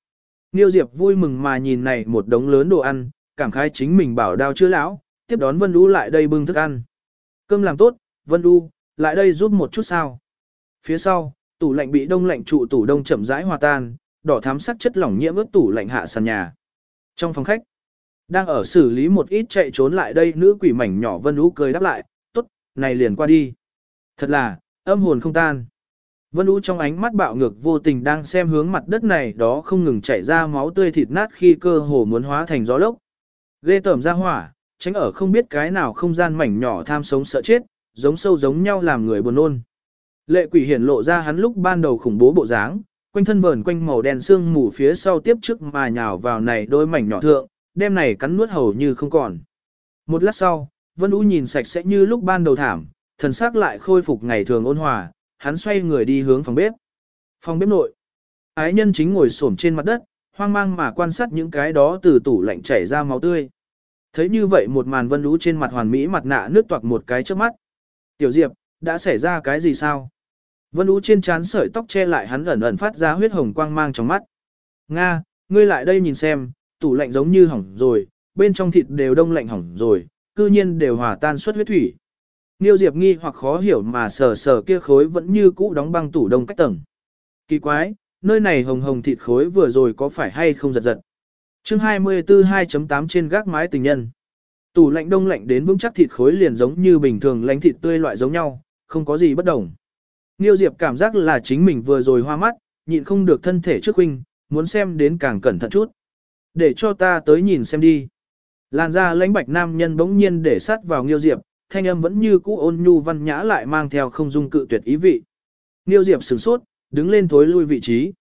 Niêu Diệp vui mừng mà nhìn này một đống lớn đồ ăn, cảm khái chính mình bảo đao chưa lão, tiếp đón Vân Du lại đây bưng thức ăn. Cơm làm tốt, Vân Du, lại đây giúp một chút sao. Phía sau, tủ lạnh bị đông lạnh trụ tủ đông chậm rãi hòa tan, đỏ thám sắc chất lỏng nhiễm ướt tủ lạnh hạ sàn nhà. Trong phòng khách, đang ở xử lý một ít chạy trốn lại đây nữ quỷ mảnh nhỏ Vân Du cười đáp lại, tốt, này liền qua đi. Thật là, âm hồn không tan. Vân U trong ánh mắt bạo ngược vô tình đang xem hướng mặt đất này đó không ngừng chảy ra máu tươi thịt nát khi cơ hồ muốn hóa thành gió lốc. Ghê tởm ra hỏa, tránh ở không biết cái nào không gian mảnh nhỏ tham sống sợ chết, giống sâu giống nhau làm người buồn nôn. Lệ quỷ hiển lộ ra hắn lúc ban đầu khủng bố bộ dáng, quanh thân vờn quanh màu đen xương mù phía sau tiếp trước mà nhào vào này đôi mảnh nhỏ thượng, đem này cắn nuốt hầu như không còn. Một lát sau, Vân U nhìn sạch sẽ như lúc ban đầu thảm, thần sắc lại khôi phục ngày thường ôn hòa, hắn xoay người đi hướng phòng bếp. Phòng bếp nội. Ái nhân chính ngồi xổm trên mặt đất, hoang mang mà quan sát những cái đó từ tủ lạnh chảy ra máu tươi. Thấy như vậy một màn vân lũ trên mặt hoàn mỹ mặt nạ nước toạc một cái trước mắt. Tiểu Diệp, đã xảy ra cái gì sao? Vân lũ trên trán sợi tóc che lại hắn ẩn ẩn phát ra huyết hồng quang mang trong mắt. Nga, ngươi lại đây nhìn xem, tủ lạnh giống như hỏng rồi, bên trong thịt đều đông lạnh hỏng rồi, cư nhiên đều hòa tan suất huyết thủy. Niêu Diệp nghi hoặc khó hiểu mà sờ sờ kia khối vẫn như cũ đóng băng tủ đông cách tầng. Kỳ quái, nơi này hồng hồng thịt khối vừa rồi có phải hay không giật giật. Chương 24 2.8 trên gác mái tình nhân. Tủ lạnh đông lạnh đến vững chắc thịt khối liền giống như bình thường lánh thịt tươi loại giống nhau, không có gì bất đồng. Niêu Diệp cảm giác là chính mình vừa rồi hoa mắt, nhịn không được thân thể trước huynh, muốn xem đến càng cẩn thận chút. Để cho ta tới nhìn xem đi. Làn da lãnh bạch nam nhân bỗng nhiên để sát vào Niêu Diệp, thanh âm vẫn như cũ ôn nhu văn nhã lại mang theo không dung cự tuyệt ý vị. Niêu Diệp sửng sốt, đứng lên thối lui vị trí.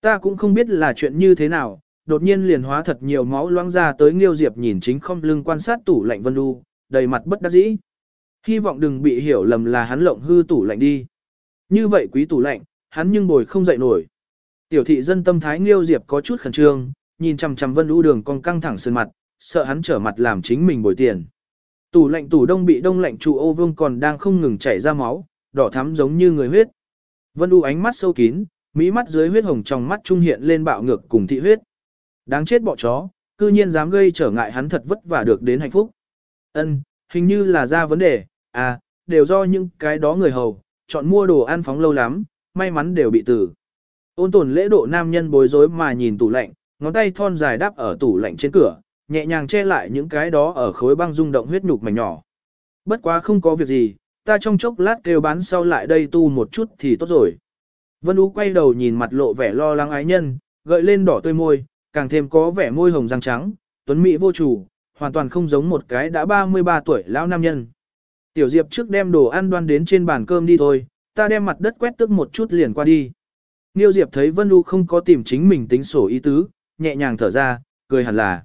Ta cũng không biết là chuyện như thế nào, đột nhiên liền hóa thật nhiều máu loãng ra tới Niêu Diệp nhìn chính không lưng quan sát tủ lạnh Vân Du, đầy mặt bất đắc dĩ. Hy vọng đừng bị hiểu lầm là hắn lộng hư tủ lạnh đi. Như vậy quý tủ lạnh, hắn nhưng bồi không dậy nổi. Tiểu thị dân tâm thái Niêu Diệp có chút khẩn trương, nhìn chằm chằm Vân Du đường con căng thẳng sườn mặt, sợ hắn trở mặt làm chính mình bồi tiền. Tủ lạnh tủ đông bị đông lạnh trụ ô vương còn đang không ngừng chảy ra máu, đỏ thắm giống như người huyết. Vân U ánh mắt sâu kín, mỹ mắt dưới huyết hồng trong mắt trung hiện lên bạo ngược cùng thị huyết. Đáng chết bọ chó, cư nhiên dám gây trở ngại hắn thật vất vả được đến hạnh phúc. Ân, hình như là ra vấn đề, à, đều do những cái đó người hầu, chọn mua đồ ăn phóng lâu lắm, may mắn đều bị tử. Ôn tồn lễ độ nam nhân bối rối mà nhìn tủ lạnh, ngón tay thon dài đáp ở tủ lạnh trên cửa, nhẹ nhàng che lại những cái đó ở khối băng rung động huyết nhục mảnh nhỏ. Bất quá không có việc gì, ta trong chốc lát kêu bán sau lại đây tu một chút thì tốt rồi. Vân Ú quay đầu nhìn mặt lộ vẻ lo lắng ái nhân, gợi lên đỏ tươi môi, càng thêm có vẻ môi hồng răng trắng, tuấn mỹ vô chủ, hoàn toàn không giống một cái đã 33 tuổi lão nam nhân. Tiểu Diệp trước đem đồ ăn đoan đến trên bàn cơm đi thôi, ta đem mặt đất quét tức một chút liền qua đi. Niêu Diệp thấy Vân U không có tìm chính mình tính sổ ý tứ, nhẹ nhàng thở ra, cười hẳn là.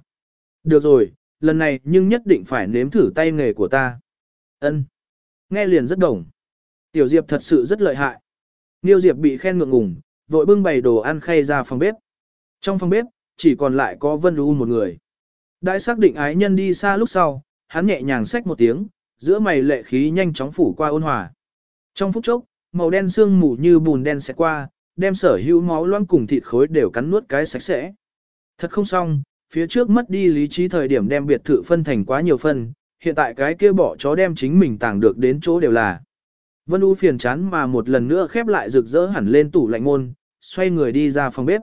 Được rồi, lần này nhưng nhất định phải nếm thử tay nghề của ta. Ân, Nghe liền rất đồng. Tiểu Diệp thật sự rất lợi hại. Niêu Diệp bị khen ngượng ngùng, vội bưng bày đồ ăn khay ra phòng bếp. Trong phòng bếp, chỉ còn lại có Vân U một người. Đại xác định ái nhân đi xa lúc sau, hắn nhẹ nhàng xách một tiếng, giữa mày lệ khí nhanh chóng phủ qua ôn hòa. Trong phút chốc, màu đen xương mù như bùn đen sẽ qua, đem sở hữu máu loãng cùng thịt khối đều cắn nuốt cái sạch sẽ. Thật không xong, phía trước mất đi lý trí thời điểm đem biệt thự phân thành quá nhiều phân, hiện tại cái kia bỏ chó đem chính mình tàng được đến chỗ đều là. Vân U phiền chán mà một lần nữa khép lại rực rỡ hẳn lên tủ lạnh môn, xoay người đi ra phòng bếp.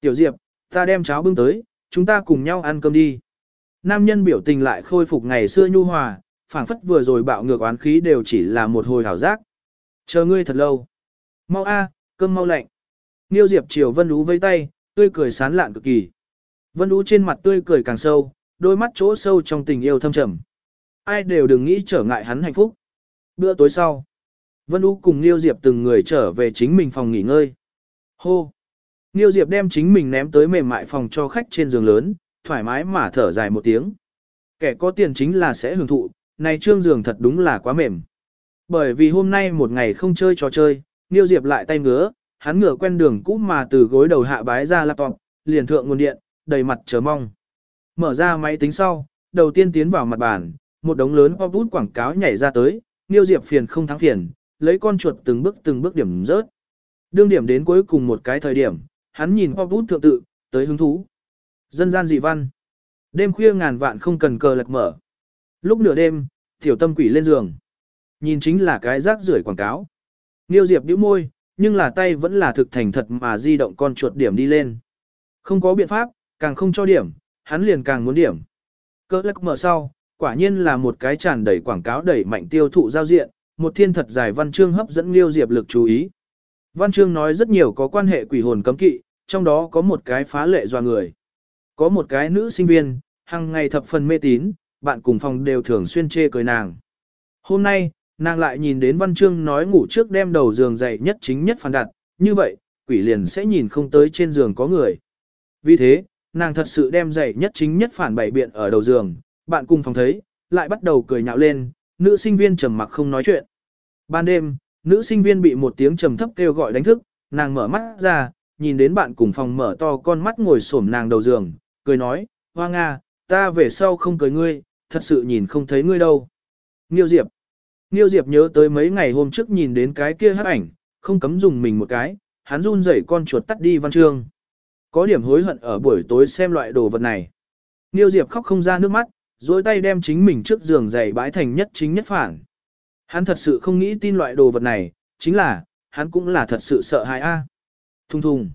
Tiểu Diệp, ta đem cháo bưng tới, chúng ta cùng nhau ăn cơm đi. Nam nhân biểu tình lại khôi phục ngày xưa nhu hòa, phảng phất vừa rồi bạo ngược oán khí đều chỉ là một hồi hảo giác. Chờ ngươi thật lâu. Mau a, cơm mau lạnh. Niêu Diệp chiều Vân Ú vây tay, tươi cười sán lạn cực kỳ. Vân Ú trên mặt tươi cười càng sâu, đôi mắt chỗ sâu trong tình yêu thâm trầm. Ai đều đừng nghĩ trở ngại hắn hạnh phúc. Bữa tối sau, Vân Ú cùng Niêu Diệp từng người trở về chính mình phòng nghỉ ngơi. Hô! Niêu Diệp đem chính mình ném tới mềm mại phòng cho khách trên giường lớn, thoải mái mà thở dài một tiếng. Kẻ có tiền chính là sẽ hưởng thụ, này trương giường thật đúng là quá mềm. Bởi vì hôm nay một ngày không chơi trò chơi, Niêu Diệp lại tay ngứa, hắn ngửa quen đường cũ mà từ gối đầu hạ bái ra laptop, liền thượng nguồn điện, đầy mặt chờ mong. Mở ra máy tính sau, đầu tiên tiến vào mặt bàn, một đống lớn pop bút quảng cáo nhảy ra tới, Niêu Diệp phiền không thắng phiền, lấy con chuột từng bước từng bước điểm rớt. Đương điểm đến cuối cùng một cái thời điểm, hắn nhìn pop bút thượng tự, tới hứng thú. Dân gian dị văn. Đêm khuya ngàn vạn không cần cờ lật mở. Lúc nửa đêm, tiểu tâm quỷ lên giường. Nhìn chính là cái rác rưởi quảng cáo. Niêu Diệp bĩu môi, nhưng là tay vẫn là thực thành thật mà di động con chuột điểm đi lên. Không có biện pháp, càng không cho điểm, hắn liền càng muốn điểm. Cơ lắc mở sau, quả nhiên là một cái tràn đầy quảng cáo đẩy mạnh tiêu thụ giao diện, một thiên thật dài văn chương hấp dẫn Liêu Diệp lực chú ý. Văn chương nói rất nhiều có quan hệ quỷ hồn cấm kỵ, trong đó có một cái phá lệ doa người. Có một cái nữ sinh viên, hàng ngày thập phần mê tín, bạn cùng phòng đều thường xuyên chê cười nàng. Hôm nay, nàng lại nhìn đến văn chương nói ngủ trước đem đầu giường dậy nhất chính nhất phản đặt, như vậy, quỷ liền sẽ nhìn không tới trên giường có người. Vì thế, nàng thật sự đem giày nhất chính nhất phản bảy biện ở đầu giường, bạn cùng phòng thấy, lại bắt đầu cười nhạo lên, nữ sinh viên trầm mặc không nói chuyện. Ban đêm, nữ sinh viên bị một tiếng trầm thấp kêu gọi đánh thức, nàng mở mắt ra, nhìn đến bạn cùng phòng mở to con mắt ngồi xổm nàng đầu giường, cười nói, hoa nga, ta về sau không cười ngươi, thật sự nhìn không thấy ngươi đâu. Nghiêu Diệp Nghiêu Diệp nhớ tới mấy ngày hôm trước nhìn đến cái kia hắc ảnh, không cấm dùng mình một cái, hắn run rẩy con chuột tắt đi văn chương. Có điểm hối hận ở buổi tối xem loại đồ vật này. Niêu Diệp khóc không ra nước mắt, dối tay đem chính mình trước giường giày bãi thành nhất chính nhất phản. Hắn thật sự không nghĩ tin loại đồ vật này, chính là, hắn cũng là thật sự sợ hãi a. À. Thùng thùng.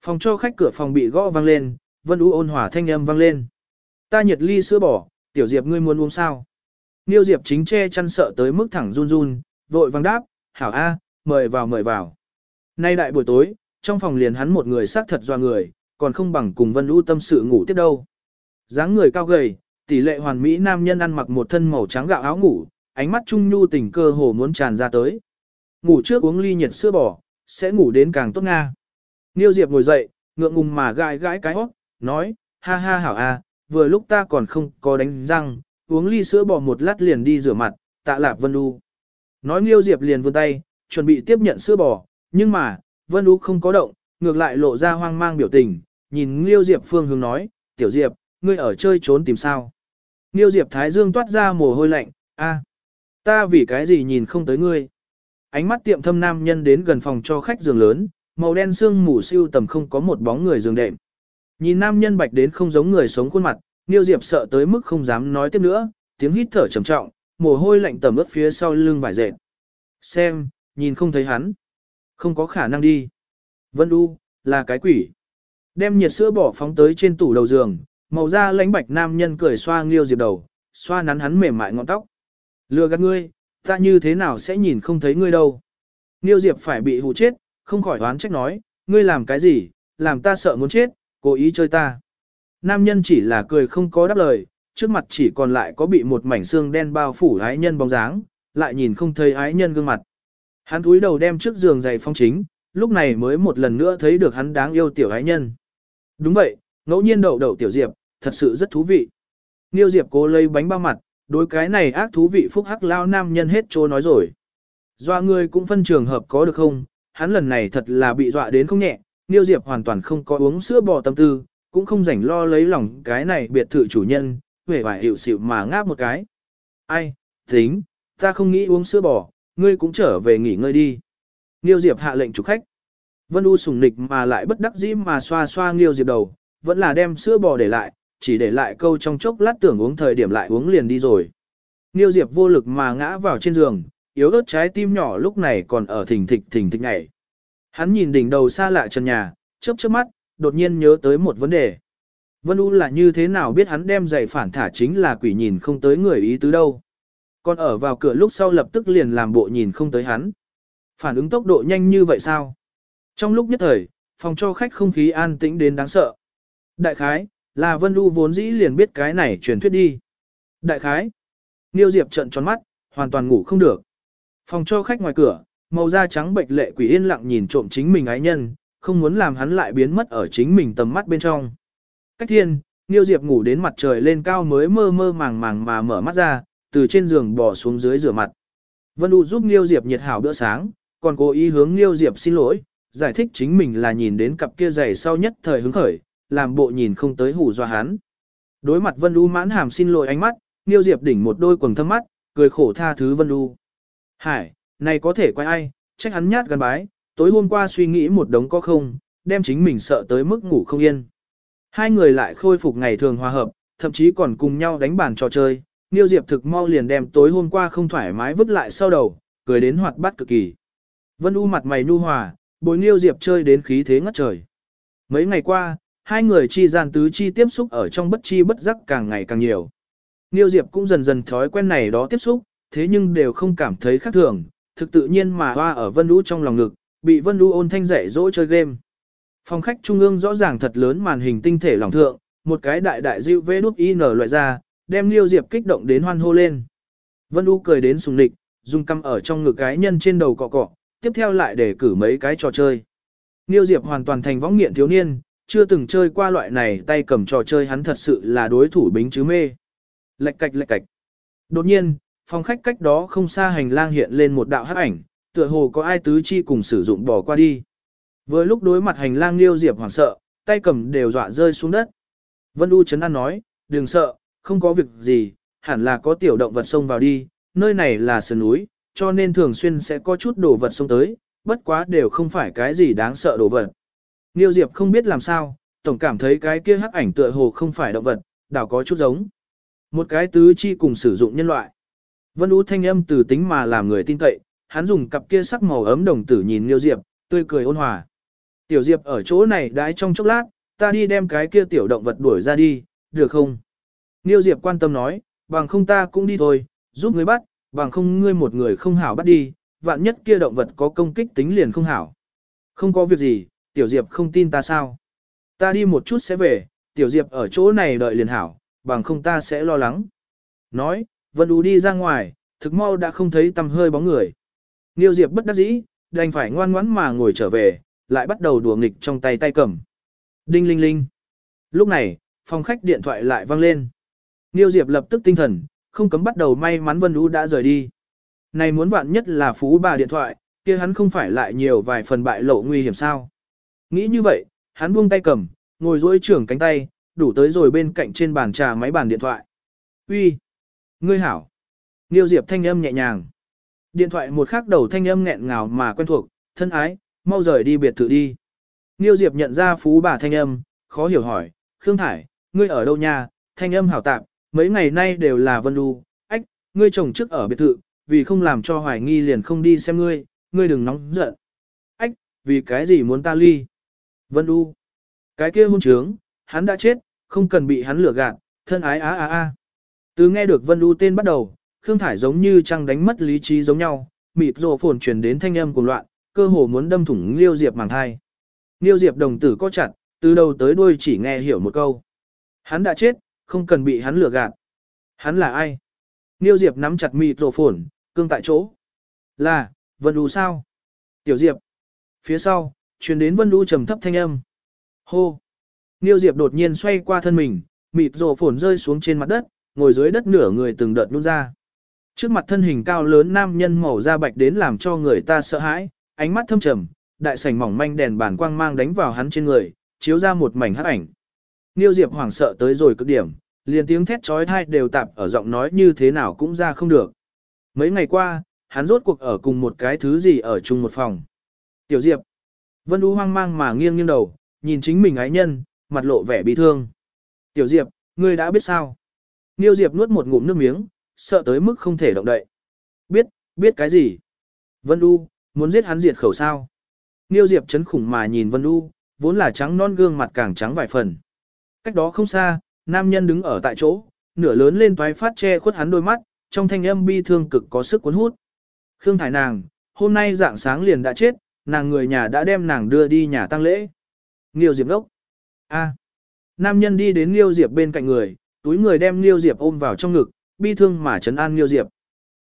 Phòng cho khách cửa phòng bị gõ vang lên, Vân Ú ôn hòa thanh âm vang lên. Ta nhiệt ly sữa bỏ, tiểu Diệp ngươi muốn uống sao? Niêu Diệp chính che chăn sợ tới mức thẳng run run, vội vang đáp, hảo a, mời vào mời vào. Nay đại buổi tối, trong phòng liền hắn một người xác thật doa người, còn không bằng cùng Vân U tâm sự ngủ tiếp đâu. dáng người cao gầy, tỷ lệ hoàn mỹ nam nhân ăn mặc một thân màu trắng gạo áo ngủ, ánh mắt trung nhu tình cơ hồ muốn tràn ra tới. Ngủ trước uống ly nhiệt sữa bò, sẽ ngủ đến càng tốt nga. Niêu Diệp ngồi dậy, ngượng ngùng mà gãi gãi cái hót, nói, ha ha hảo a, vừa lúc ta còn không có đánh răng, uống ly sữa bò một lát liền đi rửa mặt, tạ lạp Vân U. Nói Niêu Diệp liền vươn tay, chuẩn bị tiếp nhận sữa bò, nhưng mà, Vân Ú không có động, ngược lại lộ ra hoang mang biểu tình, nhìn Nghiêu Diệp phương hướng nói, tiểu Diệp, ngươi ở chơi trốn tìm sao. Nghiêu Diệp Thái Dương toát ra mồ hôi lạnh, a, ta vì cái gì nhìn không tới ngươi. Ánh mắt tiệm thâm nam nhân đến gần phòng cho khách giường lớn, màu đen xương mù siêu tầm không có một bóng người giường đệm. Nhìn nam nhân bạch đến không giống người sống khuôn mặt, Niêu Diệp sợ tới mức không dám nói tiếp nữa, tiếng hít thở trầm trọng, mồ hôi lạnh tẩm ướt phía sau lưng vải dệt. Xem, nhìn không thấy hắn. Không có khả năng đi. Vân U, là cái quỷ. Đem nhiệt sữa bỏ phóng tới trên tủ đầu giường, màu da lãnh bạch nam nhân cười xoa nghiêu Diệp đầu, xoa nắn hắn mềm mại ngọn tóc. Lừa gạt ngươi, ta như thế nào sẽ nhìn không thấy ngươi đâu. Nghiêu Diệp phải bị hù chết, không khỏi đoán trách nói, ngươi làm cái gì, làm ta sợ muốn chết, cố ý chơi ta. Nam nhân chỉ là cười không có đáp lời, trước mặt chỉ còn lại có bị một mảnh xương đen bao phủ ái nhân bóng dáng, lại nhìn không thấy ái nhân gương mặt. Hắn cúi đầu đem trước giường giày phong chính, lúc này mới một lần nữa thấy được hắn đáng yêu tiểu ái nhân. Đúng vậy, ngẫu nhiên đậu đậu tiểu diệp, thật sự rất thú vị. Niêu diệp cố lấy bánh bao mặt, đối cái này ác thú vị phúc hắc lao nam nhân hết trô nói rồi. Dọa người cũng phân trường hợp có được không, hắn lần này thật là bị dọa đến không nhẹ, Niêu Diệp hoàn toàn không có uống sữa bò tâm tư, cũng không rảnh lo lấy lòng cái này biệt thự chủ nhân, vẻ vải hiệu xịu mà ngáp một cái. Ai, tính, ta không nghĩ uống sữa bò, ngươi cũng trở về nghỉ ngơi đi. Nghiêu Diệp hạ lệnh chủ khách. Vân U sùng nịch mà lại bất đắc dĩ mà xoa xoa Nghiêu Diệp đầu, vẫn là đem sữa bò để lại, chỉ để lại câu trong chốc lát tưởng uống thời điểm lại uống liền đi rồi. Nghiêu Diệp vô lực mà ngã vào trên giường, yếu ớt trái tim nhỏ lúc này còn ở thình thịch thình thịch nhảy. Hắn nhìn đỉnh đầu xa lạ trần nhà, chớp chớp mắt, đột nhiên nhớ tới một vấn đề. Vân U là như thế nào biết hắn đem giày phản thả chính là quỷ nhìn không tới người ý tứ đâu. Còn ở vào cửa lúc sau lập tức liền làm bộ nhìn không tới hắn. Phản ứng tốc độ nhanh như vậy sao? Trong lúc nhất thời, phòng cho khách không khí an tĩnh đến đáng sợ. Đại khái, là Vân U vốn dĩ liền biết cái này truyền thuyết đi. Đại khái, Niêu Diệp trận tròn mắt, hoàn toàn ngủ không được. Phòng cho khách ngoài cửa, màu da trắng bệnh lệ quỷ yên lặng nhìn trộm chính mình ái nhân, không muốn làm hắn lại biến mất ở chính mình tầm mắt bên trong. Cách thiên, Niêu Diệp ngủ đến mặt trời lên cao mới mơ mơ màng màng mà mở mắt ra, từ trên giường bò xuống dưới rửa mặt. Vân U giúp Nghiêu Diệp nhiệt hảo bữa sáng, còn cố ý hướng Nghiêu Diệp xin lỗi, giải thích chính mình là nhìn đến cặp kia giày sau nhất thời hứng khởi, làm bộ nhìn không tới hủ dọa hắn. Đối mặt Vân U mãn hàm xin lỗi ánh mắt, Nghiêu Diệp đỉnh một đôi quầng thâm mắt, cười khổ tha thứ Vân U. Hải, này có thể quay ai, trách hắn nhát gần bái, tối hôm qua suy nghĩ một đống có không, đem chính mình sợ tới mức ngủ không yên. Hai người lại khôi phục ngày thường hòa hợp, thậm chí còn cùng nhau đánh bàn trò chơi. Niêu Diệp thực mau liền đem tối hôm qua không thoải mái vứt lại sau đầu, cười đến hoạt bát cực kỳ. Vân U mặt mày nu hòa, bồi Niêu Diệp chơi đến khí thế ngất trời. Mấy ngày qua, hai người chi gian tứ chi tiếp xúc ở trong bất chi bất giác càng ngày càng nhiều. Niêu Diệp cũng dần dần thói quen này đó tiếp xúc, thế nhưng đều không cảm thấy khác thường, thực tự nhiên mà hoa ở Vân U trong lòng ngực, bị Vân U ôn thanh dạy dỗ chơi game. Phòng khách trung ương rõ ràng thật lớn màn hình tinh thể lòng thượng, một cái đại đại diệu vê đút in loại ra, đem Liêu Diệp kích động đến hoan hô lên. Vân U cười đến sùng lịch, dùng căm ở trong ngực cái nhân trên đầu cọ cọ, tiếp theo lại để cử mấy cái trò chơi. Liêu Diệp hoàn toàn thành võng nghiện thiếu niên, chưa từng chơi qua loại này tay cầm trò chơi hắn thật sự là đối thủ bính chứ mê. Lệch cạch lệch cạch. Đột nhiên, phòng khách cách đó không xa hành lang hiện lên một đạo hắc ảnh, tựa hồ có ai tứ chi cùng sử dụng bỏ qua đi. Vừa lúc đối mặt hành lang Liêu Diệp hoảng sợ, tay cầm đều dọa rơi xuống đất. Vân U chấn An nói, đừng sợ, không có việc gì, hẳn là có tiểu động vật xông vào đi, nơi này là sườn núi, cho nên thường xuyên sẽ có chút đồ vật xông tới, bất quá đều không phải cái gì đáng sợ đồ vật. Niêu Diệp không biết làm sao, tổng cảm thấy cái kia hắc ảnh tựa hồ không phải động vật, đảo có chút giống. Một cái tứ chi cùng sử dụng nhân loại. Vân U thanh âm từ tính mà làm người tin cậy, hắn dùng cặp kia sắc màu ấm đồng tử nhìn Niêu Diệp, tươi cười ôn hòa. Tiểu Diệp ở chỗ này đãi trong chốc lát, ta đi đem cái kia tiểu động vật đuổi ra đi, được không? Niêu Diệp quan tâm nói, bằng không ta cũng đi thôi, giúp ngươi bắt, bằng không ngươi một người không hảo bắt đi, vạn nhất kia động vật có công kích tính liền không hảo. Không có việc gì, Tiểu Diệp không tin ta sao? Ta đi một chút sẽ về, Tiểu Diệp ở chỗ này đợi liền hảo, bằng không ta sẽ lo lắng. Nói, Vân Ú đi ra ngoài, thực mau đã không thấy tầm hơi bóng người. Niêu Diệp bất đắc dĩ, đành phải ngoan ngoãn mà ngồi trở về, lại bắt đầu đùa nghịch trong tay tay cầm. Đinh linh linh. Lúc này, phòng khách điện thoại lại vang lên. Niêu Diệp lập tức tinh thần, không cấm bắt đầu may mắn Vân Ú đã rời đi. Này muốn vạn nhất là phú bà điện thoại, kia hắn không phải lại nhiều vài phần bại lộ nguy hiểm sao. Nghĩ như vậy, hắn buông tay cầm, ngồi dối trưởng cánh tay, đủ tới rồi bên cạnh trên bàn trà máy bàn điện thoại. Uy, Ngươi hảo! Niêu Diệp thanh âm nhẹ nhàng. Điện thoại một khắc đầu thanh âm nghẹn ngào mà quen thuộc, thân ái, mau rời đi biệt thự đi. Niêu Diệp nhận ra phú bà thanh âm, khó hiểu hỏi, Khương Thải, ngươi ở đâu nha, thanh âm hảo tạm, mấy ngày nay đều là Vân Lu, ách, ngươi chồng trước ở biệt thự, vì không làm cho hoài nghi liền không đi xem ngươi, ngươi đừng nóng giận. Ách, vì cái gì muốn ta ly? Vân Du, cái kia hôn trướng, hắn đã chết, không cần bị hắn lừa gạt, thân ái á á á. Từ nghe được Vân Du tên bắt đầu, Khương Thải giống như trăng đánh mất lý trí giống nhau, mịt rồ phồn truyền đến thanh âm cùng loạn, cơ hồ muốn đâm thủng Liêu Diệp màng thai. Liêu Diệp đồng tử co chặt, từ đầu tới đuôi chỉ nghe hiểu một câu. Hắn đã chết, không cần bị hắn lừa gạt. Hắn là ai? Niêu Diệp nắm chặt mịt rổ phồn, cương tại chỗ. Là, Vân Đu sao? Tiểu Diệp. Phía sau, truyền đến Vân Đu trầm thấp thanh âm. Hô. Niêu Diệp đột nhiên xoay qua thân mình, mịt rổ phồn rơi xuống trên mặt đất, ngồi dưới đất nửa người từng đợt nhún ra. Trước mặt thân hình cao lớn nam nhân màu da bạch đến làm cho người ta sợ hãi, ánh mắt thâm trầm, đại sảnh mỏng manh đèn bản quang mang đánh vào hắn trên người, chiếu ra một mảnh hắc ảnh. Niêu Diệp hoảng sợ tới rồi cực điểm, liền tiếng thét trói thai đều tạp ở giọng nói như thế nào cũng ra không được. Mấy ngày qua, hắn rốt cuộc ở cùng một cái thứ gì ở chung một phòng. Tiểu Diệp. Vân U hoang mang mà nghiêng nghiêng đầu, nhìn chính mình ái nhân, mặt lộ vẻ bi thương. Tiểu Diệp, ngươi đã biết sao? Niêu Diệp nuốt một ngụm nước miếng, sợ tới mức không thể động đậy. Biết, biết cái gì? Vân U, muốn giết hắn diệt khẩu sao? Niêu Diệp chấn khủng mà nhìn Vân U, vốn là trắng non gương mặt càng trắng vài phần. Cách đó không xa, nam nhân đứng ở tại chỗ, nửa lớn lên toái phát che khuất hắn đôi mắt, trong thanh âm bi thương cực có sức cuốn hút. Khương Thải nàng, hôm nay dạng sáng liền đã chết, nàng người nhà đã đem nàng đưa đi nhà tang lễ. Nghiêu Diệp đốc. A. Nam nhân đi đến Nghiêu Diệp bên cạnh người, túi người đem Nghiêu Diệp ôm vào trong ngực, bi thương mà trấn an Nghiêu Diệp.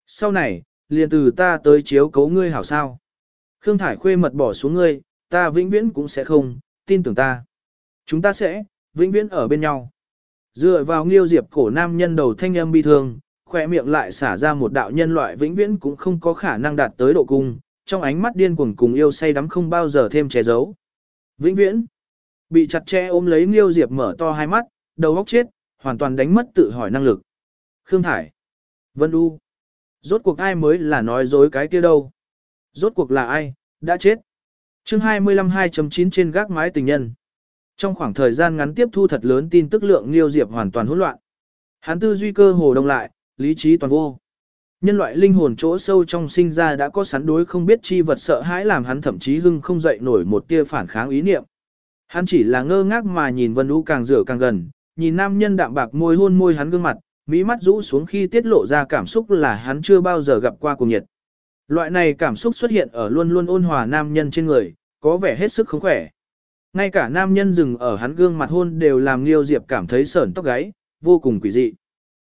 Sau này, liền từ ta tới chiếu cấu ngươi hảo sao. Khương Thải khuê mật bỏ xuống ngươi, ta vĩnh viễn cũng sẽ không, tin tưởng ta. Chúng ta sẽ, vĩnh viễn ở bên nhau. Dựa vào Nghiêu Diệp cổ nam nhân đầu thanh âm bi thương, khỏe miệng lại xả ra một đạo nhân loại vĩnh viễn cũng không có khả năng đạt tới độ cung, trong ánh mắt điên cuồng cùng yêu say đắm không bao giờ thêm che giấu. Vĩnh viễn, bị chặt che ôm lấy Nghiêu Diệp mở to hai mắt, đầu óc chết, hoàn toàn đánh mất tự hỏi năng lực. Khương Thải, Vân U, rốt cuộc ai mới là nói dối cái kia đâu? Rốt cuộc là ai, đã chết? chương 25 2.9 trên gác mái tình nhân. Trong khoảng thời gian ngắn tiếp thu thật lớn tin tức lượng Nghiêu Diệp hoàn toàn hỗn loạn. Hắn tư duy cơ hồ đông lại, lý trí toàn vô. Nhân loại linh hồn chỗ sâu trong sinh ra đã có sẵn đối không biết chi vật sợ hãi làm hắn thậm chí hưng không dậy nổi một tia phản kháng ý niệm. Hắn chỉ là ngơ ngác mà nhìn Vân U càng rửa càng gần, nhìn nam nhân đạm bạc môi hôn môi hắn gương mặt, mỹ mắt rũ xuống khi tiết lộ ra cảm xúc là hắn chưa bao giờ gặp qua cùng nhiệt. Loại này cảm xúc xuất hiện ở luôn luôn ôn hòa nam nhân trên người, có vẻ hết sức không khỏe. Ngay cả nam nhân dừng ở hắn gương mặt hôn đều làm Liêu Diệp cảm thấy sởn tóc gáy, vô cùng quỷ dị.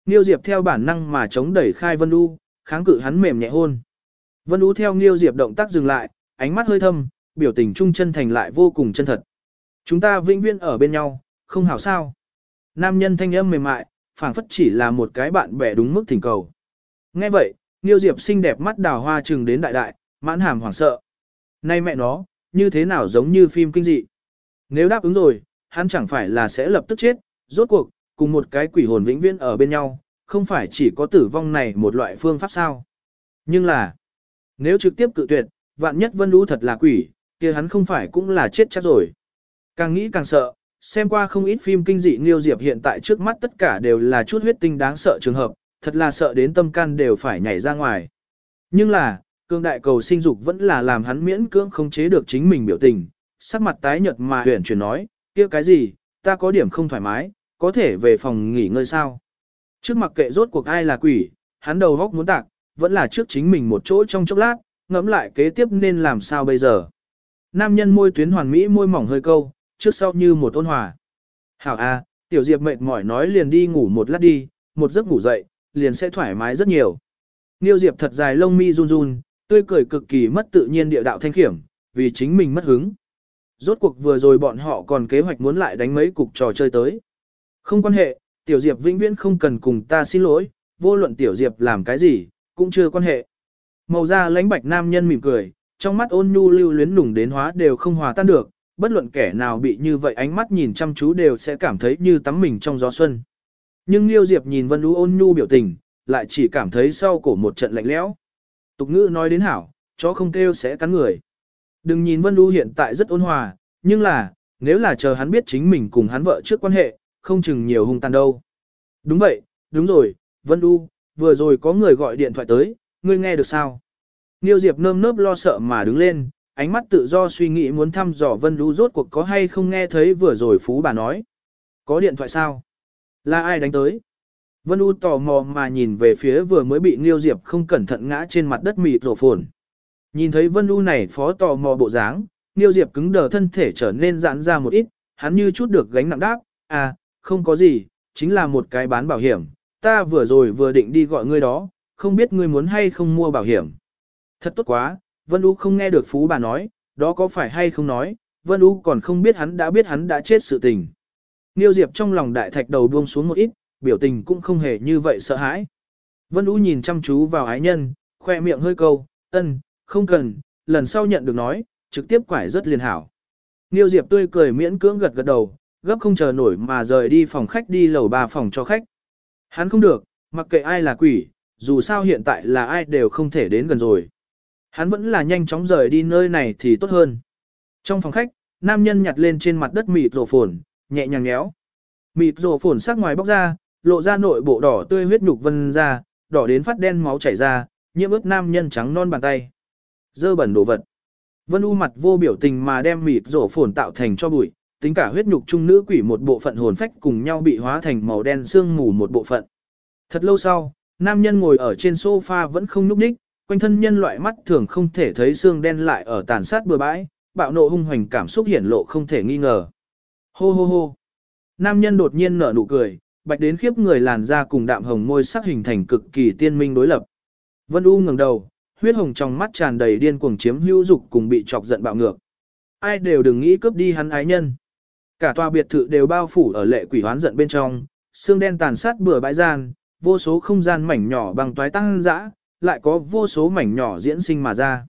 Nghiêu Diệp theo bản năng mà chống đẩy khai Vân U, kháng cự hắn mềm nhẹ hôn. Vân U theo Nghiêu Diệp động tác dừng lại, ánh mắt hơi thâm, biểu tình trung chân thành lại vô cùng chân thật. Chúng ta vĩnh viễn ở bên nhau, không hảo sao. Nam nhân thanh âm mềm mại, phảng phất chỉ là một cái bạn bè đúng mức thỉnh cầu. Nghe vậy, Nghiêu Diệp xinh đẹp mắt đào hoa trừng đến đại đại, mãn hàm hoảng sợ. Nay mẹ nó, như thế nào giống như phim kinh dị. Nếu đáp ứng rồi, hắn chẳng phải là sẽ lập tức chết, rốt cuộc, cùng một cái quỷ hồn vĩnh viễn ở bên nhau, không phải chỉ có tử vong này một loại phương pháp sao. Nhưng là, nếu trực tiếp cự tuyệt, vạn nhất vân lũ thật là quỷ, kia hắn không phải cũng là chết chắc rồi. Càng nghĩ càng sợ, xem qua không ít phim kinh dị Nghiêu Diệp hiện tại trước mắt tất cả đều là chút huyết tinh đáng sợ trường hợp, thật là sợ đến tâm can đều phải nhảy ra ngoài. Nhưng là, cương đại cầu sinh dục vẫn là làm hắn miễn cưỡng không chế được chính mình biểu tình, sắc mặt tái nhợt mà huyền chuyển nói, kia cái gì, ta có điểm không thoải mái, có thể về phòng nghỉ ngơi sao. Trước mặc kệ rốt cuộc ai là quỷ, hắn đầu góc muốn tạc, vẫn là trước chính mình một chỗ trong chốc lát, ngẫm lại kế tiếp nên làm sao bây giờ. Nam nhân môi tuyến hoàn mỹ môi mỏng hơi câu, trước sau như một ôn hòa. Hảo a, tiểu diệp mệt mỏi nói liền đi ngủ một lát đi, một giấc ngủ dậy, liền sẽ thoải mái rất nhiều. Niêu diệp thật dài lông mi run run, tươi cười cực kỳ mất tự nhiên địa đạo thanh khiểm, vì chính mình mất hứng. Rốt cuộc vừa rồi bọn họ còn kế hoạch muốn lại đánh mấy cục trò chơi tới. Không quan hệ, Tiểu Diệp vĩnh viễn không cần cùng ta xin lỗi, vô luận Tiểu Diệp làm cái gì, cũng chưa quan hệ. Màu da lãnh bạch nam nhân mỉm cười, trong mắt ôn nhu lưu luyến nùng đến hóa đều không hòa tan được, bất luận kẻ nào bị như vậy ánh mắt nhìn chăm chú đều sẽ cảm thấy như tắm mình trong gió xuân. Nhưng Liêu Diệp nhìn Vân Ú ôn nhu biểu tình, lại chỉ cảm thấy sau cổ một trận lạnh lẽo. Tục ngữ nói đến hảo, chó không kêu sẽ cắn người. Đừng nhìn Vân Ú hiện tại rất ôn hòa, nhưng là, nếu là chờ hắn biết chính mình cùng hắn vợ trước quan hệ, không chừng nhiều hung tàn đâu. Đúng vậy, đúng rồi, Vân U, vừa rồi có người gọi điện thoại tới, ngươi nghe được sao? Niêu Diệp nơm nớp lo sợ mà đứng lên, ánh mắt tự do suy nghĩ muốn thăm dò Vân U rốt cuộc có hay không nghe thấy vừa rồi Phú bà nói. Có điện thoại sao? Là ai đánh tới? Vân U tò mò mà nhìn về phía vừa mới bị Niêu Diệp không cẩn thận ngã trên mặt đất mịt rổ phồn. Nhìn thấy Vân U này phó tò mò bộ dáng, Niêu Diệp cứng đờ thân thể trở nên giãn ra một ít, hắn như chút được gánh nặng đáp, à, không có gì, chính là một cái bán bảo hiểm, ta vừa rồi vừa định đi gọi ngươi đó, không biết ngươi muốn hay không mua bảo hiểm. Thật tốt quá, Vân U không nghe được Phú bà nói, đó có phải hay không nói, Vân U còn không biết hắn đã biết hắn đã chết sự tình. Niêu Diệp trong lòng đại thạch đầu buông xuống một ít, biểu tình cũng không hề như vậy sợ hãi. Vân U nhìn chăm chú vào ái nhân, khoe miệng hơi câu, ân, không cần, lần sau nhận được nói, trực tiếp quải rất liền hảo. Niêu Diệp tươi cười miễn cưỡng gật gật đầu, gấp không chờ nổi mà rời đi phòng khách đi lầu ba phòng cho khách. Hắn không được, mặc kệ ai là quỷ, dù sao hiện tại là ai đều không thể đến gần rồi. Hắn vẫn là nhanh chóng rời đi nơi này thì tốt hơn. Trong phòng khách, nam nhân nhặt lên trên mặt đất mịt rổ phồn, nhẹ nhàng nhéo. Mịt rổ phồn sắc ngoài bóc ra, lộ ra nội bộ đỏ tươi huyết nhục vân ra, đỏ đến phát đen máu chảy ra, nhiễm ướt nam nhân trắng non bàn tay. Dơ bẩn đồ vật. Vân U mặt vô biểu tình mà đem mịt rổ phồn tạo thành cho bụi, tính cả huyết nhục trung nữ quỷ một bộ phận hồn phách cùng nhau bị hóa thành màu đen xương mù một bộ phận. Thật lâu sau, nam nhân ngồi ở trên sofa vẫn không nhúc nhích, quanh thân nhân loại mắt thường không thể thấy xương đen lại ở tàn sát bừa bãi, bạo nộ hung hoành cảm xúc hiển lộ không thể nghi ngờ. Hô hô hô. Nam nhân đột nhiên nở nụ cười, bạch đến khiếp người làn da cùng đạm hồng môi sắc hình thành cực kỳ tiên minh đối lập. Vân U ngẩng đầu, huyết hồng trong mắt tràn đầy điên cuồng chiếm hữu dục cùng bị chọc giận bạo ngược. Ai đều đừng nghĩ cướp đi hắn ái nhân. Cả tòa biệt thự đều bao phủ ở lệ quỷ hoán giận bên trong, xương đen tàn sát bừa bãi gian, vô số không gian mảnh nhỏ bằng toái tăng dã, lại có vô số mảnh nhỏ diễn sinh mà ra.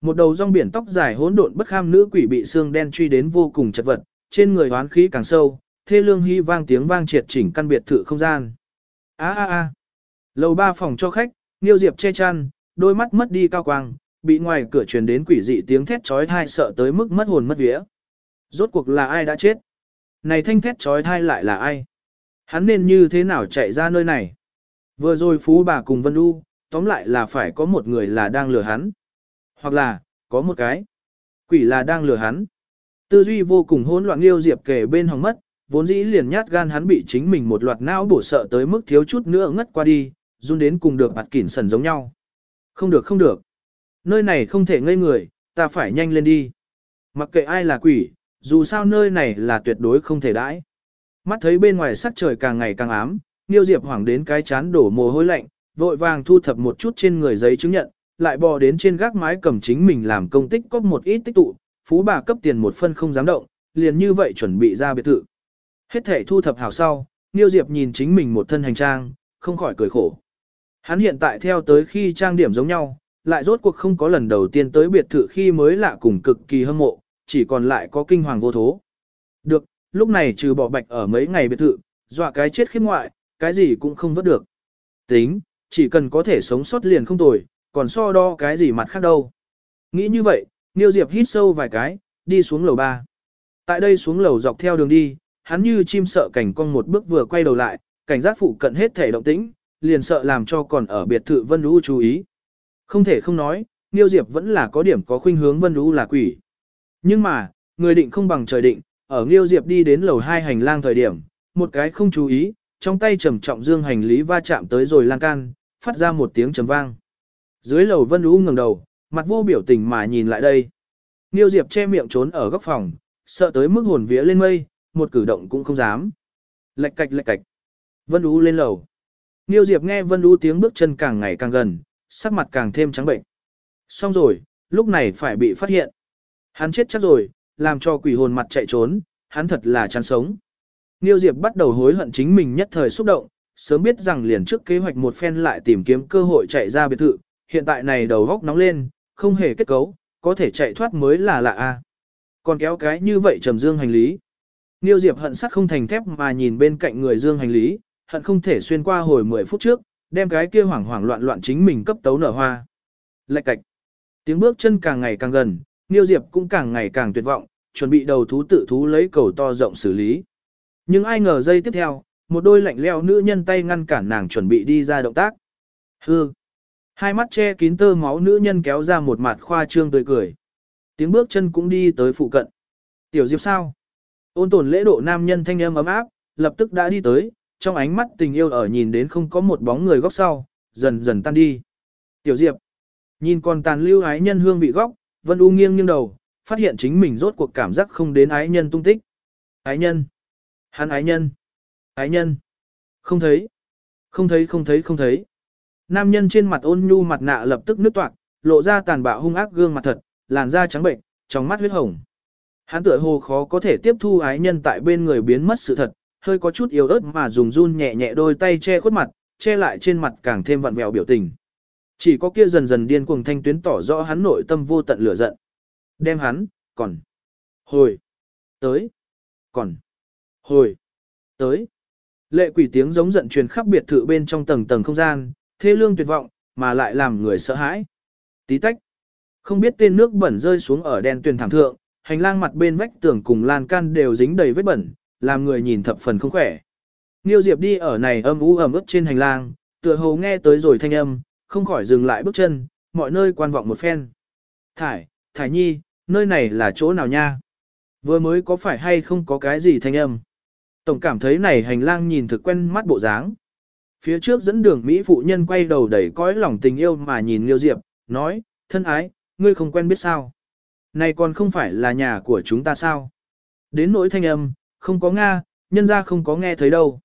Một đầu rong biển tóc dài hỗn độn bất kham nữ quỷ bị xương đen truy đến vô cùng chật vật, trên người hoán khí càng sâu, thê lương hy vang tiếng vang triệt chỉnh căn biệt thự không gian. A a a. Lầu ba phòng cho khách, Niêu Diệp che chăn, đôi mắt mất đi cao quang, bị ngoài cửa truyền đến quỷ dị tiếng thét chói tai sợ tới mức mất hồn mất vía. Rốt cuộc là ai đã chết? Này thanh thét chói tai lại là ai? Hắn nên như thế nào chạy ra nơi này? Vừa rồi phú bà cùng Vân du, tóm lại là phải có một người là đang lừa hắn. Hoặc là, có một cái. Quỷ là đang lừa hắn. Tư duy vô cùng hỗn loạn liêu diệp kể bên hòng mất, vốn dĩ liền nhát gan hắn bị chính mình một loạt não bổ sợ tới mức thiếu chút nữa ngất qua đi, run đến cùng được bạt kỉn sần giống nhau. Không được không được. Nơi này không thể ngây người, ta phải nhanh lên đi. Mặc kệ ai là quỷ, dù sao nơi này là tuyệt đối không thể đãi. Mắt thấy bên ngoài sắc trời càng ngày càng ám, Niêu Diệp hoảng đến cái chán đổ mồ hôi lạnh, vội vàng thu thập một chút trên người giấy chứng nhận, lại bò đến trên gác mái cầm chính mình làm công tích có một ít tích tụ, phú bà cấp tiền một phân không dám động, liền như vậy chuẩn bị ra biệt thự. Hết thể thu thập hảo sau, Niêu Diệp nhìn chính mình một thân hành trang, không khỏi cười khổ. Hắn hiện tại theo tới khi trang điểm giống nhau, lại rốt cuộc không có lần đầu tiên tới biệt thự khi mới lạ cùng cực kỳ hâm mộ, chỉ còn lại có kinh hoàng vô thố. Được, lúc này trừ bỏ bạch ở mấy ngày biệt thự, dọa cái chết khiếp ngoại, cái gì cũng không vớt được. Tính, chỉ cần có thể sống sót liền không tồi, còn so đo cái gì mặt khác đâu. Nghĩ như vậy, Niêu Diệp hít sâu vài cái, đi xuống lầu ba. Tại đây xuống lầu dọc theo đường đi, hắn như chim sợ cảnh con một bước vừa quay đầu lại, cảnh giác phụ cận hết thể động tĩnh, liền sợ làm cho còn ở biệt thự Vân Lũ chú ý. Không thể không nói, Niêu Diệp vẫn là có điểm có khuynh hướng Vân Lũ là quỷ. Nhưng mà, người định không bằng trời định, ở Niêu Diệp đi đến lầu hai hành lang thời điểm, một cái không chú ý, trong tay trầm trọng dương hành lý va chạm tới rồi lan can, phát ra một tiếng trầm vang. Dưới lầu Vân Lũ ngẩng đầu, mặt vô biểu tình mà nhìn lại đây. Niêu Diệp che miệng trốn ở góc phòng, sợ tới mức hồn vía lên mây, một cử động cũng không dám. Lệch cạch lệch cạch. Vân Ú lên lầu. Niêu Diệp nghe Vân U tiếng bước chân càng ngày càng gần, sắc mặt càng thêm trắng bệnh. Xong rồi, lúc này phải bị phát hiện. Hắn chết chắc rồi, làm cho quỷ hồn mặt chạy trốn, hắn thật là chán sống. Niêu Diệp bắt đầu hối hận chính mình nhất thời xúc động, sớm biết rằng liền trước kế hoạch một phen lại tìm kiếm cơ hội chạy ra biệt thự, hiện tại này đầu góc nóng lên, không hề kết cấu, có thể chạy thoát mới là lạ a. Còn kéo cái như vậy trầm dương hành lý. Niêu Diệp hận sắt không thành thép mà nhìn bên cạnh người dương hành lý, hận không thể xuyên qua hồi 10 phút trước, đem cái kia hoảng hoảng loạn loạn chính mình cấp tấu nở hoa. Lạch cạch. Tiếng bước chân càng ngày càng gần, Niêu Diệp cũng càng ngày càng tuyệt vọng, chuẩn bị đầu thú tự thú lấy cầu to rộng xử lý. Nhưng ai ngờ giây tiếp theo, một đôi lạnh leo nữ nhân tay ngăn cản nàng chuẩn bị đi ra động tác. Hư. Hai mắt che kín tơ máu nữ nhân kéo ra một mặt khoa trương tươi cười. Tiếng bước chân cũng đi tới phụ cận. Tiểu Diệp sao? Ôn tồn lễ độ nam nhân thanh âm ấm áp, lập tức đã đi tới, trong ánh mắt tình yêu ở nhìn đến không có một bóng người góc sau, dần dần tan đi. Tiểu Diệp, nhìn còn tàn lưu ái nhân hương vị góc, Vân U nghiêng nghiêng đầu, phát hiện chính mình rốt cuộc cảm giác không đến ái nhân tung tích. Ái nhân, hắn ái nhân, ái nhân, không thấy, không thấy không thấy không thấy. Nam nhân trên mặt ôn nhu mặt nạ lập tức nứt toạc, lộ ra tàn bạo hung ác gương mặt thật, làn da trắng bệnh, trong mắt huyết hồng. Hắn tựa hồ khó có thể tiếp thu ái nhân tại bên người biến mất sự thật, hơi có chút yếu ớt mà dùng run nhẹ nhẹ đôi tay che khuất mặt, che lại trên mặt càng thêm vặn vẹo biểu tình. Chỉ có kia dần dần điên cuồng thanh tuyến tỏ rõ hắn nội tâm vô tận lửa giận. Đem hắn, còn, hồi, tới, còn, Hồi. Tới. Lệ quỷ tiếng giống giận truyền khắp biệt thự bên trong tầng tầng không gian, thê lương tuyệt vọng, mà lại làm người sợ hãi. Tí tách. Không biết tên nước bẩn rơi xuống ở đen tuyền thảm thượng, hành lang mặt bên vách tường cùng lan can đều dính đầy vết bẩn, làm người nhìn thập phần không khỏe. Niêu Diệp đi ở này âm u ẩm ướt trên hành lang, tựa hồ nghe tới rồi thanh âm, không khỏi dừng lại bước chân, mọi nơi quan vọng một phen. Thải, Thải Nhi, nơi này là chỗ nào nha? Vừa mới có phải hay không có cái gì thanh âm? Tổng cảm thấy này hành lang nhìn thực quen mắt bộ dáng. Phía trước dẫn đường Mỹ phụ nhân quay đầu đẩy cõi lòng tình yêu mà nhìn Liêu Diệp, nói, thân ái, ngươi không quen biết sao. Này còn không phải là nhà của chúng ta sao? Đến nỗi thanh âm, không có Nga, nhân ra không có nghe thấy đâu.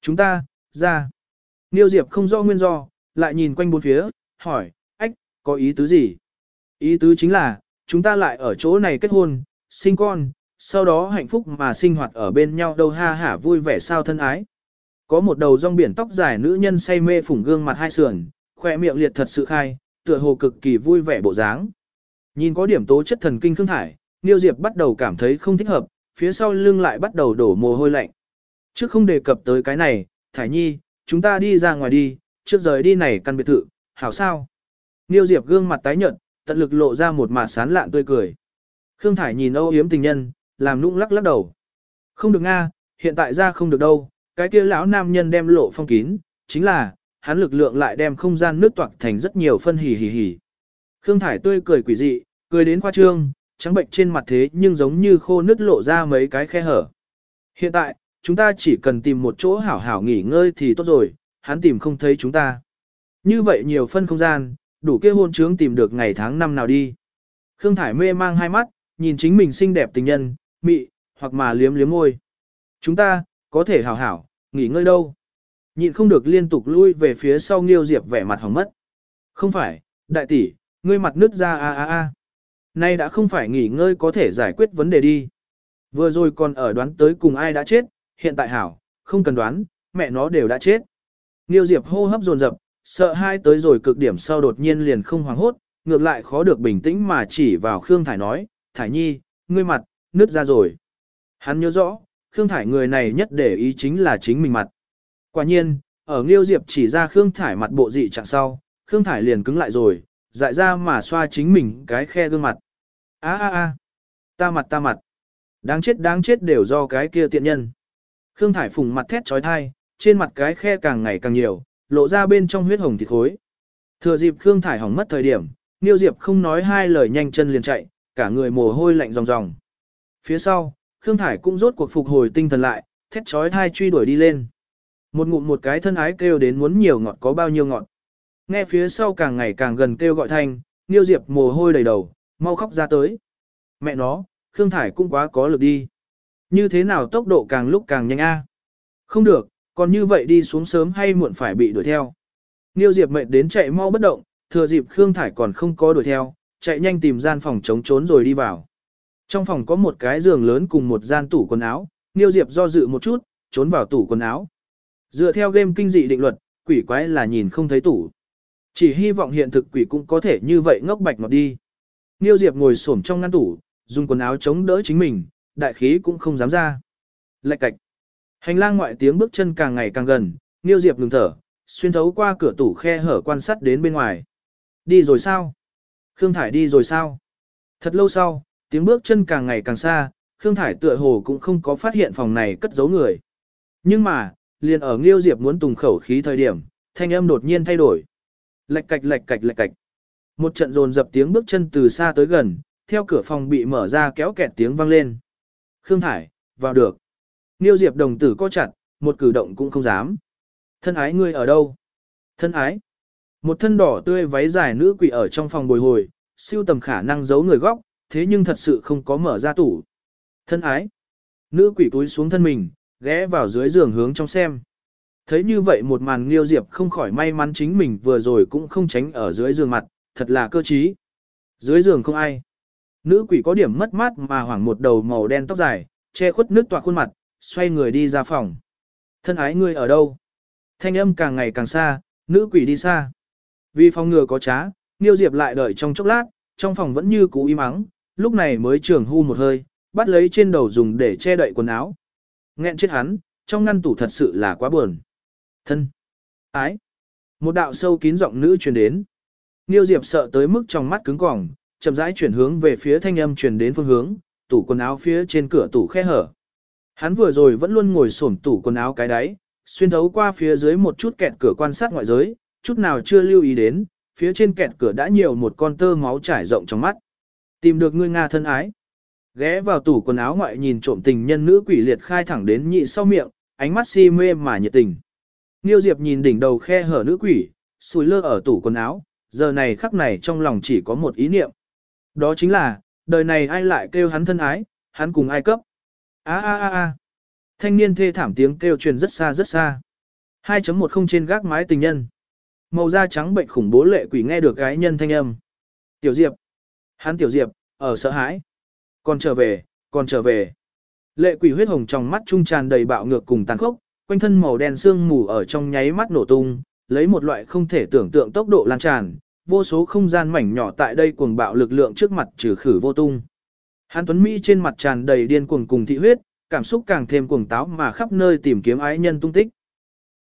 Chúng ta, ra. Niêu Diệp không rõ nguyên do, lại nhìn quanh bốn phía, hỏi, ách, có ý tứ gì? Ý tứ chính là, chúng ta lại ở chỗ này kết hôn, sinh con, sau đó hạnh phúc mà sinh hoạt ở bên nhau đâu ha hả vui vẻ sao thân ái. Có một đầu rong biển tóc dài nữ nhân say mê phủng gương mặt hai sườn, khoe miệng liệt thật sự khai, tựa hồ cực kỳ vui vẻ bộ dáng. Nhìn có điểm tố chất thần kinh khương thải, Niêu Diệp bắt đầu cảm thấy không thích hợp, phía sau lưng lại bắt đầu đổ mồ hôi lạnh. Trước không đề cập tới cái này, Thải Nhi, chúng ta đi ra ngoài đi, trước rời đi này căn biệt thự, hảo sao? Niêu Diệp gương mặt tái nhợt, tận lực lộ ra một mặt sán lạn tươi cười. Khương Thải nhìn âu yếm tình nhân, làm nũng lắc lắc đầu. Không được nga, hiện tại ra không được đâu, cái kia lão nam nhân đem lộ phong kín, chính là, hắn lực lượng lại đem không gian nước toạc thành rất nhiều phân hỉ hỉ hỉ. Khương Thải tươi cười quỷ dị, cười đến khoa trương, trắng bệnh trên mặt thế nhưng giống như khô nứt lộ ra mấy cái khe hở. Hiện tại, chúng ta chỉ cần tìm một chỗ hảo hảo nghỉ ngơi thì tốt rồi, hắn tìm không thấy chúng ta. Như vậy nhiều phân không gian, đủ kia hôn trướng tìm được ngày tháng năm nào đi. Khương Thải mê mang hai mắt, nhìn chính mình xinh đẹp tình nhân, mị, hoặc mà liếm liếm môi. Chúng ta, có thể hảo hảo, nghỉ ngơi đâu. Nhịn không được liên tục lui về phía sau Nghiêu Diệp vẻ mặt hỏng mất. Không phải, đại tỷ, ngươi mặt nứt ra a a a. Nay đã không phải nghỉ ngơi có thể giải quyết vấn đề đi. Vừa rồi còn ở đoán tới cùng ai đã chết, hiện tại hảo, không cần đoán, mẹ nó đều đã chết. Nghiêu Diệp hô hấp dồn dập, sợ hai tới rồi cực điểm sau đột nhiên liền không hoảng hốt, ngược lại khó được bình tĩnh mà chỉ vào Khương Thải nói, Thải Nhi, ngươi mặt, nứt ra rồi. Hắn nhớ rõ, Khương Thải người này nhất để ý chính là chính mình mặt. Quả nhiên, ở Nghiêu Diệp chỉ ra Khương Thải mặt bộ dị trạng sau, Khương Thải liền cứng lại rồi, dại ra mà xoa chính mình cái khe gương mặt a a a ta mặt ta mặt. Đáng chết đáng chết đều do cái kia tiện nhân. Khương Thải phùng mặt thét trói thai, trên mặt cái khe càng ngày càng nhiều, lộ ra bên trong huyết hồng thịt khối. Thừa dịp Khương Thải hỏng mất thời điểm, Niêu Diệp không nói hai lời nhanh chân liền chạy, cả người mồ hôi lạnh ròng ròng. Phía sau, Khương Thải cũng rốt cuộc phục hồi tinh thần lại, thét trói thai truy đuổi đi lên. Một ngụm một cái thân ái kêu đến muốn nhiều ngọt có bao nhiêu ngọt. Nghe phía sau càng ngày càng gần kêu gọi thanh, Niêu Diệp mồ hôi đầy đầu, mau khóc ra tới. Mẹ nó, Khương Thải cũng quá có lực đi. Như thế nào tốc độ càng lúc càng nhanh a? Không được, còn như vậy đi xuống sớm hay muộn phải bị đuổi theo. Niêu Diệp mệt đến chạy mau bất động, thừa dịp Khương Thải còn không có đuổi theo, chạy nhanh tìm gian phòng chống trốn rồi đi vào. Trong phòng có một cái giường lớn cùng một gian tủ quần áo, Niêu Diệp do dự một chút, trốn vào tủ quần áo. Dựa theo game kinh dị định luật, quỷ quái là nhìn không thấy tủ. Chỉ hy vọng hiện thực quỷ cũng có thể như vậy ngốc bạch ngọt đi. Niêu Diệp ngồi xổm trong ngăn tủ, dùng quần áo chống đỡ chính mình, đại khí cũng không dám ra. Lạch cạch. Hành lang ngoại tiếng bước chân càng ngày càng gần, Niêu Diệp ngừng thở, xuyên thấu qua cửa tủ khe hở quan sát đến bên ngoài. Đi rồi sao? Khương Thải đi rồi sao? Thật lâu sau, tiếng bước chân càng ngày càng xa, Khương Thải tựa hồ cũng không có phát hiện phòng này cất giấu người. Nhưng mà, liền ở Nghiêu Diệp muốn tùng khẩu khí thời điểm, thanh âm đột nhiên thay đổi. Lạch cạch lạch cạch lạch cạch. Một trận dồn dập tiếng bước chân từ xa tới gần, theo cửa phòng bị mở ra kéo kẹt tiếng vang lên. Khương Thải, vào được. Nghiêu Diệp đồng tử co chặt, một cử động cũng không dám. Thân ái ngươi ở đâu? Thân ái. Một thân đỏ tươi váy dài nữ quỷ ở trong phòng bồi hồi, siêu tầm khả năng giấu người góc, thế nhưng thật sự không có mở ra tủ. Thân ái. Nữ quỷ túi xuống thân mình, ghé vào dưới giường hướng trong xem. Thấy như vậy một màn Liêu Diệp không khỏi may mắn chính mình vừa rồi cũng không tránh ở dưới giường mặt, thật là cơ trí. Dưới giường không ai. Nữ quỷ có điểm mất mát mà hoảng một đầu màu đen tóc dài, che khuất nước tọa khuôn mặt, xoay người đi ra phòng. Thân ái ngươi ở đâu? Thanh âm càng ngày càng xa, nữ quỷ đi xa. Vì phòng ngừa có trá, Niêu Diệp lại đợi trong chốc lát, trong phòng vẫn như cũ im ắng, lúc này mới trường hưu một hơi, bắt lấy trên đầu dùng để che đậy quần áo. Nghẹn chết hắn, trong ngăn tủ thật sự là quá buồn. Thân. Ái. Một đạo sâu kín giọng nữ truyền đến. Niêu Diệp sợ tới mức trong mắt cứng cỏng, chậm rãi chuyển hướng về phía thanh âm truyền đến phương hướng, tủ quần áo phía trên cửa tủ khe hở. Hắn vừa rồi vẫn luôn ngồi xổm tủ quần áo cái đáy, xuyên thấu qua phía dưới một chút kẹt cửa quan sát ngoại giới, chút nào chưa lưu ý đến, phía trên kẹt cửa đã nhiều một con tơ máu trải rộng trong mắt. Tìm được ngươi Nga thân ái. Ghé vào tủ quần áo ngoại nhìn trộm tình nhân nữ quỷ liệt khai thẳng đến nhị sau miệng, ánh mắt si mê mà nhiệt tình. Niêu Diệp nhìn đỉnh đầu khe hở nữ quỷ, sùi lơ ở tủ quần áo, giờ này khắc này trong lòng chỉ có một ý niệm. Đó chính là, đời này ai lại kêu hắn thân ái, hắn cùng ai cấp. A a a a. Thanh niên thê thảm tiếng kêu truyền rất xa rất xa. 2.10 trên gác mái tình nhân. Màu da trắng bệnh khủng bố lệ quỷ nghe được gái nhân thanh âm. Tiểu Diệp. Hắn Tiểu Diệp, ở sợ hãi. Còn trở về, còn trở về. Lệ quỷ huyết hồng trong mắt trung tràn đầy bạo ngược cùng tàn khốc, quanh thân màu đen xương mù ở trong nháy mắt nổ tung, lấy một loại không thể tưởng tượng tốc độ lan tràn, vô số không gian mảnh nhỏ tại đây cuồng bạo lực lượng trước mặt trừ khử vô tung. Hàn Tuấn Mỹ trên mặt tràn đầy điên cuồng cùng thị huyết, cảm xúc càng thêm cuồng táo mà khắp nơi tìm kiếm ái nhân tung tích.